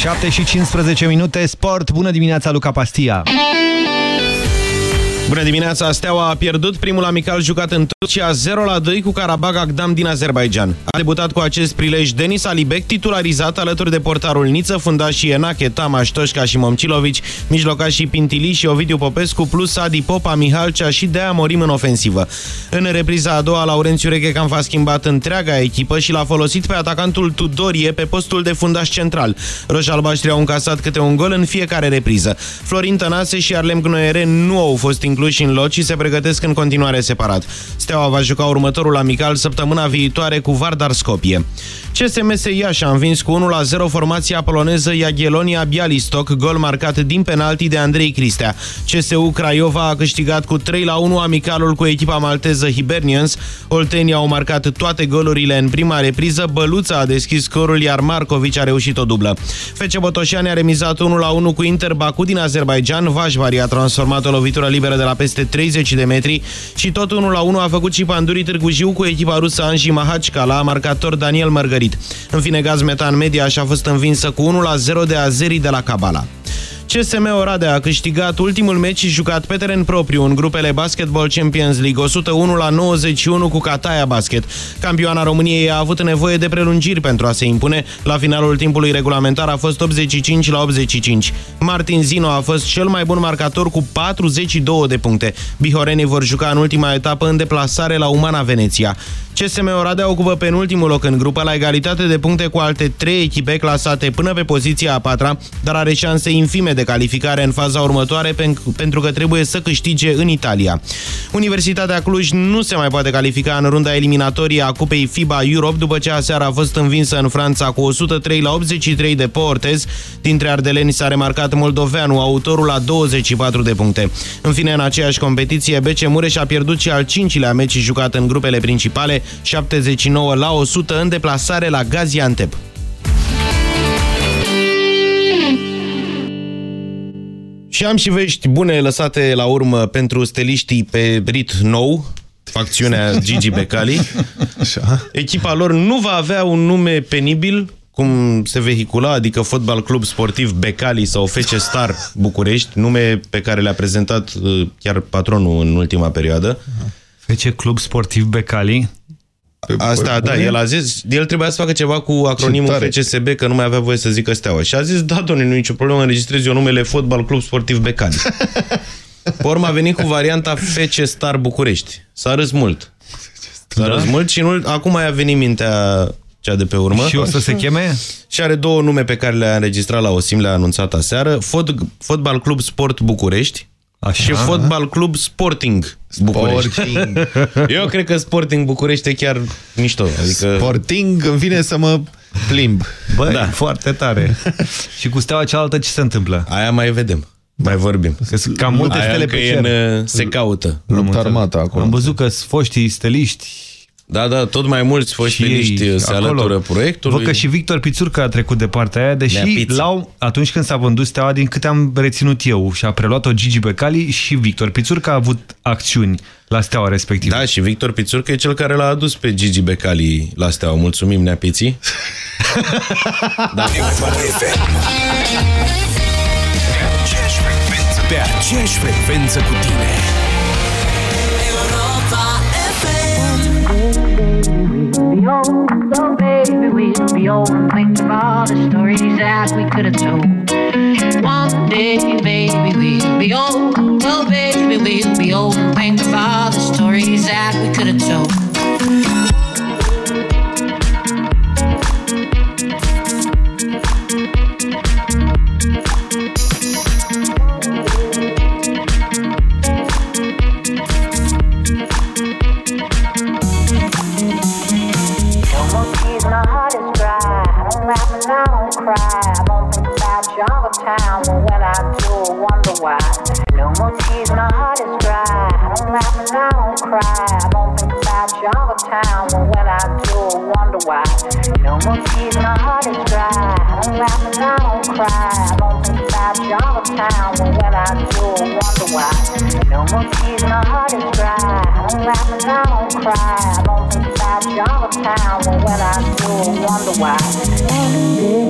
7 și 15 minute, sport. Bună dimineața, Luca Pastia! Bună dimineața! Steaua a pierdut primul amical jucat în Turcia 0-2 cu Karabag Agdam din Azerbaijan. A debutat cu acest prilej Denis Alibek, titularizat alături de portarul Niță, fundașii Enache, Tamaș, Ștoșca și Momcilovici, mijlocașii Pintili și Ovidiu Popescu, plus Adi Popa, Mihalcea și Dea Morim în ofensivă. În repriza a doua, Laurențiu Reghecam a schimbat întreaga echipă și l-a folosit pe atacantul Tudorie pe postul de fundaș central. Roșalbaștri au încasat câte un gol în fiecare repriză. Florin Tănase și Arlem Gnoere nu au fost incluși incluși în lot și se pregătesc în continuare separat. Steaua va juca următorul amical săptămâna viitoare cu Vardar Skopje. CSMS Iași a învins cu 1-0 formația poloneză Jagiellonia Bialystok, gol marcat din penalti de Andrei Cristea. CSU Craiova a câștigat cu 3-1 amicalul cu echipa malteză Hibernians. Oltenii au marcat toate golurile în prima repriză, Băluța a deschis scorul, iar Markovic a reușit o dublă. FC Botoșani a remizat 1-1 cu Inter Baku din Azerbaijan, Vajvari a transformat o lovitură liberă de la peste 30 de metri și tot 1-1 a făcut și Pandurii Târgu Jiu cu echipa rusă Anji Mahachkala, la marcator Daniel Mărgărit. În fine, Gazmetan Media și-a fost învinsă cu 1-0 de azerii de la Cabala. CSM Oradea a câștigat ultimul meci jucat pe teren propriu în grupele Basketball Champions League 101 la 91 cu Cataia Basket. Campioana României a avut nevoie de prelungiri pentru a se impune. La finalul timpului regulamentar a fost 85 la 85. Martin Zino a fost cel mai bun marcator cu 42 de puncte. Bihorenii vor juca în ultima etapă în deplasare la Umana Veneția. CSM Oradea ocupă penultimul loc în grupă la egalitate de puncte cu alte trei echipe clasate până pe poziția a patra, dar are șanse infime de calificare în faza următoare pentru că trebuie să câștige în Italia. Universitatea Cluj nu se mai poate califica în runda eliminatorie a Cupei FIBA Europe după ce aseară a fost învinsă în Franța cu 103 la 83 de Portez. Dintre ardeleni s-a remarcat moldoveanu, autorul la 24 de puncte. În fine, în aceeași competiție, BC Mureș a pierdut și al cincilea meci jucat în grupele principale, 79 la 100 în deplasare la Gaziantep. Și am și vești bune lăsate la urmă pentru steliștii pe rit nou, facțiunea Gigi Becali. Așa. Echipa lor nu va avea un nume penibil, cum se vehicula, adică Fotbal Club Sportiv Becali sau FC Star București, nume pe care le-a prezentat uh, chiar patronul în ultima perioadă. FC Club Sportiv Becali? Asta, da, el a zis, el trebuia să facă ceva cu acronimul FCSB, că nu mai avea voie să zică steaua. Și a zis, da, doamne, nu nicio problemă, înregistrez eu numele Fotbal Club Sportiv Becali. Pe urmă a venit cu varianta FC Star București. S-a râs mult. S-a da? râs mult și nu, acum a venit mintea cea de pe urmă. Și o să se cheme? Și are două nume pe care le-a înregistrat la OSIM, le-a anunțat aseară. Fot, Fotbal Club Sport București Așa. și Fotbal Club Sporting București. Sporting. Eu cred că Sporting București e chiar mișto. Adică... Sporting îmi vine să mă plimb. Băi, da. foarte tare. și cu steaua cealaltă ce se întâmplă? Aia mai vedem. Mai vorbim. Că sunt cam multe Aia stele pe cer. În, se caută. Lupta armata acolo. Am văzut că foștii steliști da, da, tot mai mulți foști stiliști se acolo. alătură proiectului. Văd că și Victor Pițurcă a trecut de partea aia, deși l-au, atunci când s-a vândut steaua, din câte am reținut eu, și a preluat-o Gigi Becali și Victor Pițurcă a avut acțiuni la steaua respectivă. Da, și Victor Pițurcă e cel care l-a adus pe Gigi Becali la steaua. Mulțumim, Neapiții. da. Pe aceeași frecvență cu tine. Old, oh baby, we'll be old and think of all the stories that we could have told. One day, baby, we'll be old, oh baby, we'll be old and think of all the stories that we could have told. Cry. I don't think about you all the time, but when I do, I wonder why. No more tears, my heart is dry. I don't laugh and I don't cry. I don't think about you all the time, but when I do, I wonder why. No more tears, my heart is dry. I don't laugh and I don't cry. I don't think about you all the time, but when I do, I wonder why. No more tears, my heart is dry. I don't laugh and I don't cry. I don't think about you all the time, but when I do, I wonder why. be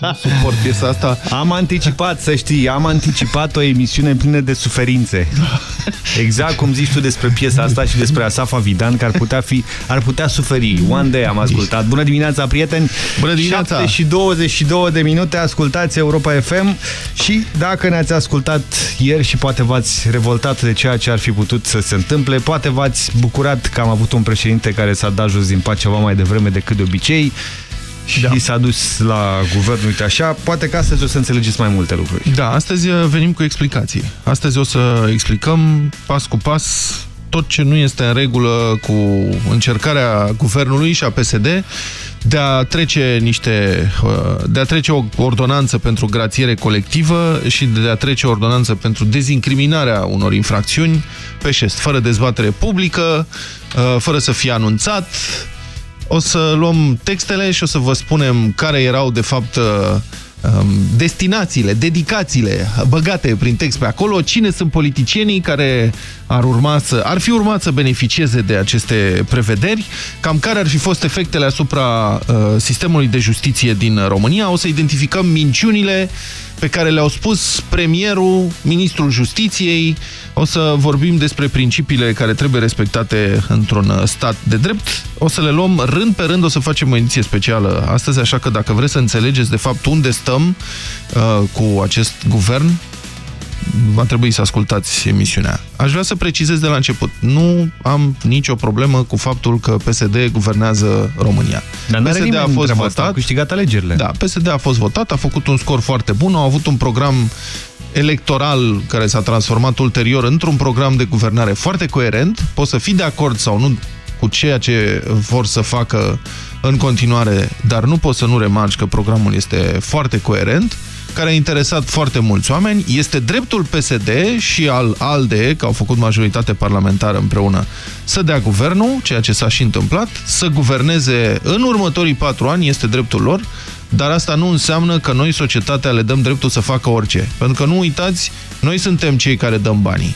Nu suport piesa asta. Am anticipat, să știi, am anticipat o emisiune plină de suferințe. Exact cum zici tu despre piesa asta și despre Asaf Avidan, că ar putea, fi, ar putea suferi. One Day am ascultat. Bună dimineața, prieteni! Bună dimineața! 7 și 22 de minute, ascultați Europa FM și dacă ne-ați ascultat ieri și poate v-ați revoltat de ceea ce ar fi putut să se întâmple, poate v-ați bucurat că am avut un președinte care s-a dat jos din pat ceva mai devreme decât de obicei, și da. s-a dus la guvern, uite așa, poate că astăzi o să înțelegeți mai multe lucruri. Da, astăzi uh, venim cu explicații. Astăzi o să explicăm pas cu pas tot ce nu este în regulă cu încercarea guvernului și a PSD de a trece niște uh, de a trece o ordonanță pentru grațiere colectivă și de a trece o ordonanță pentru dezincriminarea unor infracțiuni pe șest, fără dezbatere publică, uh, fără să fie anunțat, o să luăm textele și o să vă spunem care erau, de fapt, uh, um, destinațiile, dedicațiile băgate prin text pe acolo, cine sunt politicienii care ar, urma să, ar fi urmat să beneficieze de aceste prevederi, cam care ar fi fost efectele asupra uh, sistemului de justiție din România. O să identificăm minciunile pe care le-au spus premierul, ministrul justiției. O să vorbim despre principiile care trebuie respectate într-un stat de drept. O să le luăm rând pe rând, o să facem o ediție specială astăzi, așa că dacă vreți să înțelegeți de fapt unde stăm uh, cu acest guvern, va trebui să ascultați emisiunea. Aș vrea să precizez de la început. Nu am nicio problemă cu faptul că PSD guvernează România. Dar n-are PSD a nimeni fost treaba asta, votat. a câștigat alegerile. Da, PSD a fost votat, a făcut un scor foarte bun, au avut un program electoral care s-a transformat ulterior într-un program de guvernare foarte coerent. Poți să fii de acord sau nu cu ceea ce vor să facă în continuare, dar nu poți să nu remarci că programul este foarte coerent, care a interesat foarte mulți oameni. Este dreptul PSD și al ALDE, că au făcut majoritate parlamentară împreună, să dea guvernul, ceea ce s-a și întâmplat, să guverneze în următorii patru ani, este dreptul lor, dar asta nu înseamnă că noi, societatea, le dăm dreptul să facă orice. Pentru că nu uitați, noi suntem cei care dăm banii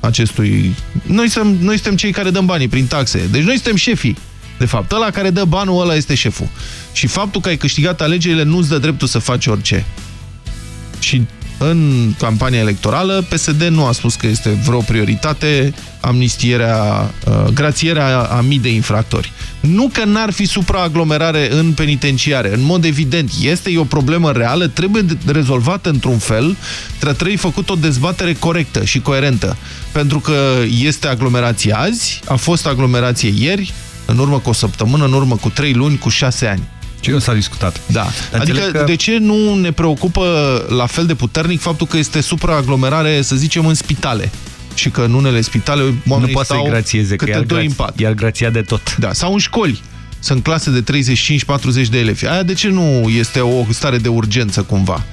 acestui... Noi, suntem, noi suntem cei care dăm banii prin taxe. Deci noi suntem șefii. De fapt, ăla care dă banul, ăla este șeful. Și faptul că ai câștigat alegerile nu-ți dă dreptul să faci orice. Și în campania electorală, PSD nu a spus că este vreo prioritate amnistierea, uh, grațierea a mii de infractori. Nu că n-ar fi supraaglomerare în penitenciare. În mod evident, este e o problemă reală, trebuie rezolvată într-un fel, trebuie făcut o dezbatere corectă și coerentă. Pentru că este aglomerație azi, a fost aglomerație ieri, în urmă cu o săptămână, în urmă cu trei luni, cu șase ani. Și nu s-a discutat. Da. Adică că... de ce nu ne preocupă la fel de puternic faptul că este supraaglomerare, să zicem, în spitale? și că în unele spitale oamenii nu poate stau să grațieze, câte că doi în pat. Iar grația de tot. Da, sau în școli. Sunt clase de 35-40 de elevi. Aia de ce nu este o stare de urgență cumva?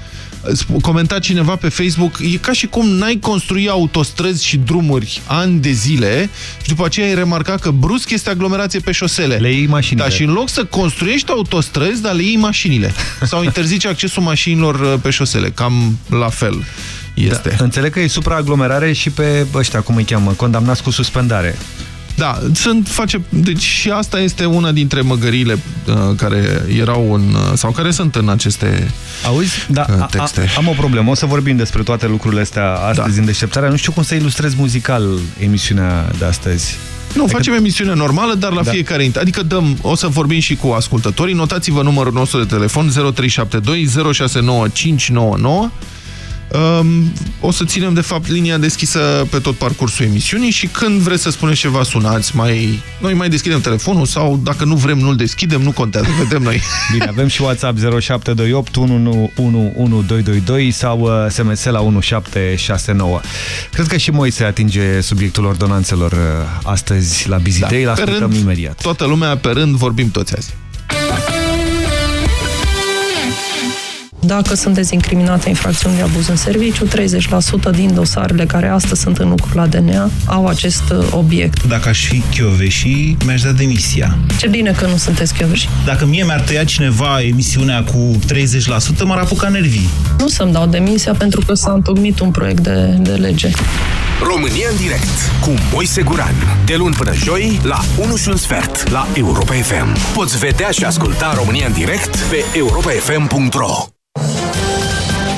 Comenta cineva pe Facebook, e ca și cum n-ai construi autostrăzi și drumuri ani de zile și după aceea ai remarcat că brusc este aglomerație pe șosele. Le iei mașinile. Da, și în loc să construiești autostrăzi, dar le iei mașinile. Sau interzice accesul mașinilor uh, pe șosele. Cam la fel este. Da, înțeleg că e supraaglomerare și pe ăștia, cum îi cheamă, condamnați cu suspendare. Da, sunt, face, deci și asta este una dintre măgările uh, care erau în, uh, sau care sunt în aceste Auzi? Da, uh, texte. A, a, am o problemă, o să vorbim despre toate lucrurile astea astăzi da. în deșteptarea. Nu știu cum să ilustrez muzical emisiunea de astăzi. Nu, adică... facem emisiune normală, dar la da. fiecare... Adică dăm, o să vorbim și cu ascultătorii. Notați-vă numărul nostru de telefon 0372 069599 Um, o să ținem, de fapt, linia deschisă pe tot parcursul emisiunii și când vreți să spuneți ceva, sunați. Mai... Noi mai deschidem telefonul sau, dacă nu vrem, nu-l deschidem, nu contează, vedem noi. Bine, avem și WhatsApp 0728 111222 sau SMS uh, la 1769. Cred că și Moise atinge subiectul ordonanțelor uh, astăzi la Busy da, Day, l-ascultăm imediat. Toată lumea pe rând, vorbim toți azi. Dacă sunt dezincriminate infracțiuni de abuz în serviciu, 30% din dosarele care astăzi sunt în lucru la DNA au acest uh, obiect. Dacă aș fi chioveși, mi-aș da demisia. Ce bine că nu sunteți chioveși. Dacă mie mi-ar tăia cineva emisiunea cu 30%, m-ar apuca nervii. Nu să-mi dau demisia pentru că s-a întocmit un proiect de, de lege. România în direct cu Moise Guran. De luni până joi la 1 și un sfert la Europa FM. Poți vedea și asculta România în direct pe europafm.ro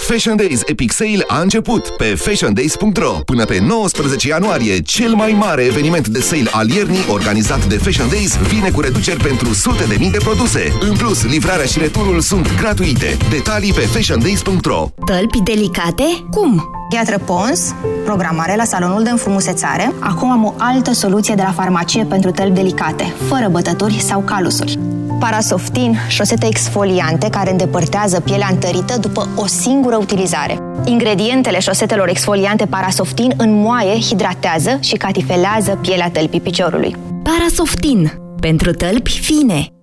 Fashion Days Epic Sale a început pe fashiondays.ro. Până pe 19 ianuarie, cel mai mare eveniment de sale al iernii organizat de Fashion Days vine cu reduceri pentru sute de mii de produse. În plus, livrarea și returul sunt gratuite. Detalii pe fashiondays.ro Tălpi delicate? Cum? Gheatră Pons, programare la salonul de înfrumusețare. Acum am o altă soluție de la farmacie pentru tălpi delicate, fără bătături sau calusuri. Parasoftin, șosete exfoliante care îndepărtează pielea întărită după o singură utilizare. Ingredientele șosetelor exfoliante Parasoftin înmoaie, hidratează și catifelează pielea tălpii piciorului. Parasoftin. Pentru tălpi fine.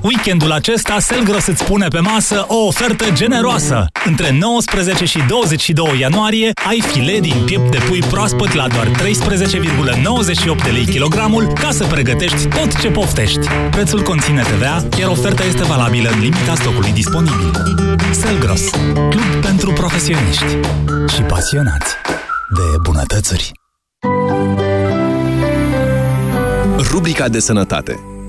Weekendul acesta, Selgros îți pune pe masă o ofertă generoasă. Între 19 și 22 ianuarie ai filet din piept de pui proaspăt la doar 13,98 de lei kilogramul ca să pregătești tot ce poftești. Prețul conține TVA, iar oferta este valabilă în limita stocului disponibil. Selgros, club pentru profesioniști și pasionați de bunătățuri. Rubrica de sănătate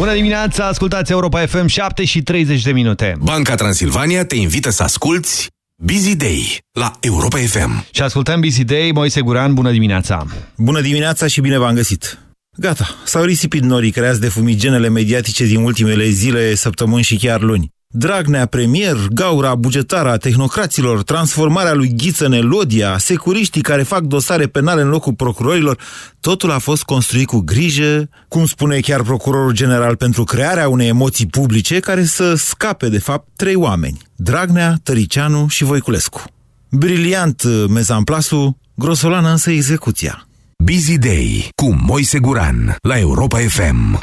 Bună dimineața, ascultați Europa FM 7 și 30 de minute. Banca Transilvania te invită să asculti Busy Day la Europa FM. Și ascultăm Busy Day, Moise Guran, bună dimineața. Bună dimineața și bine v-am găsit. Gata, s-au risipit norii creați de fumigenele mediatice din ultimele zile, săptămâni și chiar luni. Dragnea premier, gaura bugetară a tehnocraților, transformarea lui Ghiță în Elodia, securiștii care fac dosare penale în locul procurorilor, totul a fost construit cu grijă, cum spune chiar procurorul general, pentru crearea unei emoții publice care să scape, de fapt, trei oameni, Dragnea, Tăricianu și Voiculescu. Briliant uh, mezamplasul, grosolană însă execuția. Busy Day cu Moise Guran la Europa FM.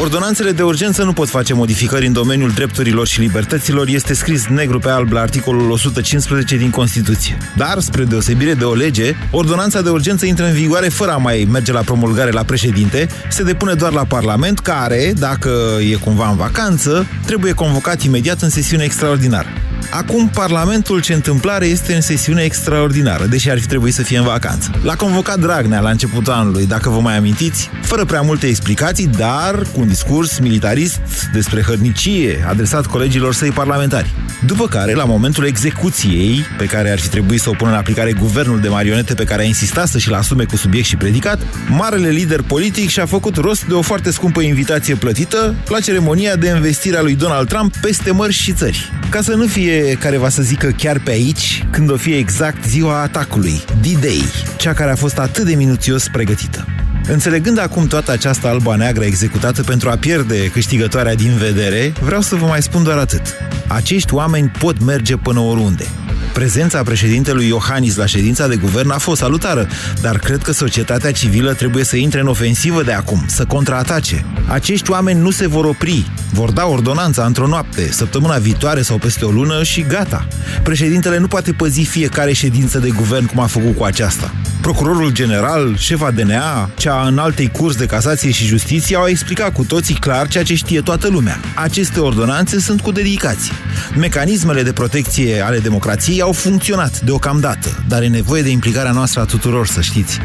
Ordonanțele de urgență nu pot face modificări în domeniul drepturilor și libertăților, este scris negru pe alb la articolul 115 din Constituție. Dar, spre deosebire de o lege, ordonanța de urgență intră în vigoare fără a mai merge la promulgare la președinte, se depune doar la Parlament, care, dacă e cumva în vacanță, trebuie convocat imediat în sesiune extraordinară. Acum, Parlamentul, ce întâmplare, este în sesiune extraordinară, deși ar fi trebuit să fie în vacanță. L-a convocat Dragnea la începutul anului, dacă vă mai amintiți, fără prea multe explicații, dar cu un discurs militarist despre hărnicie adresat colegilor săi parlamentari. După care, la momentul execuției, pe care ar fi trebuit să o pună în aplicare guvernul de marionete pe care a insistat să și-l asume cu subiect și predicat, marele lider politic și-a făcut rost de o foarte scumpă invitație plătită la ceremonia de investire a lui Donald Trump peste mări și țări. Ca să nu fie care va să zică chiar pe aici, când o fie exact ziua atacului, D-Day, cea care a fost atât de minuțios pregătită. Înțelegând acum toată această alba neagră executată pentru a pierde câștigătoarea din vedere, vreau să vă mai spun doar atât. Acești oameni pot merge până oriunde. Prezența președintelui Iohannis la ședința de guvern a fost salutară, dar cred că societatea civilă trebuie să intre în ofensivă de acum, să contraatace. Acești oameni nu se vor opri, vor da ordonanța într-o noapte, săptămâna viitoare sau peste o lună și gata. Președintele nu poate păzi fiecare ședință de guvern cum a făcut cu aceasta. Procurorul general, șefa DNA, cea în altei curs de casație și justiție au explicat cu toții clar ceea ce știe toată lumea. Aceste ordonanțe sunt cu dedicație. Mecanismele de protecție ale democrației au funcționat deocamdată, dar e nevoie de implicarea noastră a tuturor, să știți.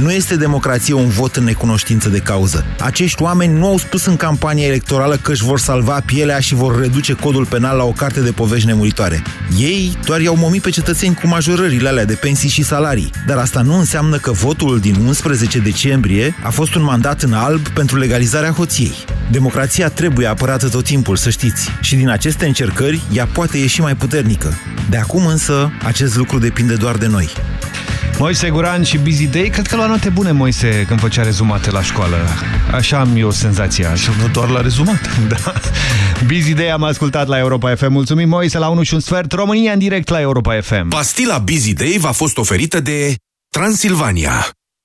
Nu este democrație un vot în necunoștință de cauză. Acești oameni nu au spus în campania electorală că își vor salva pielea și vor reduce codul penal la o carte de povești nemuritoare. Ei doar i-au momit pe cetățeni cu majorările alea de pensii și salarii. Dar asta nu înseamnă că votul din 11 decembrie a fost un mandat în alb pentru legalizarea hoției. Democrația trebuie apărată tot timpul, să știți. Și din aceste încercări, ea poate ieși mai puternică. De acum însă, acest lucru depinde doar de noi. Moise Guran și Busy Day, cred că lua note bune Moise când făcea rezumate la școală. Așa am eu senzația. Și nu doar la rezumate. Da. Busy Day am ascultat la Europa FM. Mulțumim Moise la 1 și un sfert. România în direct la Europa FM. Pastila Busy Day v-a fost oferită de Transilvania,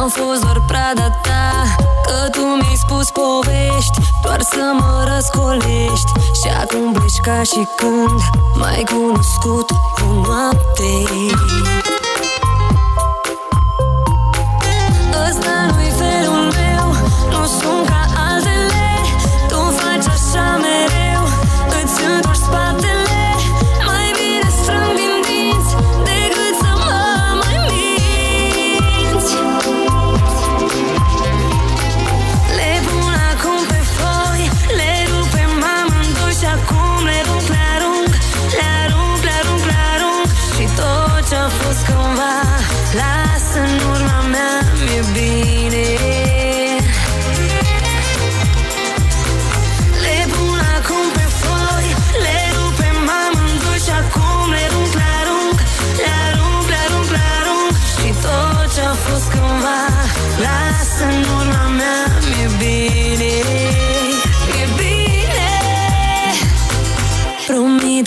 Am fost doar prada ta Că tu mi-ai spus povești Doar să mă răscolești. Și acum pleci ca și când M-ai cunoscut cu noapte. Ăsta nu-i felul meu Nu sunt ca altele. Tu faci așa mereu Îți întorci spatele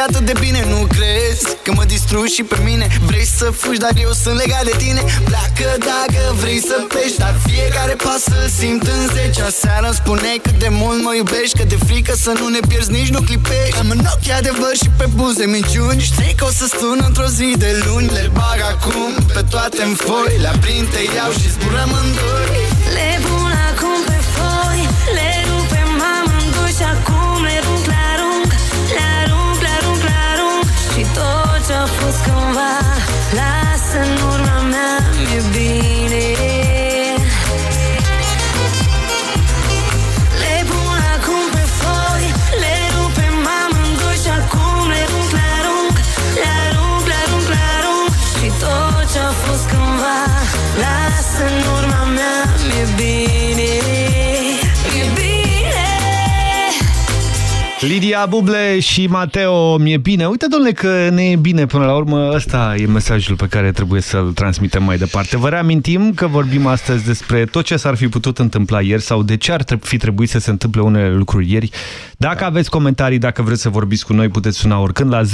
e atât de bine Nu crezi că mă distrugi și pe mine? Vrei să fugi, dar eu sunt legat de tine. Pleacă dacă vrei să pleci Dar fiecare pas să simt în zece. Aseară îmi spuneai cât de mult mă iubești Că de frică să nu ne pierzi, nici nu clipești. Am în ochi adevăr și pe buze minciuni. Știi că o să sun într-o zi de luni. Le bag acum pe toate în foi Le aprind, te iau și zburăm în doi. Le pun tot ce-a fost cândva Lasă în urma Lidia Buble și Mateo, mi-e bine. Uite, domnule, că ne e bine până la urmă. Ăsta e mesajul pe care trebuie să-l transmitem mai departe. Vă reamintim că vorbim astăzi despre tot ce s-ar fi putut întâmpla ieri sau de ce ar fi trebuit să se întâmple unele lucruri ieri. Dacă aveți comentarii, dacă vreți să vorbiți cu noi, puteți suna oricând la 0372069599.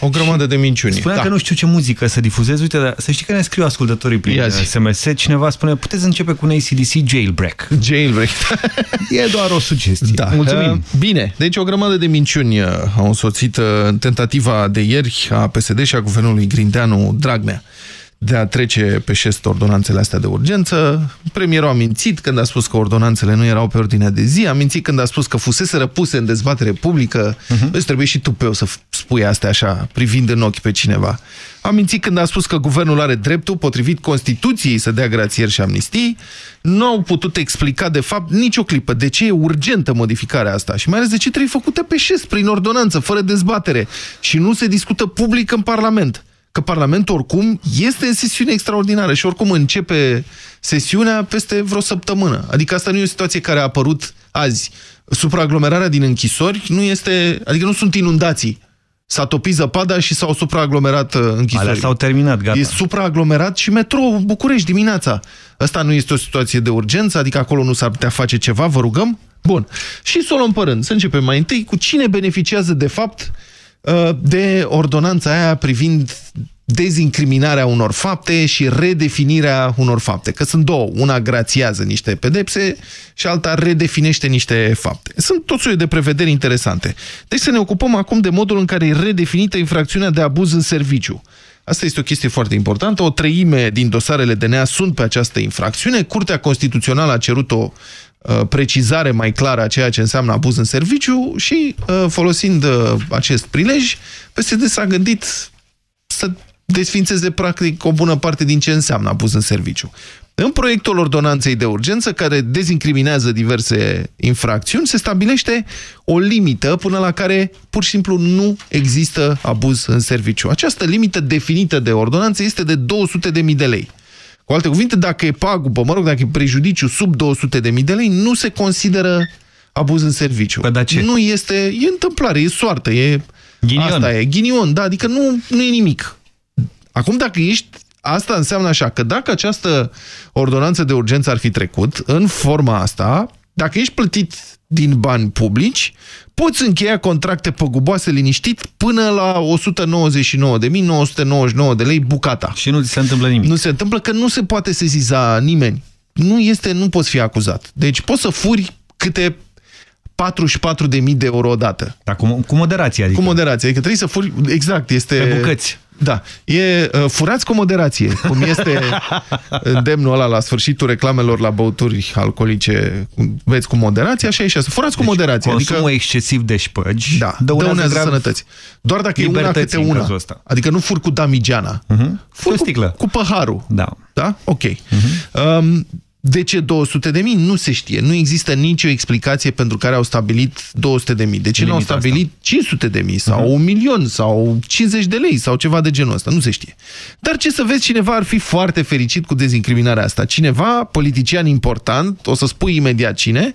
O grămadă de minciuni. Spuneam Da. că nu știu ce muzică să difuzez. Uite, dar să știi că ne scriu ascultătorii prin Ia zi. SMS. Cineva spune, puteți începe cu un ACDC Jailbreak. Jailbreak. e doar o sugestie. Da. Mulțumim. Uh, Bine, deci o grămadă de minciuni uh, au însoțit uh, tentativa de ieri a PSD și a guvernului Grindeanu Dragnea de a trece pe șest ordonanțele astea de urgență. Premierul a mințit când a spus că ordonanțele nu erau pe ordinea de zi, a mințit când a spus că fusese răpuse în dezbatere publică. Uh-huh. Îți trebuie și tu pe eu să f- spui astea așa, privind în ochi pe cineva. A mințit când a spus că guvernul are dreptul, potrivit Constituției, să dea grațieri și amnistii. Nu au putut explica, de fapt, nicio clipă de ce e urgentă modificarea asta și mai ales de ce trebuie făcută pe șest, prin ordonanță, fără dezbatere și nu se discută public în Parlament că Parlamentul oricum este în sesiune extraordinară și oricum începe sesiunea peste vreo săptămână. Adică asta nu e o situație care a apărut azi. Supraaglomerarea din închisori nu este... Adică nu sunt inundații. S-a topit zăpada și s-au supraaglomerat uh, închisori. Alea s-au terminat, gata. E supraaglomerat și metrou București dimineața. Asta nu este o situație de urgență, adică acolo nu s-ar putea face ceva, vă rugăm? Bun. Și să o luăm pe rând. Să începem mai întâi cu cine beneficiază de fapt uh, de ordonanța aia privind dezincriminarea unor fapte și redefinirea unor fapte. Că sunt două. Una grațiază niște pedepse și alta redefinește niște fapte. Sunt tot soiul de prevederi interesante. Deci să ne ocupăm acum de modul în care e redefinită infracțiunea de abuz în serviciu. Asta este o chestie foarte importantă. O treime din dosarele DNA sunt pe această infracțiune. Curtea Constituțională a cerut o uh, precizare mai clară a ceea ce înseamnă abuz în serviciu și, uh, folosind uh, acest prilej, PSD s-a gândit să desfințeze practic o bună parte din ce înseamnă abuz în serviciu. În proiectul ordonanței de urgență, care dezincriminează diverse infracțiuni, se stabilește o limită până la care pur și simplu nu există abuz în serviciu. Această limită definită de ordonanță este de 200.000 de lei. Cu alte cuvinte, dacă e pagubă, mă rog, dacă e prejudiciu sub 200.000 de lei, nu se consideră abuz în serviciu. Păi, ce? Nu este, e întâmplare, e soartă, e... Ghinion. Asta e, ghinion, da, adică nu, nu e nimic. Acum, dacă ești Asta înseamnă așa, că dacă această ordonanță de urgență ar fi trecut în forma asta, dacă ești plătit din bani publici, poți încheia contracte păguboase liniștit până la 199.999 de lei bucata. Și nu se întâmplă nimic. Nu se întâmplă că nu se poate seziza nimeni. Nu este, nu poți fi acuzat. Deci poți să furi câte 44.000 de euro odată. Dar cu, cu moderație, adică. Cu moderație, adică trebuie să furi, exact, este... Pe bucăți. Da, e uh, furați cu moderație, cum este demnul ăla la sfârșitul reclamelor la băuturi alcoolice, veți cu moderație, așa e și asta. Furați cu deci moderație. Consumul adică, excesiv de șpăgi da, dăunează, dăunează grav sănătății. Doar dacă e una câte în una. cazul ăsta. Adică nu fur cu damigeana. Uh -huh. Fur cu sticlă. Cu, cu paharul. Da. Da? Ok. Uh Mhm. -huh. um, de ce 200 de mii? Nu se știe. Nu există nicio explicație pentru care au stabilit 200 de mii. De ce nu au Limita stabilit asta. 500 de mii sau Mhm. un milion sau 50 de lei sau ceva de genul ăsta? Nu se știe. Dar ce să vezi, cineva ar fi foarte fericit cu dezincriminarea asta. Cineva, politician important, o să spui imediat cine,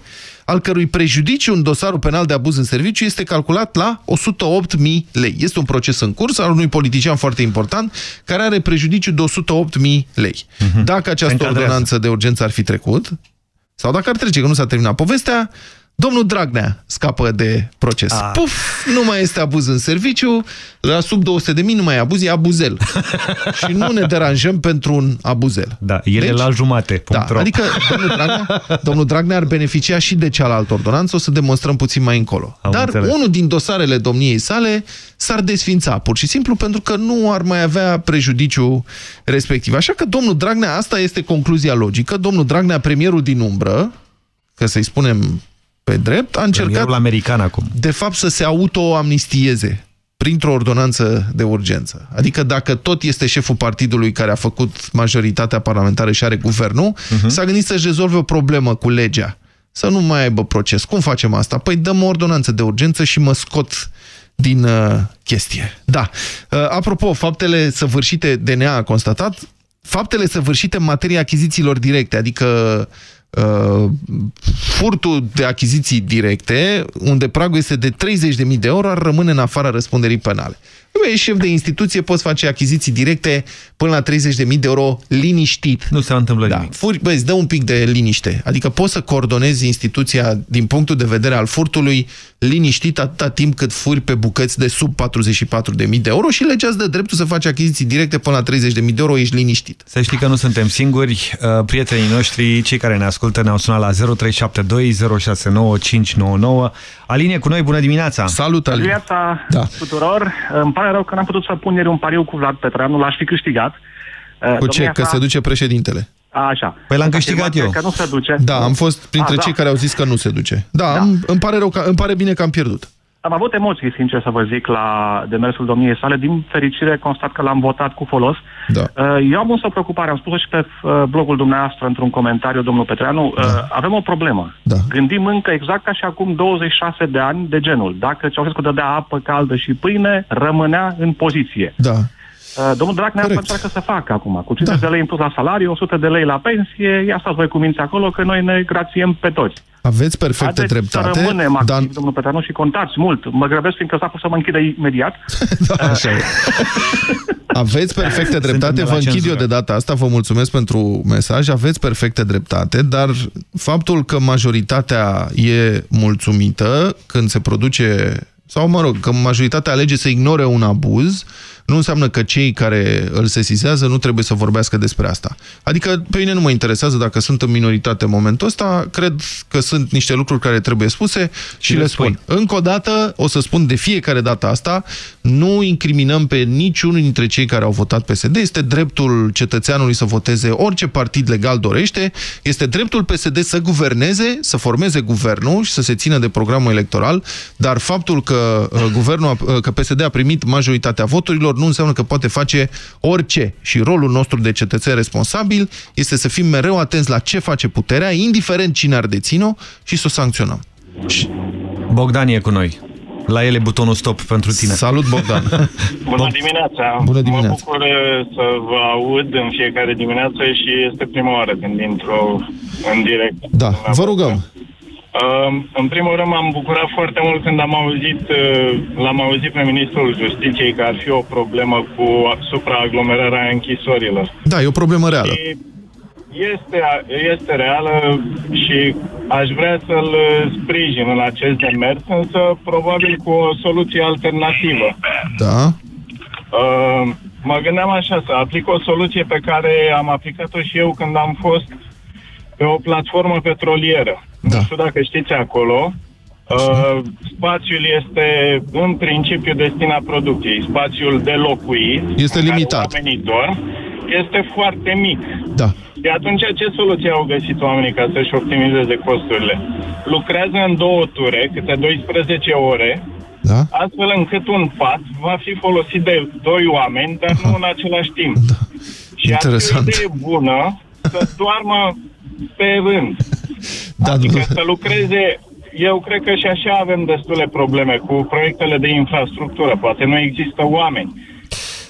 al cărui prejudiciu în dosarul penal de abuz în serviciu este calculat la 108.000 lei. Este un proces în curs al unui politician foarte important care are prejudiciu de 108.000 lei. Dacă această încadrează. ordonanță de urgență ar fi trecut, sau dacă ar trece, că nu s-a terminat povestea, domnul Dragnea scapă de proces. Ah. Puf, nu mai este abuz în serviciu, la sub 200 de mii nu mai e abuz, e abuzel. și nu ne deranjăm pentru un abuzel. Da, el e la jumate. Da, punct ro. adică domnul Dragnea, domnul Dragnea ar beneficia și de cealaltă ordonanță, o să demonstrăm puțin mai încolo. Am Dar înțeles. unul din dosarele domniei sale s-ar desfința, pur și simplu, pentru că nu ar mai avea prejudiciu respectiv. Așa că domnul Dragnea, asta este concluzia logică, domnul Dragnea, premierul din umbră, că să-i spunem pe drept, a încercat Premierul american acum. de fapt să se auto-amnistieze printr-o ordonanță de urgență. Adică dacă tot este șeful partidului care a făcut majoritatea parlamentară și are guvernul, Mhm. s-a gândit să-și rezolve o problemă cu legea. Să nu mai aibă proces. Cum facem asta? Păi dăm o ordonanță de urgență și mă scot din uh, chestie. Da. Uh, apropo, faptele săvârșite, DNA a constatat, faptele săvârșite în materia achizițiilor directe, adică uh, furtul de achiziții directe, unde pragul este de 30.000 de euro, ar rămâne în afara răspunderii penale. Bă, ești șef de instituție, poți face achiziții directe până la 30.000 de euro liniștit. Nu se întâmplă da. nimic. Furi, bă, îți dă un pic de liniște. Adică poți să coordonezi instituția din punctul de vedere al furtului liniștit atâta timp cât furi pe bucăți de sub 44.000 de euro și legea îți dă dreptul să faci achiziții directe până la 30.000 de euro, ești liniștit. Să știi că nu suntem singuri. Uh, Prietenii noștri, cei care ne ascultă, ne-au sunat la 0372 069 599. Alinie cu noi, bună dimineața! Salut, Alinie! Viața Da. tuturor. Îmi pare rău că n-am putut să pun ieri un pariu cu Vlad Petreanu, l-aș fi câștigat. Uh, Cu ce? domnia Că sa- se duce președintele. Așa. Păi l-am Ați câștigat afirmat eu. Că nu se duce. Da, am fost printre Ah, cei da. care au zis că nu se duce. Da, Da. Îmi, îmi pare rău că, îmi pare bine că am pierdut. Am avut emoții, sincer să vă zic, la demersul domniei sale. Din fericire, constat că l-am votat cu folos. Da. Uh, Eu am însă o preocupare, am spus și pe uh, blogul dumneavoastră într-un comentariu, domnul Petreanu, Da. uh, avem o problemă. Gândim încă exact ca și acum 26 de ani de genul. Dacă Ceaușescu dădea apă caldă și pâine, rămânea în poziție. Da. Uh, Domnul Dragnea asta încearcă să facă acum, cu 50 de lei în plus la salariu, 100 de lei la pensie, ia stați voi cu minți acolo că noi ne grațiem pe toți. Aveți perfectă Haideți dreptate. să rămânem activi, dar... domnul Petreanu, și contați mult. Mă grăbesc fiindcă s-a pus să mă închidă imediat. da, așa e. Aveți perfecte dreptate, la vă închid cenzură. eu de data asta, vă mulțumesc pentru mesaj, aveți perfecte dreptate, dar faptul că majoritatea e mulțumită când se produce sau mă rog, că majoritatea alege să ignore un abuz, nu înseamnă că cei care îl sesizează nu trebuie să vorbească despre asta. Adică pe mine nu mă interesează dacă sunt în minoritate în momentul ăsta, cred că sunt niște lucruri care trebuie spuse și, și le, le spun. spun. Încă o dată, o să spun de fiecare dată asta, nu incriminăm pe niciunul dintre cei care au votat PSD, este dreptul cetățeanului să voteze orice partid legal dorește, este dreptul PSD să guverneze, să formeze guvernul și să se țină de programul electoral, dar faptul că, uh, guvernul, uh, că PSD a primit majoritatea voturilor nu înseamnă că poate face orice. Și rolul nostru de cetățen responsabil este să fim mereu atenți la ce face puterea, indiferent cine ar deține-o, și să o sancționăm. Bogdan e cu noi. La ele butonul stop pentru tine. Salut, Bogdan! Bună dimineața! Bună dimineața! Mă bucur uh, să vă aud în fiecare dimineață și este prima oară când intru în direct. Da, vă rugăm! În primul rând m-am bucurat foarte mult când am auzit, uh, l-am auzit pe Ministrul Justiției că ar fi o problemă cu supraaglomerarea închisorilor. Da, e o problemă reală. Și este, este reală și aș vrea să-l sprijin în acest demers, însă probabil cu o soluție alternativă. Da. Uh, mă gândeam așa, să aplic o soluție pe care am aplicat-o și eu când am fost pe o platformă petrolieră. Da. Nu știu dacă știți acolo. Uh, spațiul este în principiu destinat producției. Spațiul de locuit este limitat. Care este foarte mic. Da. Și atunci ce soluție au găsit oamenii ca să-și optimizeze costurile? Lucrează în două ture, câte 12 ore, da? astfel încât un pat va fi folosit de doi oameni, dar Aha. nu în același timp. Da. Și Interesant. asta e bună să doarmă pe rând. Da, adică să lucreze eu cred că și așa avem destule probleme cu proiectele de infrastructură. Poate nu există oameni.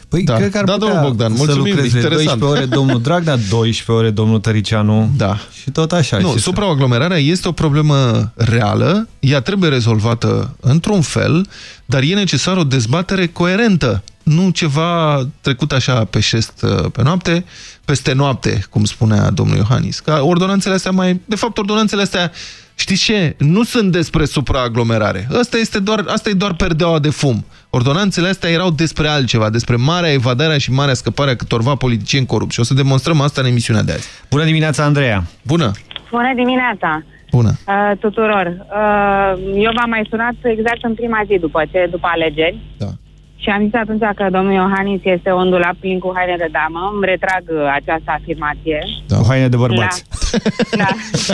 Păi da. cred că ar da, putea domnul Bogdan, mulțumim, să lucreze interesant. 12 ore domnul Dragnea, 12 ore domnul Tăricianu da. și tot așa. Nu, supraaglomerarea este o problemă reală, ea trebuie rezolvată într-un fel, dar e necesar o dezbatere coerentă, nu ceva trecut așa pe șest uh, pe noapte, peste noapte, cum spunea domnul Iohannis. Ca ordonanțele astea mai... De fapt, ordonanțele astea Știți ce? Nu sunt despre supraaglomerare. Asta, este doar, asta e doar perdeaua de fum. Ordonanțele astea erau despre altceva, despre marea evadarea și marea scăpare a câtorva politicieni corupți. Și o să demonstrăm asta în emisiunea de azi. Bună dimineața, Andreea! Bună! Bună dimineața! Bună! Uh, tuturor! Uh, eu v-am mai sunat exact în prima zi după, ce, după alegeri. Da. Și am zis atunci că domnul Iohannis este un dulap plin cu haine de damă. Îmi retrag uh, această afirmație. Da. Cu haine de bărbați. Da.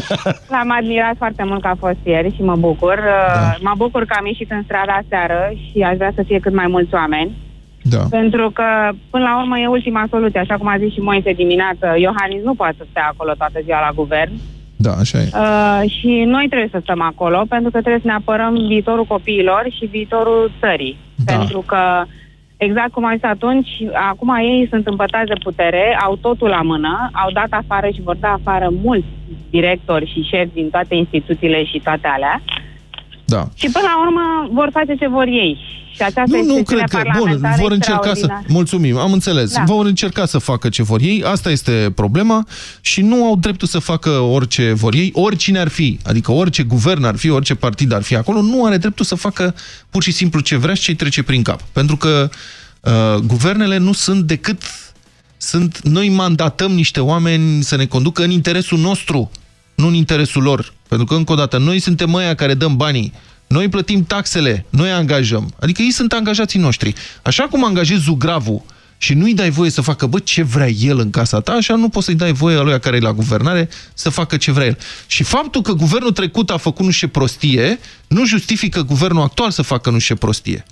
L-am admirat foarte mult că a fost ieri și mă bucur. Uh, da. Mă bucur că am ieșit în strada seară și aș vrea să fie cât mai mulți oameni. Da. Pentru că, până la urmă, e ultima soluție. Așa cum a zis și Moise dimineață, Iohannis nu poate să stea acolo toată ziua la guvern. Da, așa e. Uh, și noi trebuie să stăm acolo pentru că trebuie să ne apărăm viitorul copiilor și viitorul țării. Da. Pentru că, exact cum am zis atunci, acum ei sunt împătați de putere, au totul la mână, au dat afară și vor da afară mulți directori și șefi din toate instituțiile și toate alea. Da. Și până la urmă vor face ce vor ei. Și aceasta nu, nu cred că, bun, vor încerca să, mulțumim, am înțeles, da. vor încerca să facă ce vor ei, asta este problema și nu au dreptul să facă orice vor ei, oricine ar fi, adică orice guvern ar fi, orice partid ar fi acolo, nu are dreptul să facă pur și simplu ce vrea și ce trece prin cap. Pentru că uh, guvernele nu sunt decât, sunt, noi mandatăm niște oameni să ne conducă în interesul nostru, nu în interesul lor. Pentru că, încă o dată, noi suntem ăia care dăm banii noi plătim taxele, noi angajăm. Adică ei sunt angajații noștri. Așa cum angajezi Zugravul și nu-i dai voie să facă, bă, ce vrea el în casa ta, așa nu poți să-i dai voie lui care e la guvernare să facă ce vrea el. Și faptul că guvernul trecut a făcut nu știu prostie, nu justifică guvernul actual să facă nu știu prostie.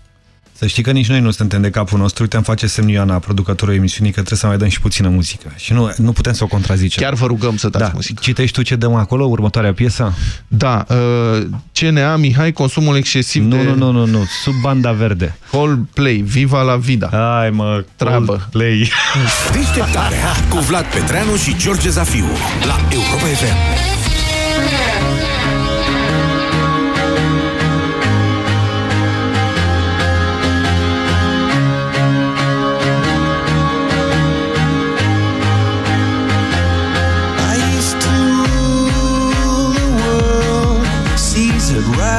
Să știi că nici noi nu suntem de capul nostru. Uite, am face semn Ioana, producătorul emisiunii, că trebuie să mai dăm și puțină muzică. Și nu, nu putem să o contrazicem. Chiar vă rugăm să dați da. muzică. Citești tu ce dăm acolo, următoarea piesă? Da. Uh, CNA, Mihai, consumul excesiv nu, de... Nu, nu, nu, nu. Sub banda verde. Whole Play, Viva la Vida. Hai mă, treabă. Play. Deșteptarea cu Vlad Petreanu și George Zafiu la Europa FM.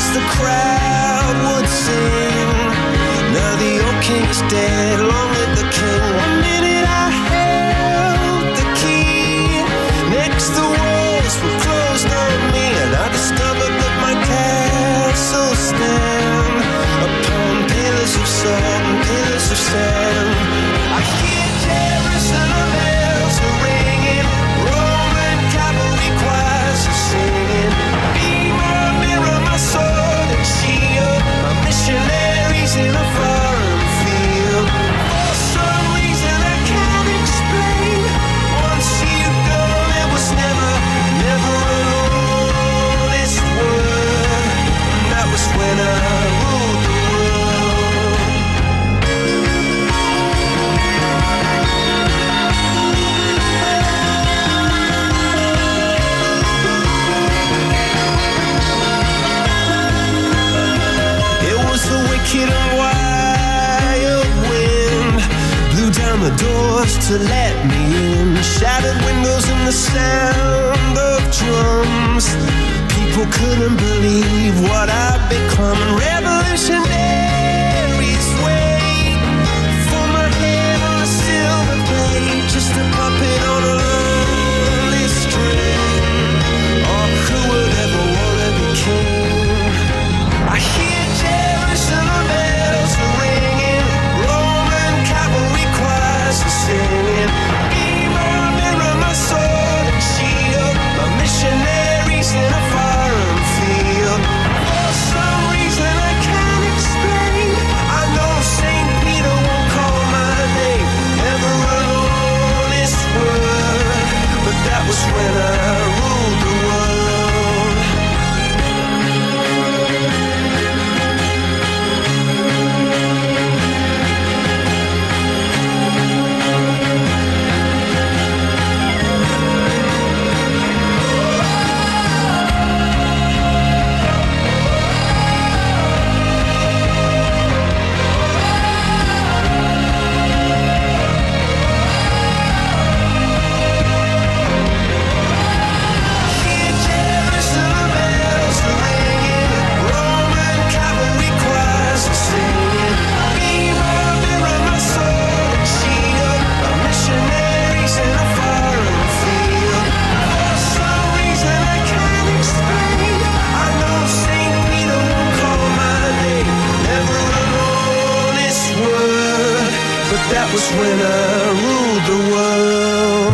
As the crowd would sing. Now the old king is dead, long live the king. Doors to let me in. Shattered windows and the sound of drums. People couldn't believe what I'd become. Revolutionaries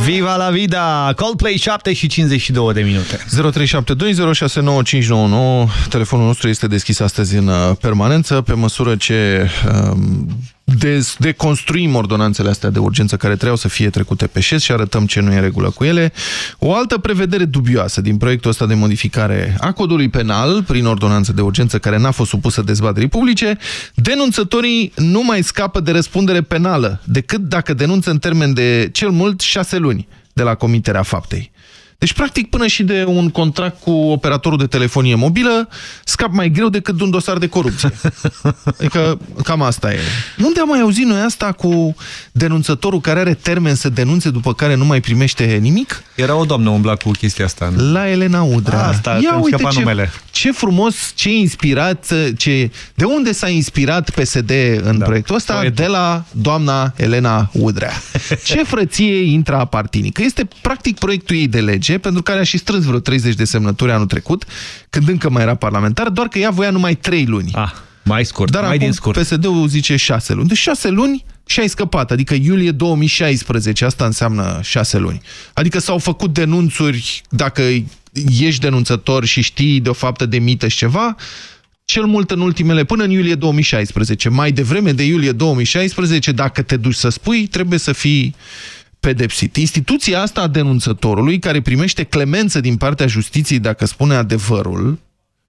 Viva la vida! Coldplay 7 și 52 de minute. 0372069599. Telefonul nostru este deschis astăzi în uh, permanență pe măsură ce um, dez, deconstruim ordonanțele astea de urgență care trebuiau să fie trecute pe șes și arătăm ce nu e în regulă cu ele. O altă prevedere dubioasă din proiectul ăsta de modificare a codului penal prin ordonanță de urgență care n-a fost supusă dezbaterii publice, denunțătorii nu mai scapă de răspundere penală decât dacă denunță în termen de cel mult șase luni de la comiterea faptei. Deci, practic, până și de un contract cu operatorul de telefonie mobilă, scap mai greu decât de un dosar de corupție. Adică, cam asta e. Unde am mai auzit noi asta cu denunțătorul care are termen să denunțe, după care nu mai primește nimic? Era o doamnă umbla cu chestia asta. La Elena Udrea. Asta, Ia îmi uite scăpa ce, numele. ce frumos, ce inspirat, ce, de unde s-a inspirat PSD în da. proiectul ăsta? Poetul. De la doamna Elena Udrea. Ce frăție intrapartinică? Este practic proiectul ei de lege, pentru care a și strâns vreo 30 de semnături anul trecut, când încă mai era parlamentar, doar că ea voia numai 3 luni. Ah, mai scurt, Dar mai acum din scurt. PSD-ul zice 6 luni. Deci 6 luni și ai scăpat, adică iulie 2016, asta înseamnă 6 luni. Adică s-au făcut denunțuri, dacă ești denunțător și știi de o faptă de mită și ceva, cel mult în ultimele, până în iulie 2016. Mai devreme de iulie 2016, dacă te duci să spui, trebuie să fii pedepsit. Instituția asta a denunțătorului, care primește clemență din partea justiției dacă spune adevărul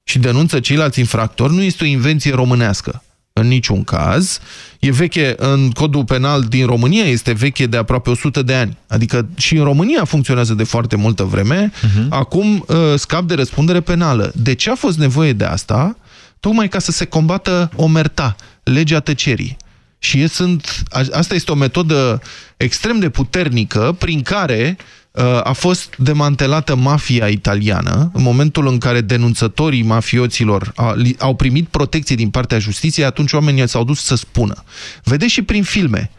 și denunță ceilalți infractori, nu este o invenție românească. în niciun caz. E veche, în codul penal din România este veche de aproape 100 de ani. Adică și în România funcționează de foarte multă vreme. Uh -huh. Acum uh, scap de răspundere penală. De ce a fost nevoie de asta? Tocmai ca să se combată omerta, legea tăcerii. Și e, sunt, asta este o metodă extrem de puternică prin care uh, a fost demantelată mafia italiană în momentul în care denunțătorii mafioților au primit protecție din partea justiției, atunci oamenii s-au dus să spună. Vedeți și prin filme,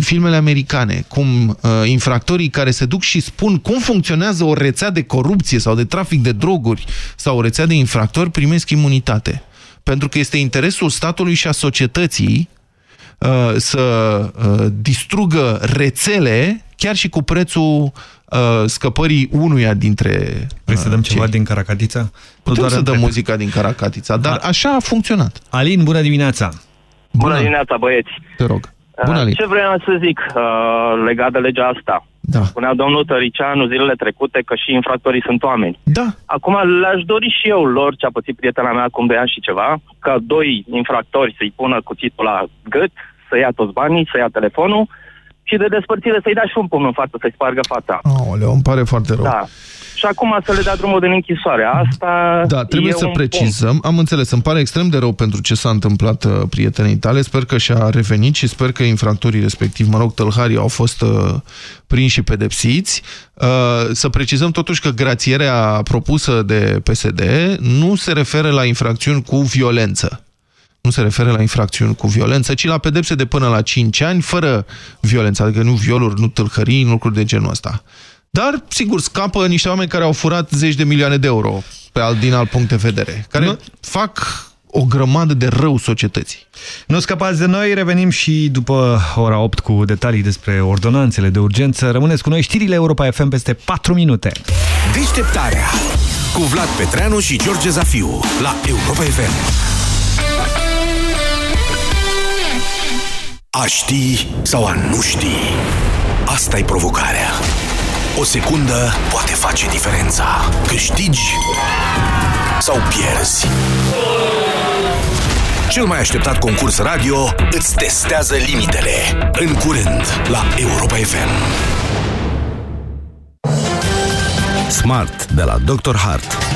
filmele americane, cum uh, infractorii care se duc și spun cum funcționează o rețea de corupție sau de trafic de droguri sau o rețea de infractori, primesc imunitate. Pentru că este interesul statului și a societății Uh, să uh, distrugă rețele chiar și cu prețul uh, scăpării unuia dintre Vrei să dăm cei. ceva din Caracatița? Putem doar să dăm muzica din Caracatița, dar a... așa a funcționat. Alin, bună dimineața! Bună, bună dimineața, băieți! Te rog. Bună, Alin. Ce vreau să zic uh, legat de legea asta? Da. Spunea domnul Tăricianu zilele trecute că și infractorii sunt oameni. Da. Acum le-aș dori și eu lor, ce a pățit prietena mea acum de ani și ceva, ca doi infractori să-i pună cuțitul la gât, să ia toți banii, să ia telefonul și de despărțire să-i dea și un pumn în față, să-i spargă fața. Aoleu, îmi pare foarte rău. Da. Și acum să le dea drumul din închisoare. Asta Da, trebuie să precizăm. Punct. Am înțeles, îmi pare extrem de rău pentru ce s-a întâmplat uh, prietenei tale. Sper că și-a revenit și sper că infractorii respectiv, mă rog, tălharii au fost uh, prinși și pedepsiți. Uh, să precizăm totuși că grațierea propusă de PSD nu se referă la infracțiuni cu violență nu se referă la infracțiuni cu violență, ci la pedepse de până la 5 ani, fără violență, adică nu violuri, nu tâlhării, nu lucruri de genul ăsta. Dar, sigur, scapă niște oameni care au furat zeci de milioane de euro pe alt, din alt punct de vedere, care nu? fac o grămadă de rău societății. Nu scăpați de noi, revenim și după ora 8 cu detalii despre ordonanțele de urgență. Rămâneți cu noi știrile Europa FM peste 4 minute. Deșteptarea cu Vlad Petreanu și George Zafiu la Europa FM. A ști sau a nu ști? asta e provocarea. O secundă poate face diferența. Câștigi sau pierzi. Cel mai așteptat concurs radio îți testează limitele. În curând, la Europa FM. Smart de la Dr. Hart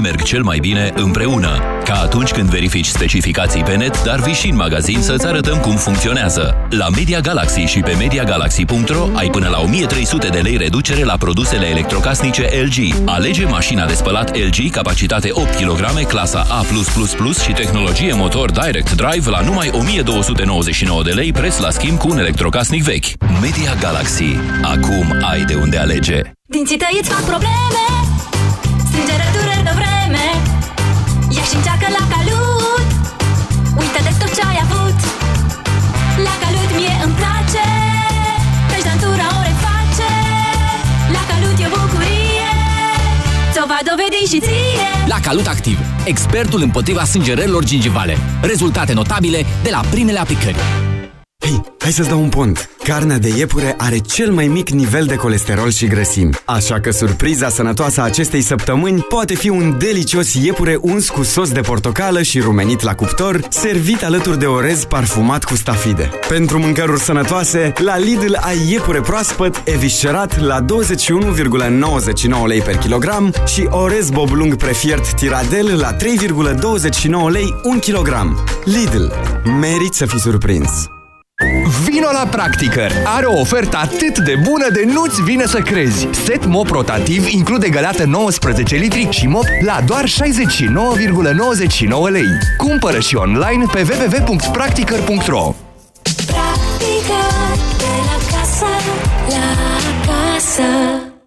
merg cel mai bine împreună. Ca atunci când verifici specificații pe net, dar vii și în magazin să-ți arătăm cum funcționează. La Media Galaxy și pe MediaGalaxy.ro ai până la 1300 de lei reducere la produsele electrocasnice LG. Alege mașina de spălat LG, capacitate 8 kg, clasa A+++ și tehnologie motor Direct Drive la numai 1299 de lei preț la schimb cu un electrocasnic vechi. Media Galaxy. Acum ai de unde alege. Dinții tăi îți fac probleme Strângere dureri de vreme Ia și încearcă la calut Uită de tot ce ai avut La calut mie îmi place Pești dantura o reface La calut e bucurie Ți-o va dovedi și ție La Calut Activ, expertul împotriva sângerărilor gingivale. Rezultate notabile de la primele aplicări. Hei, hai să-ți dau un pont. Carnea de iepure are cel mai mic nivel de colesterol și grăsimi. Așa că surpriza sănătoasă a acestei săptămâni poate fi un delicios iepure uns cu sos de portocală și rumenit la cuptor, servit alături de orez parfumat cu stafide. Pentru mâncăruri sănătoase, la Lidl ai iepure proaspăt, eviscerat la 21,99 lei per kilogram și orez boblung prefiert tiradel la 3,29 lei 1 kg. Lidl. Merit să fii surprins! Vino la Practicăr! Are o ofertă atât de bună de nu-ți vine să crezi! Set mop rotativ include găleată 19 litri și mop la doar 69,99 lei. Cumpără și online pe www.practicăr.ro Practică de la casă, la casă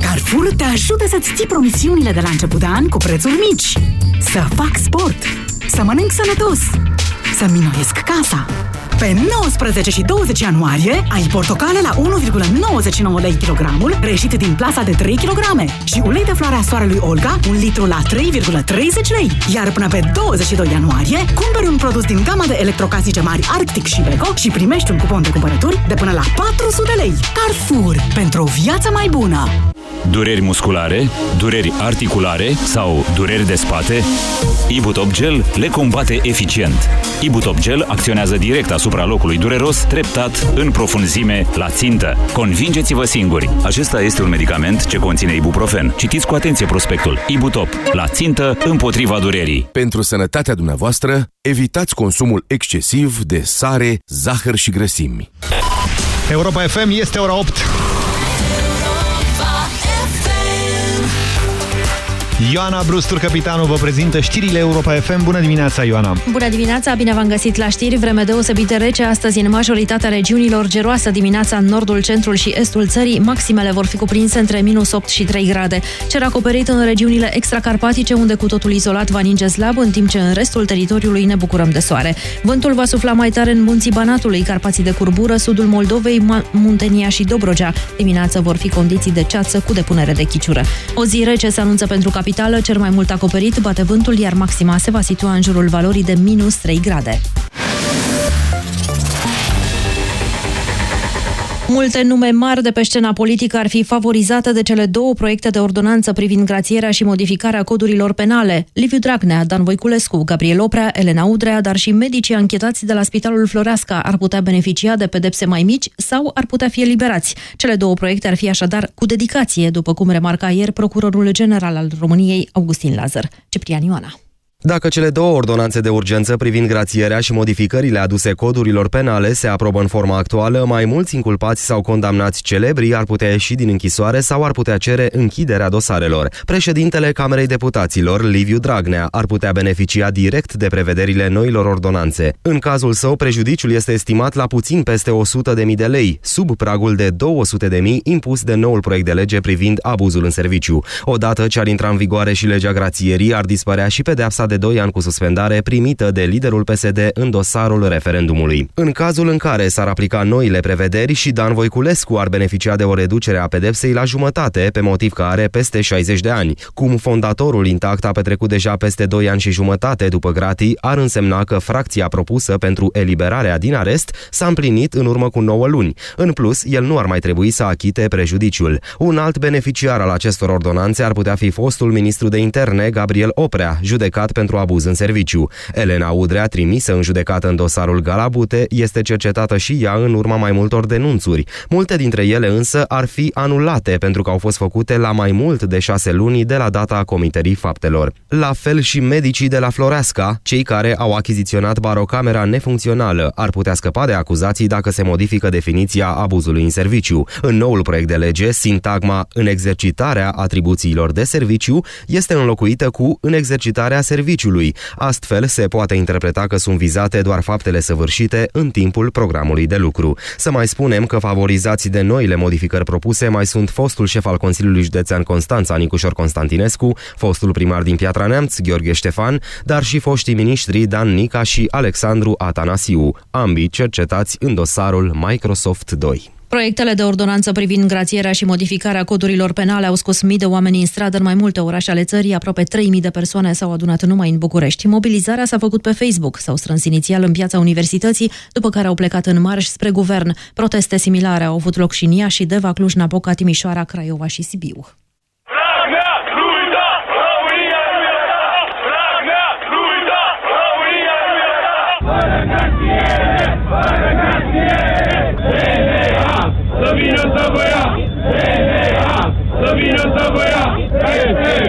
Carrefour te ajută să-ți ții promisiunile de la început de an cu prețuri mici. Să fac sport, să mănânc sănătos, să minoiesc casa. Pe 19 și 20 ianuarie ai portocale la 1,99 lei kilogramul, reșit din plasa de 3 kg și ulei de floarea soarelui Olga, un litru la 3,30 lei. Iar până pe 22 ianuarie, cumperi un produs din gama de electrocasnice mari Arctic și Beko și primești un cupon de cumpărături de până la 400 lei. Carrefour, pentru o viață mai bună! Dureri musculare, dureri articulare sau dureri de spate? Ibutop Gel le combate eficient. Ibutop Gel acționează direct asupra locului dureros, treptat, în profunzime, la țintă. Convingeți-vă singuri! Acesta este un medicament ce conține ibuprofen. Citiți cu atenție prospectul. Ibutop. La țintă, împotriva durerii. Pentru sănătatea dumneavoastră, evitați consumul excesiv de sare, zahăr și grăsimi. Europa FM este ora 8. Ioana Brustur, capitanul, vă prezintă știrile Europa FM. Bună dimineața, Ioana! Bună dimineața, bine v-am găsit la știri. Vreme deosebit de rece astăzi în majoritatea regiunilor, geroasă dimineața în nordul, centrul și estul țării. Maximele vor fi cuprinse între minus 8 și 3 grade. Cer acoperit în regiunile extracarpatice, unde cu totul izolat va ninge slab, în timp ce în restul teritoriului ne bucurăm de soare. Vântul va sufla mai tare în munții Banatului, Carpații de curbură, sudul Moldovei, Muntenia și Dobrogea. Dimineața vor fi condiții de ceață cu depunere de chiciură. O zi rece se anunță pentru capitală, cer mai mult acoperit, bate vântul, iar maxima se va situa în jurul valorii de minus 3 grade. Multe nume mari de pe scena politică ar fi favorizate de cele două proiecte de ordonanță privind grațierea și modificarea codurilor penale. Liviu Dragnea, Dan Voiculescu, Gabriel Oprea, Elena Udrea, dar și medicii anchetați de la Spitalul Floreasca ar putea beneficia de pedepse mai mici sau ar putea fi eliberați. Cele două proiecte ar fi așadar cu dedicație, după cum remarca ieri procurorul general al României, Augustin Lazar. Ciprian Ioana. Dacă cele două ordonanțe de urgență privind grațierea și modificările aduse codurilor penale se aprobă în forma actuală, mai mulți inculpați sau condamnați celebri ar putea ieși din închisoare sau ar putea cere închiderea dosarelor. Președintele Camerei Deputaților, Liviu Dragnea, ar putea beneficia direct de prevederile noilor ordonanțe. În cazul său, prejudiciul este estimat la puțin peste 100.000 de lei, sub pragul de 200.000 impus de noul proiect de lege privind abuzul în serviciu. Odată ce ar intra în vigoare și legea grațierii, ar dispărea și pedeapsa de 2 ani cu suspendare primită de liderul PSD în dosarul referendumului. În cazul în care s-ar aplica noile prevederi și Dan Voiculescu ar beneficia de o reducere a pedepsei la jumătate, pe motiv că are peste 60 de ani. Cum fondatorul intact a petrecut deja peste 2 ani și jumătate după gratii, ar însemna că fracția propusă pentru eliberarea din arest s-a împlinit în urmă cu 9 luni. În plus, el nu ar mai trebui să achite prejudiciul. Un alt beneficiar al acestor ordonanțe ar putea fi fostul ministru de interne, Gabriel Oprea, judecat pentru abuz în serviciu. Elena Udrea, trimisă în judecată în dosarul Galabute, este cercetată și ea în urma mai multor denunțuri. Multe dintre ele însă ar fi anulate pentru că au fost făcute la mai mult de șase luni de la data comiterii faptelor. La fel și medicii de la Floreasca, cei care au achiziționat barocamera nefuncțională, ar putea scăpa de acuzații dacă se modifică definiția abuzului în serviciu. În noul proiect de lege, sintagma în exercitarea atribuțiilor de serviciu este înlocuită cu în exercitarea serviciului. Astfel, se poate interpreta că sunt vizate doar faptele săvârșite în timpul programului de lucru. Să mai spunem că favorizați de noile modificări propuse mai sunt fostul șef al Consiliului Județean Constanța, Nicușor Constantinescu, fostul primar din Piatra Neamț, Gheorghe Ștefan, dar și foștii miniștri Dan Nica și Alexandru Atanasiu, ambii cercetați în dosarul Microsoft 2. Proiectele de ordonanță privind grațierea și modificarea codurilor penale au scos mii de oameni în stradă în mai multe orașe ale țării. Aproape 3.000 de persoane s-au adunat numai în București. Mobilizarea s-a făcut pe Facebook. S-au strâns inițial în piața Universității, după care au plecat în marș spre guvern. Proteste similare au avut loc și în Iași, Deva, Cluj-Napoca, Timișoara, Craiova și Sibiu. Să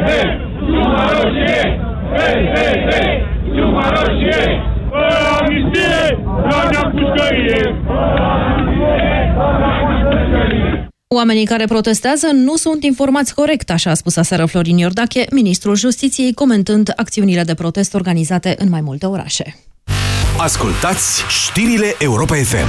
hei! Oamenii care protestează nu sunt informați corect, așa a spus aseară Florin Iordache, ministrul justiției, comentând acțiunile de protest organizate în mai multe orașe. Ascultați știrile Europa FM!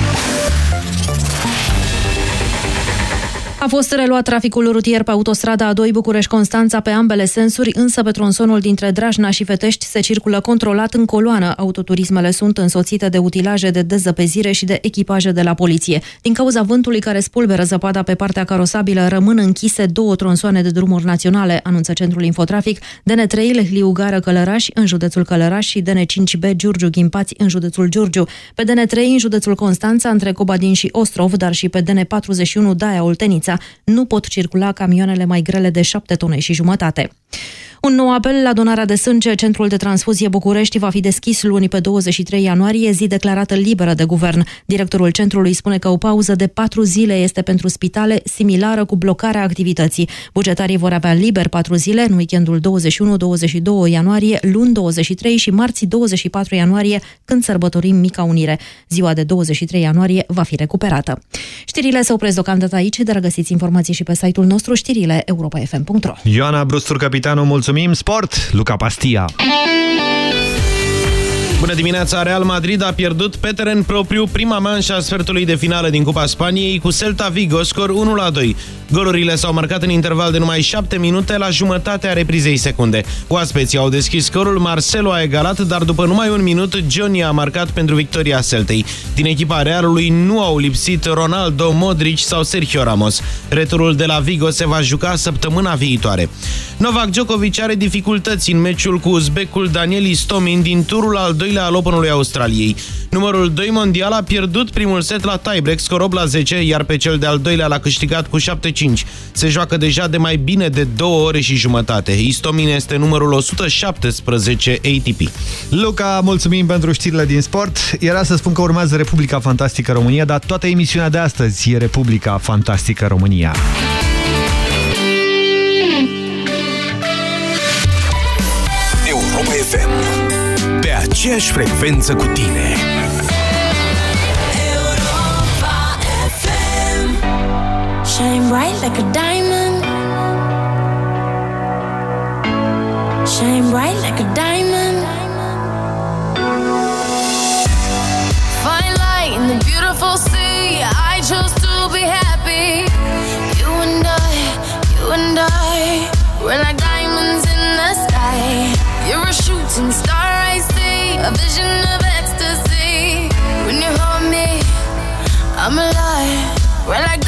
A fost reluat traficul rutier pe autostrada A2 București-Constanța pe ambele sensuri, însă pe tronsonul dintre Drajna și Fetești se circulă controlat în coloană. Autoturismele sunt însoțite de utilaje de dezăpezire și de echipaje de la poliție. Din cauza vântului care spulberă zăpada pe partea carosabilă, rămân închise două tronsoane de drumuri naționale, anunță Centrul Infotrafic, DN3 Liugară Călăraș în județul Călăraș și DN5B Giurgiu Ghimpați în județul Giurgiu. Pe DN3 în județul Constanța, între Cobadin și Ostrov, dar și pe DN41 Daia Oltenița, nu pot circula camioanele mai grele de 7 tone și jumătate. Un nou apel la donarea de sânge, Centrul de Transfuzie București va fi deschis luni pe 23 ianuarie, zi declarată liberă de guvern. Directorul centrului spune că o pauză de patru zile este pentru spitale similară cu blocarea activității. Bugetarii vor avea liber patru zile în weekendul 21-22 ianuarie, luni 23 și marți 24 ianuarie, când sărbătorim Mica Unire. Ziua de 23 ianuarie va fi recuperată. Știrile se opresc deocamdată aici, dar găsiți informații și pe site-ul nostru știrile europa.fm.ro Ioana Brustur, capitanul, mulțumim. Sport, Luca Pastia. Bună dimineața! Real Madrid a pierdut pe teren propriu prima manșă a sfertului de finală din Cupa Spaniei cu Celta Vigo, scor 1-2. Golurile s-au marcat în interval de numai 7 minute la jumătatea reprizei secunde. Oaspeții au deschis scorul, Marcelo a egalat, dar după numai un minut, Johnny a marcat pentru victoria Celtei. Din echipa Realului nu au lipsit Ronaldo, Modric sau Sergio Ramos. Returul de la Vigo se va juca săptămâna viitoare. Novak Djokovic are dificultăți în meciul cu uzbecul Daniel Istomin din turul al doilea al Openului Australiei. Numărul 2 mondial a pierdut primul set la tiebreak, scor 8 la 10, iar pe cel de-al doilea l-a câștigat cu 7-5. Se joacă deja de mai bine de două ore și jumătate. Istomin este numărul 117 ATP. Luca, mulțumim pentru știrile din sport. Era să spun că urmează Republica Fantastică România, dar toată emisiunea de astăzi e Republica Fantastică România. Europa FM. Aceeași frecvență cu tine. Shine bright like a diamond. Shine bright like a diamond. Find light in the beautiful sea. I chose to be happy. You and I, you and I, we're like diamonds in the sky. You're a shooting star, I'm alive. When I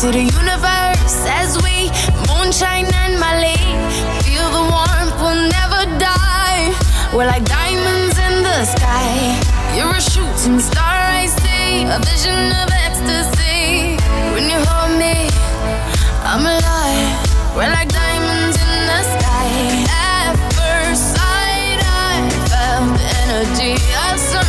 to the universe as we moonshine and Mali. Feel the warmth, we'll never die. We're like diamonds in the sky. You're a shooting star, I see. A vision of ecstasy. When you hold me, I'm alive. We're like diamonds in the sky. At first sight, I felt the energy of sun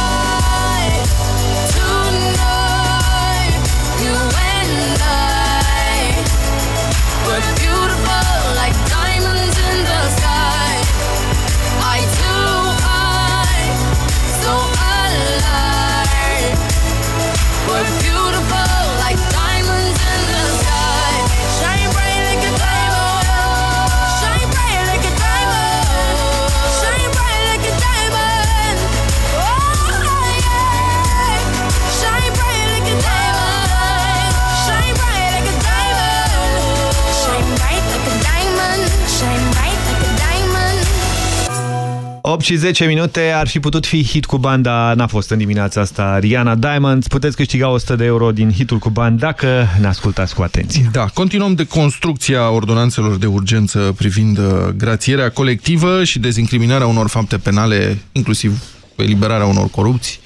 8 și 10 minute ar fi putut fi hit cu bani, dar n-a fost în dimineața asta. Rihanna Diamonds, puteți câștiga 100 de euro din hitul cu bani dacă ne ascultați cu atenție. Da, continuăm de construcția ordonanțelor de urgență privind uh, grațierea colectivă și dezincriminarea unor fapte penale, inclusiv eliberarea unor corupți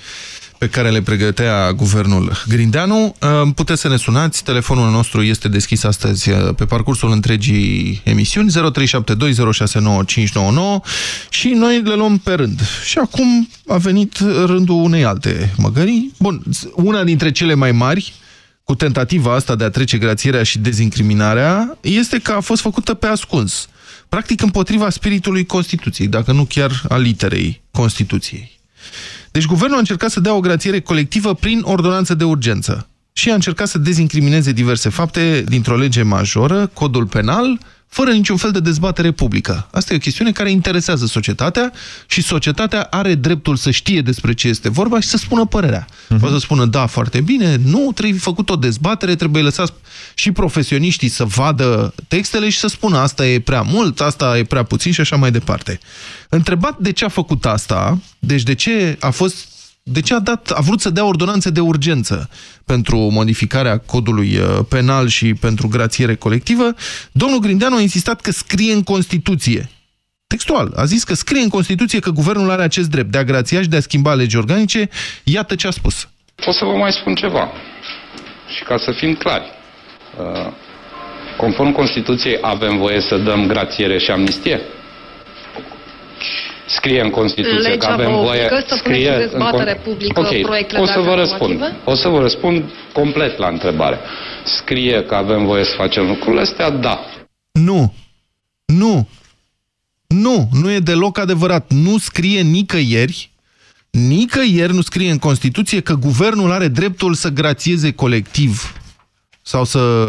pe care le pregătea guvernul Grindeanu. Uh, Puteți să ne sunați, telefonul nostru este deschis astăzi uh, pe parcursul întregii emisiuni 0372069599 și noi le luăm pe rând. Și acum a venit rândul unei alte măgării. Bun, una dintre cele mai mari cu tentativa asta de a trece grațierea și dezincriminarea este că a fost făcută pe ascuns. Practic împotriva spiritului Constituției, dacă nu chiar a literei Constituției. Deci guvernul a încercat să dea o grațiere colectivă prin ordonanță de urgență. Și a încercat să dezincrimineze diverse fapte dintr-o lege majoră, codul penal, fără niciun fel de dezbatere publică. Asta e o chestiune care interesează societatea și societatea are dreptul să știe despre ce este vorba și să spună părerea. Uh -huh. Poate să spună, da, foarte bine, nu, trebuie făcut o dezbatere, trebuie lăsați și profesioniștii să vadă textele și să spună asta e prea mult, asta e prea puțin și așa mai departe. Întrebat de ce a făcut asta, deci de ce a fost de ce a, dat, a vrut să dea ordonanțe de urgență pentru modificarea codului uh, penal și pentru grațiere colectivă, domnul Grindeanu a insistat că scrie în Constituție. Textual, a zis că scrie în Constituție că guvernul are acest drept de a grația și de a schimba legi organice. Iată ce a spus. O să vă mai spun ceva. Și ca să fim clari, uh, conform Constituției avem voie să dăm grațiere și amnistie? Scrie în Constituție Legea că avem vă voie... obligă să puneți scrie în dezbatere în publică Ok, proiectele o de să vă acte răspund. normative? O să vă răspund complet la întrebare. Scrie că avem voie să facem lucrurile astea? Da. Nu. Nu. Nu, nu e deloc adevărat. Nu scrie nicăieri, nicăieri nu scrie în Constituție că guvernul are dreptul să grațieze colectiv sau să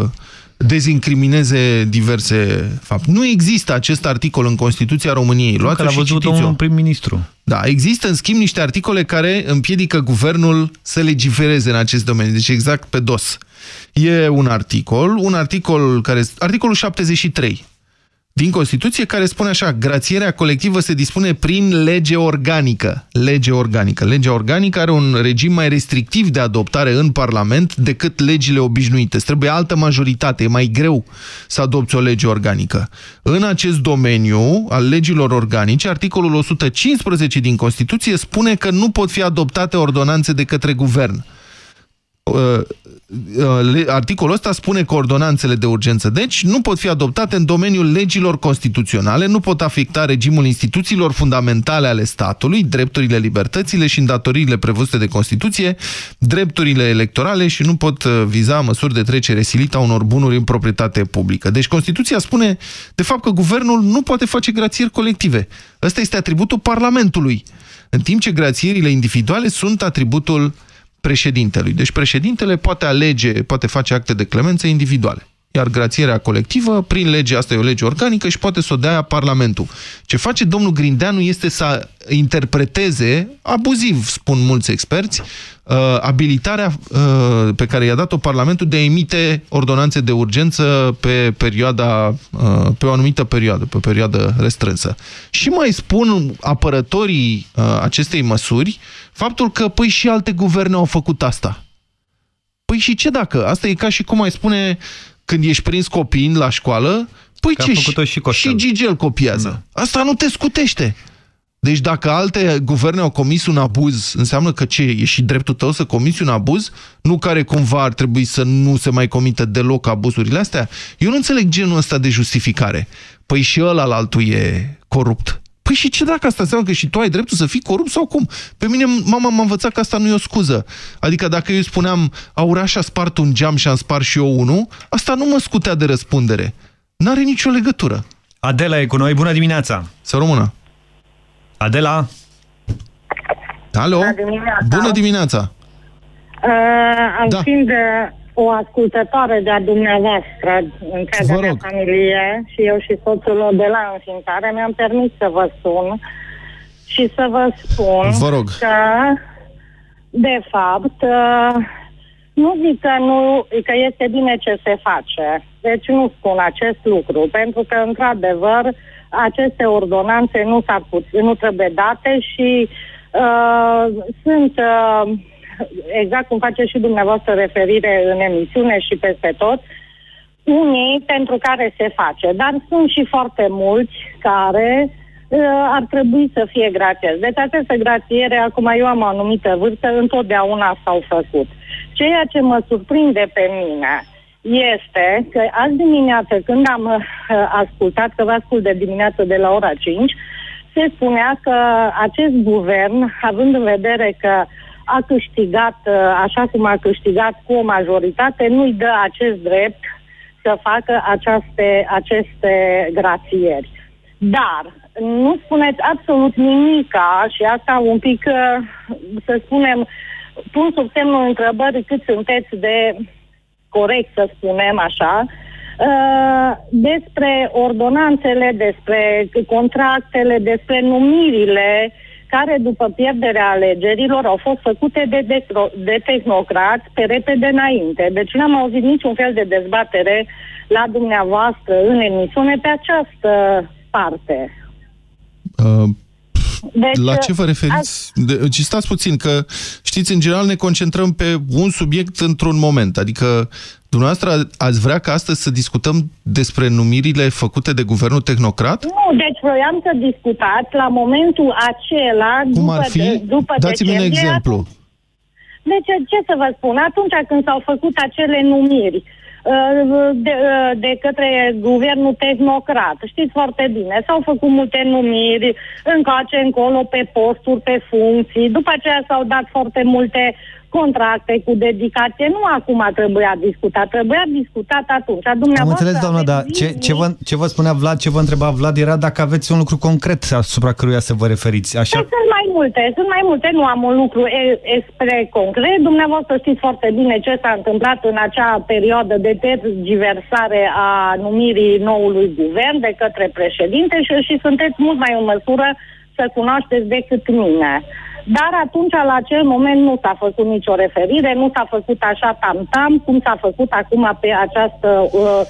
dezincrimineze diverse fapte. Nu există acest articol în Constituția României. Luați-o l-a și văzut citiți-o. domnul prim-ministru. Da, există în schimb niște articole care împiedică guvernul să legifereze în acest domeniu, deci exact pe dos. E un articol, un articol care articolul 73 din Constituție care spune așa, grațierea colectivă se dispune prin lege organică. Lege organică. Legea organică are un regim mai restrictiv de adoptare în Parlament decât legile obișnuite. Îți trebuie altă majoritate, e mai greu să adopți o lege organică. În acest domeniu al legilor organice, articolul 115 din Constituție spune că nu pot fi adoptate ordonanțe de către guvern. Uh, uh, articolul ăsta spune că ordonanțele de urgență, deci, nu pot fi adoptate în domeniul legilor constituționale, nu pot afecta regimul instituțiilor fundamentale ale statului, drepturile, libertățile și îndatoririle prevăzute de Constituție, drepturile electorale și nu pot uh, viza măsuri de trecere silită a unor bunuri în proprietate publică. Deci Constituția spune, de fapt, că guvernul nu poate face grațieri colective. Ăsta este atributul Parlamentului, în timp ce grațierile individuale sunt atributul președintelui. Deci președintele poate alege, poate face acte de clemență individuale. Iar grațierea colectivă, prin lege, asta e o lege organică și poate să o dea Parlamentul. Ce face domnul Grindeanu este să interpreteze, abuziv, spun mulți experți, uh, abilitarea uh, pe care i-a dat-o Parlamentul de a emite ordonanțe de urgență pe perioada, uh, pe o anumită perioadă, pe o perioadă restrânsă. Și mai spun apărătorii uh, acestei măsuri faptul că, păi, și alte guverne au făcut asta. Păi și ce dacă? Asta e ca și cum ai spune când ești prins copiind la școală, păi Că a ce, făcut-o și Costel. și Gigel copiază. Da. Asta nu te scutește. Deci dacă alte guverne au comis un abuz, înseamnă că ce? E și dreptul tău să comiți un abuz? Nu care cumva ar trebui să nu se mai comită deloc abuzurile astea? Eu nu înțeleg genul ăsta de justificare. Păi și ăla la altul e corupt. Păi și ce dacă asta înseamnă că și tu ai dreptul să fii corupt sau cum? Pe mine mama m-a învățat că asta nu e o scuză. Adică dacă eu îi spuneam, Auraș a spart un geam și am spart și eu unul, asta nu mă scutea de răspundere. N-are nicio legătură. Adela e cu noi, bună dimineața! Să română! Adela? Alo? Bună dimineața! Bună dimineața! Uh, Da. Fiind uh, o ascultătoare de-a dumneavoastră, întreaga Vă mea rog. familie și eu și soțul meu de la înființare, mi-am permis să vă sun și să vă spun Vă rog. că, de fapt, uh, nu zic că, nu, că este bine ce se face. Deci nu spun acest lucru, pentru că, într-adevăr, aceste ordonanțe nu, s-ar put, nu trebuie date și uh, sunt, uh, exact cum face și dumneavoastră referire în emisiune și peste tot, unii pentru care se face, dar sunt și foarte mulți care uh, ar trebui să fie grațiați. Deci aceste grațiere, acum eu am o anumită vârstă, întotdeauna s-au făcut. Ceea ce mă surprinde pe mine este că azi dimineață, când am uh, ascultat, că vă ascult de dimineață de la ora 5, se spunea că acest guvern, având în vedere că a câștigat, uh, așa cum a câștigat cu o majoritate, nu-i dă acest drept să facă aceste, aceste grațieri. Dar nu spuneți absolut nimica și asta un pic, uh, să spunem, pun sub semnul întrebării cât sunteți de corect, să spunem așa, uh, despre ordonanțele, despre contractele, despre numirile care după pierderea alegerilor au fost făcute de, de, de tehnocrați pe repede înainte. Deci n-am auzit niciun fel de dezbatere la dumneavoastră în emisiune pe această parte. Uh, Deci, la ce vă referiți? De, ci stați puțin, că știți, în general ne concentrăm pe un subiect într-un moment. Adică dumneavoastră ați vrea ca astăzi să discutăm despre numirile făcute de guvernul tehnocrat? Nu, deci vroiam să discutați la momentul acela Cum după, ar fi? de, după Dați-mi un decembrie, exemplu. Deci, ce să vă spun, atunci când s-au făcut acele numiri uh, de, uh, de către guvernul tehnocrat, știți foarte bine, s-au făcut multe numiri încoace, încolo, pe posturi, pe funcții, după aceea s-au dat foarte multe contracte cu dedicație. Nu acum trebuia discutat, trebuia discutat atunci. Am Dumneavoastră înțeles, doamnă, aveți dar ce, ce, vă, ce vă spunea Vlad, ce vă întreba Vlad era dacă aveți un lucru concret asupra căruia să vă referiți. Așa? Păi sunt mai multe, sunt mai multe, nu am un lucru e, expre concret. Dumneavoastră știți foarte bine ce s-a întâmplat în acea perioadă de tergiversare a numirii noului guvern de către președinte și, și sunteți mult mai în măsură să cunoașteți decât mine. Dar atunci, la acel moment, nu s-a făcut nicio referire, nu s-a făcut așa tam-tam, cum s-a făcut acum pe această uh,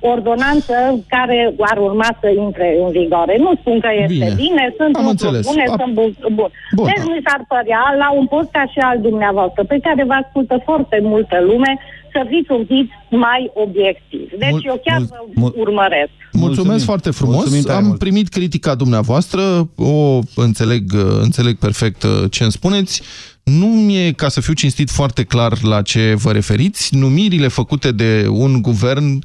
ordonanță care ar urma să intre în vigoare. Nu spun că este Bine. bine, sunt Am lucruri înțeles. bune, A- sunt bun. bun. Bun. Deci mi s-ar părea, la un post ca și al dumneavoastră, pe care vă ascultă foarte multă lume, să fiți un pic mai obiectiv. Deci Mult- eu chiar mult- vă mult- urmăresc. Mulțumesc Mulțumim. foarte frumos. Mulțumim tare Am mult. primit critica dumneavoastră, o înțeleg, înțeleg perfect uh, ce îmi spuneți. Nu mi-e, ca să fiu cinstit foarte clar la ce vă referiți, numirile făcute de un guvern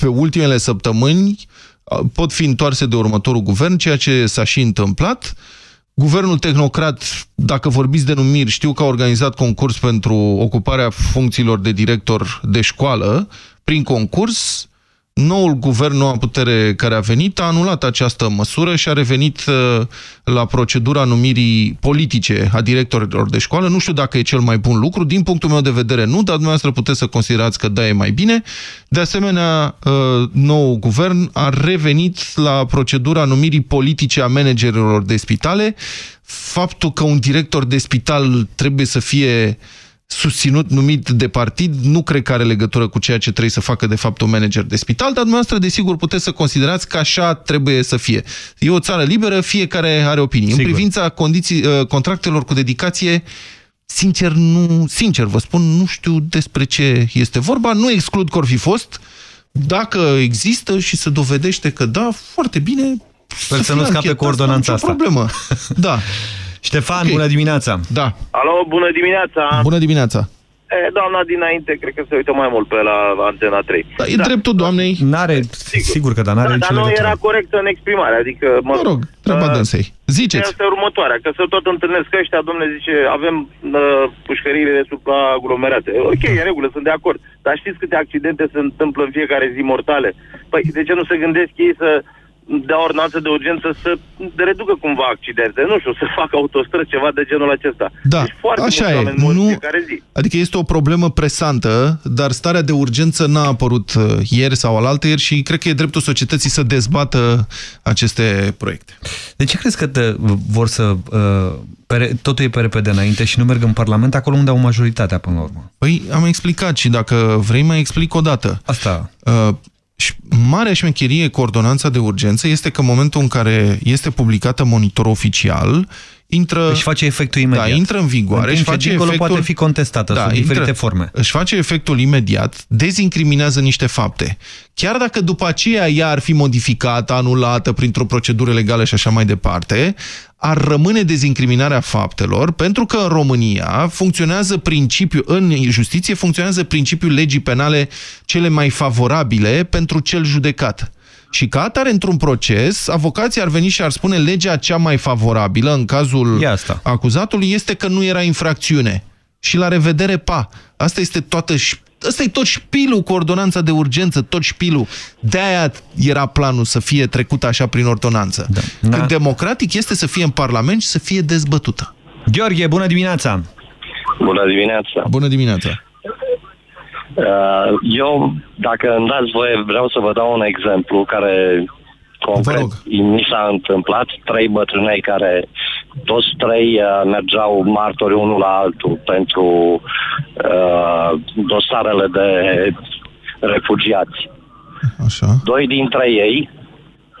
pe ultimele săptămâni uh, pot fi întoarse de următorul guvern, ceea ce s-a și întâmplat. Guvernul tehnocrat, dacă vorbiți de numiri, știu că a organizat concurs pentru ocuparea funcțiilor de director de școală. Prin concurs, noul guvern, noua putere care a venit, a anulat această măsură și a revenit uh, la procedura numirii politice a directorilor de școală. Nu știu dacă e cel mai bun lucru, din punctul meu de vedere nu, dar dumneavoastră puteți să considerați că da, e mai bine. De asemenea, uh, nou guvern a revenit la procedura numirii politice a managerilor de spitale. Faptul că un director de spital trebuie să fie susținut, numit de partid, nu cred că are legătură cu ceea ce trebuie să facă de fapt un manager de spital, dar dumneavoastră desigur puteți să considerați că așa trebuie să fie. E o țară liberă, fiecare are opinii. Sigur. În privința condiții, uh, contractelor cu dedicație, sincer, nu, sincer vă spun, nu știu despre ce este vorba, nu exclud că or fi fost, dacă există și se dovedește că da, foarte bine, Sper să nu scape cu ordonanța asta. problemă. Da. Ștefan, bună dimineața! Da. Alo, bună dimineața! Bună dimineața! E, doamna dinainte, cred că se uită mai mult pe la Antena 3. Da, e dreptul doamnei. N-are, sigur, sigur că da, n-are Da, nicio dar nu legătură. era corect în exprimare, adică... Mă, Mă rog, treaba uh, dânsei. Ziceți. Asta e următoarea, că se tot întâlnesc ăștia, domnule, zice, avem uh, pușcăriile supraaglomerate. Ok, în regulă, sunt de acord. Dar știți câte accidente se întâmplă în fiecare zi mortale? Păi, de ce nu se gândesc ei să dea ordonanță de urgență să reducă cumva accidente, nu știu, să facă autostrăzi, ceva de genul acesta. Da, deci foarte așa mulți e. oameni mor în Nu, fiecare zi. adică este o problemă presantă, dar starea de urgență n-a apărut uh, ieri sau alaltăieri și cred că e dreptul societății să dezbată aceste proiecte. De ce crezi că te, vor să... Uh, pe, totul e pe repede înainte și nu merg în Parlament acolo unde au majoritatea până la urmă? Păi am explicat și dacă vrei mai explic o dată. Asta. Uh, și marea șmecherie cu ordonanța de urgență este că în momentul în care este publicată monitor oficial, intră... Își face efectul imediat. Da, intră în vigoare. În timp își ce face dincolo efectul... poate fi contestată sub diferite forme. Își face efectul imediat, dezincriminează niște fapte. Chiar dacă după aceea ea ar fi modificată, anulată printr-o procedură legală și așa mai departe, ar rămâne dezincriminarea faptelor, pentru că în România funcționează principiul, în justiție funcționează principiul legii penale cele mai favorabile pentru cel judecat. Și ca atare, într-un proces, avocații ar veni și ar spune legea cea mai favorabilă în cazul acuzatului este că nu era infracțiune. Și la revedere, pa! Asta este toată Ăsta e tot șpilul cu ordonanța de urgență, tot șpilul. De-aia era planul să fie trecută așa prin ordonanță. Da. Când Da. democratic este să fie în Parlament și să fie dezbătută. Gheorghe, bună dimineața! Bună dimineața! Bună dimineața! Uh, Eu, dacă îmi dați voie, vreau să vă dau un exemplu care concret mi s-a întâmplat. Trei bătrânei care toți trei uh, mergeau martori unul la altul pentru uh, dosarele de refugiați. Așa. Doi dintre ei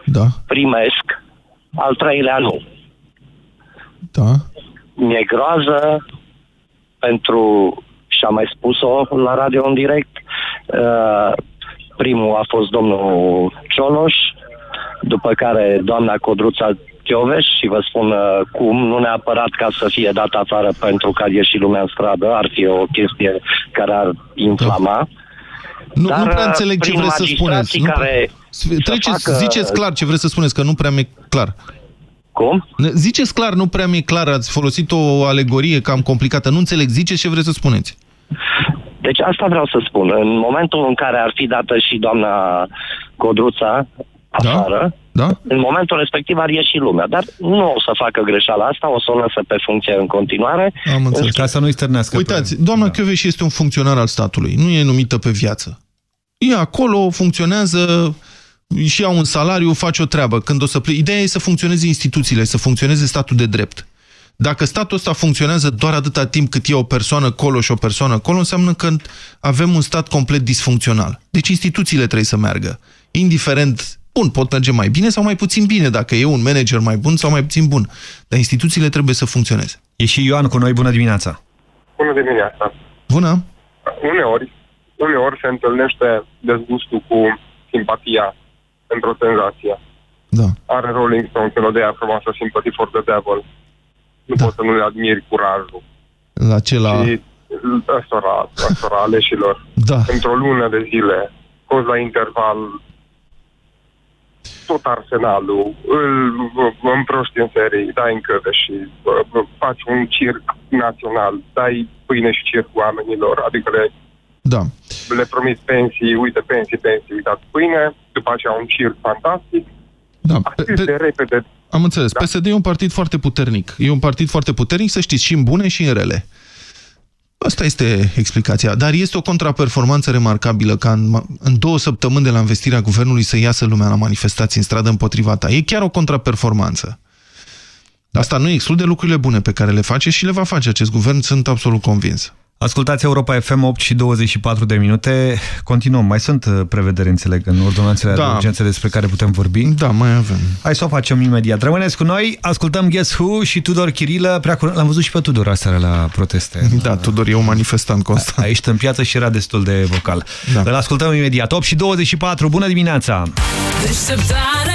Da. primesc, al treilea nu. Da. Mi-e groază pentru, și am mai spus-o la radio în direct, uh, primul a fost domnul Cioloș, după care doamna Codruța Chioveș și vă spun uh, cum, nu neapărat ca să fie dat afară pentru că ar ieși lumea în stradă, ar fi o chestie care ar inflama. Nu, Dar, nu prea uh, înțeleg ce prin vreți să spuneți. magistrații Nu prea- care S- să Treceți, facă- ziceți clar ce vreți să spuneți, că nu prea mi-e clar. Cum? Ziceți clar, nu prea mi-e clar, ați folosit o alegorie cam complicată. Nu înțeleg, ziceți ce vreți să spuneți. Deci asta vreau să spun. În momentul în care ar fi dată și doamna Codruța afară, da? în momentul respectiv ar ieși lumea. Dar nu o să facă greșeala asta, o să o lăsă pe funcție în continuare. Am înțeles. Ca să nu-i stârnească. Uitați, doamna da. Chioveș este un funcționar al statului, nu e numită pe viață. E acolo, funcționează și ia un salariu, face o treabă. Când o să ple... Ideea e să funcționeze instituțiile, să funcționeze statul de drept. Dacă statul ăsta funcționează doar atâta timp cât e o persoană colo și o persoană colo, înseamnă că avem un stat complet disfuncțional. Deci instituțiile trebuie să meargă. Indiferent, bun, pot merge mai bine sau mai puțin bine, dacă e un manager mai bun sau mai puțin bun. Dar instituțiile trebuie să funcționeze. E și Ioan cu noi, bună dimineața! Bună dimineața! Bună! Uneori, uneori se întâlnește dezgustul cu simpatia într-o senzație. Da. Are Rolling Stones melodia frumoasă Sympathy for the Devil. Nu da. poți să nu le admiri curajul. La ce la... Și ăstora, ăstora aleșilor. Da. Într-o lună de zile, cozi la interval tot arsenalul, îl împroști în serii, dai în căve și bă, bă, faci un circ național, dai pâine și circ oamenilor, adică le, Da. le promiți pensii, uite pensii, pensii, uitați pâine, după aceea un circ fantastic, Da, atât de repede. Am înțeles. Da. PSD e un partid foarte puternic. E un partid foarte puternic, să știți, și în bune și în rele. Asta este explicația. Dar este o contraperformanță remarcabilă ca în, în două săptămâni de la investirea guvernului să iasă lumea la manifestații în stradă împotriva ta. E chiar o contraperformanță. Asta nu exclude lucrurile bune pe care le face și le va face acest guvern, sunt absolut convins. Ascultați Europa FM 8 și 24 de minute. Continuăm. Mai sunt uh, prevederi, înțeleg, în ordonanțele Da. de urgență despre care putem vorbi. Da, mai avem. Hai să o facem imediat. Rămâneți cu noi, ascultăm Guess Who și Tudor Chirilă. Prea curând- L-am văzut și pe Tudor aseară la proteste. Da, Tudor e un manifestant constant. Aici în piață și era destul de vocal. Da. Îl ascultăm imediat. 8 și 24, bună dimineața! Deșteptarea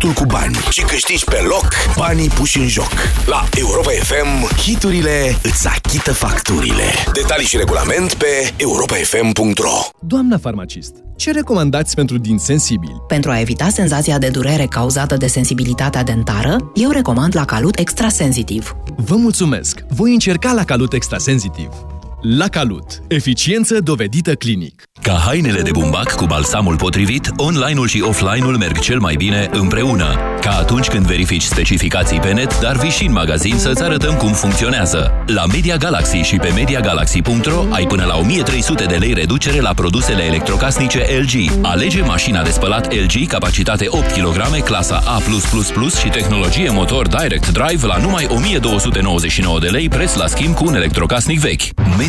hitul cu bani și câștigi pe loc banii puși în joc. La Europa FM, hiturile îți achită facturile. Detalii și regulament pe europafm.ro Doamna farmacist, ce recomandați pentru din sensibili? Pentru a evita senzația de durere cauzată de sensibilitatea dentară, eu recomand la Calut Extrasensitiv. Vă mulțumesc! Voi încerca la Calut Extrasensitiv. La Calut. Eficiență dovedită clinic. Ca hainele de bumbac cu balsamul potrivit, online-ul și offline-ul merg cel mai bine împreună. Ca atunci când verifici specificații pe net, dar vii și în magazin să-ți arătăm cum funcționează. La Media Galaxy și pe MediaGalaxy.ro ai până la 1300 de lei reducere la produsele electrocasnice LG. Alege mașina de spălat LG, capacitate 8 kg, clasa A+++ și tehnologie motor Direct Drive la numai 1299 de lei, preț la schimb cu un electrocasnic vechi. Media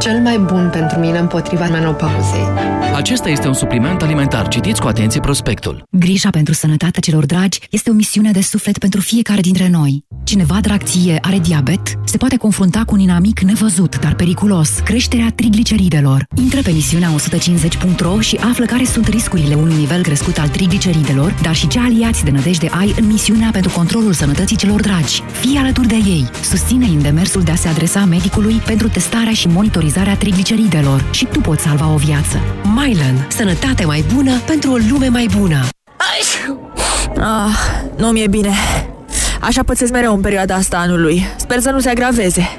Cel mai bun pentru mine împotriva menopauzei. Acesta este un supliment alimentar. Citiți cu atenție prospectul. Grija pentru sănătatea celor dragi este o misiune de suflet pentru fiecare dintre noi. Cineva drag ție are diabet, se poate confrunta cu un inamic nevăzut, dar periculos, creșterea trigliceridelor. Intră pe misiunea 150.ro și află care sunt riscurile unui nivel crescut al trigliceridelor, dar și ce aliați de nădejde ai în misiunea pentru controlul sănătății celor dragi. Fii alături de ei. Susține în demersul de a se adresa medicului pentru testarea și monitorizarea trigliceridelor și tu poți salva o viață. Mylan. Sănătate mai bună pentru o lume mai bună. Ah, nu mi-e bine. Așa pățesc mereu în perioada asta anului. Sper să nu se agraveze.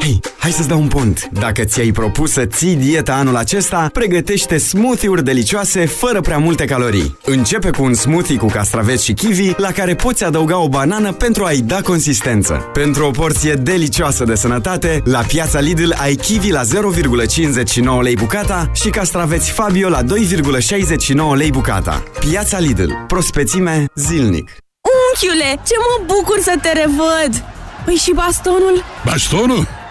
Hei, hai să-ți dau un pont. Dacă ți-ai propus să ții dieta anul acesta, pregătește smoothie-uri delicioase fără prea multe calorii. Începe cu un smoothie cu castraveți și kiwi, la care poți adăuga o banană pentru a-i da consistență. Pentru o porție delicioasă de sănătate, la piața Lidl ai kiwi la 0,59 lei bucata și castraveți Fabio la 2,69 lei bucata. Piața Lidl. Prospețime zilnic. Unchiule, ce mă bucur să te revăd! Păi și bastonul? Bastonul?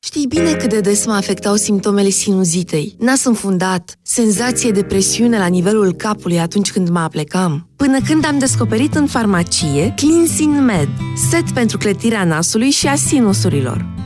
Știi bine cât de des mă afectau simptomele sinuzitei. Nas înfundat, senzație de presiune la nivelul capului atunci când mă aplecam. Până când am descoperit în farmacie Cleansing Med, set pentru clătirea nasului și a sinusurilor.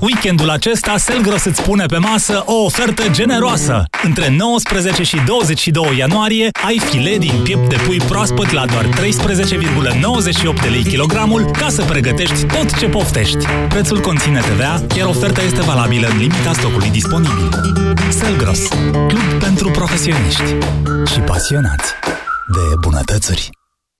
Weekendul acesta, Selgros îți pune pe masă o ofertă generoasă. Între 19 și 22 ianuarie ai filet din piept de pui proaspăt la doar 13,98 de lei kilogramul ca să pregătești tot ce poftești. Prețul conține TVA, iar oferta este valabilă în limita stocului disponibil. Selgros, club pentru profesioniști și pasionați de bunătățuri.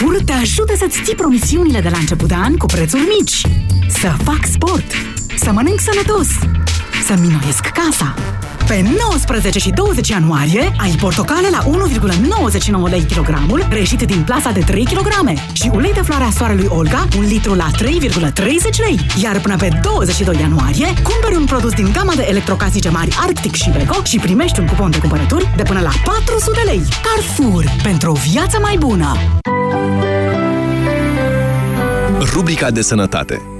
Carrefour te ajută să-ți ții promisiunile de la început de an cu prețuri mici. Să fac sport, să mănânc sănătos, să minoiesc casa. Pe 19 și 20 ianuarie ai portocale la 1,99 lei kilogramul, reșit din plasa de 3 kg și ulei de floarea soarelui Olga, un litru la 3,30 lei. Iar până pe 22 ianuarie, cumperi un produs din gama de electrocasnice mari Arctic și Beko și primești un cupon de cumpărături de până la 400 lei. Carrefour, pentru o viață mai bună! Rubrica de sănătate.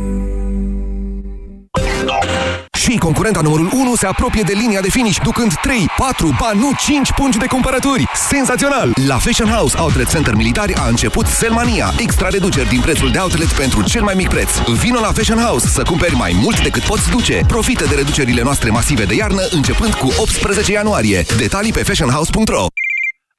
Și concurenta numărul 1 se apropie de linia de finish, ducând 3, 4, ba nu 5 pungi de cumpărături. Senzațional! La Fashion House Outlet Center Militari a început Selmania, extra reduceri din prețul de outlet pentru cel mai mic preț. Vino la Fashion House să cumperi mai mult decât poți duce. Profită de reducerile noastre masive de iarnă începând cu 18 ianuarie. Detalii pe fashionhouse.ro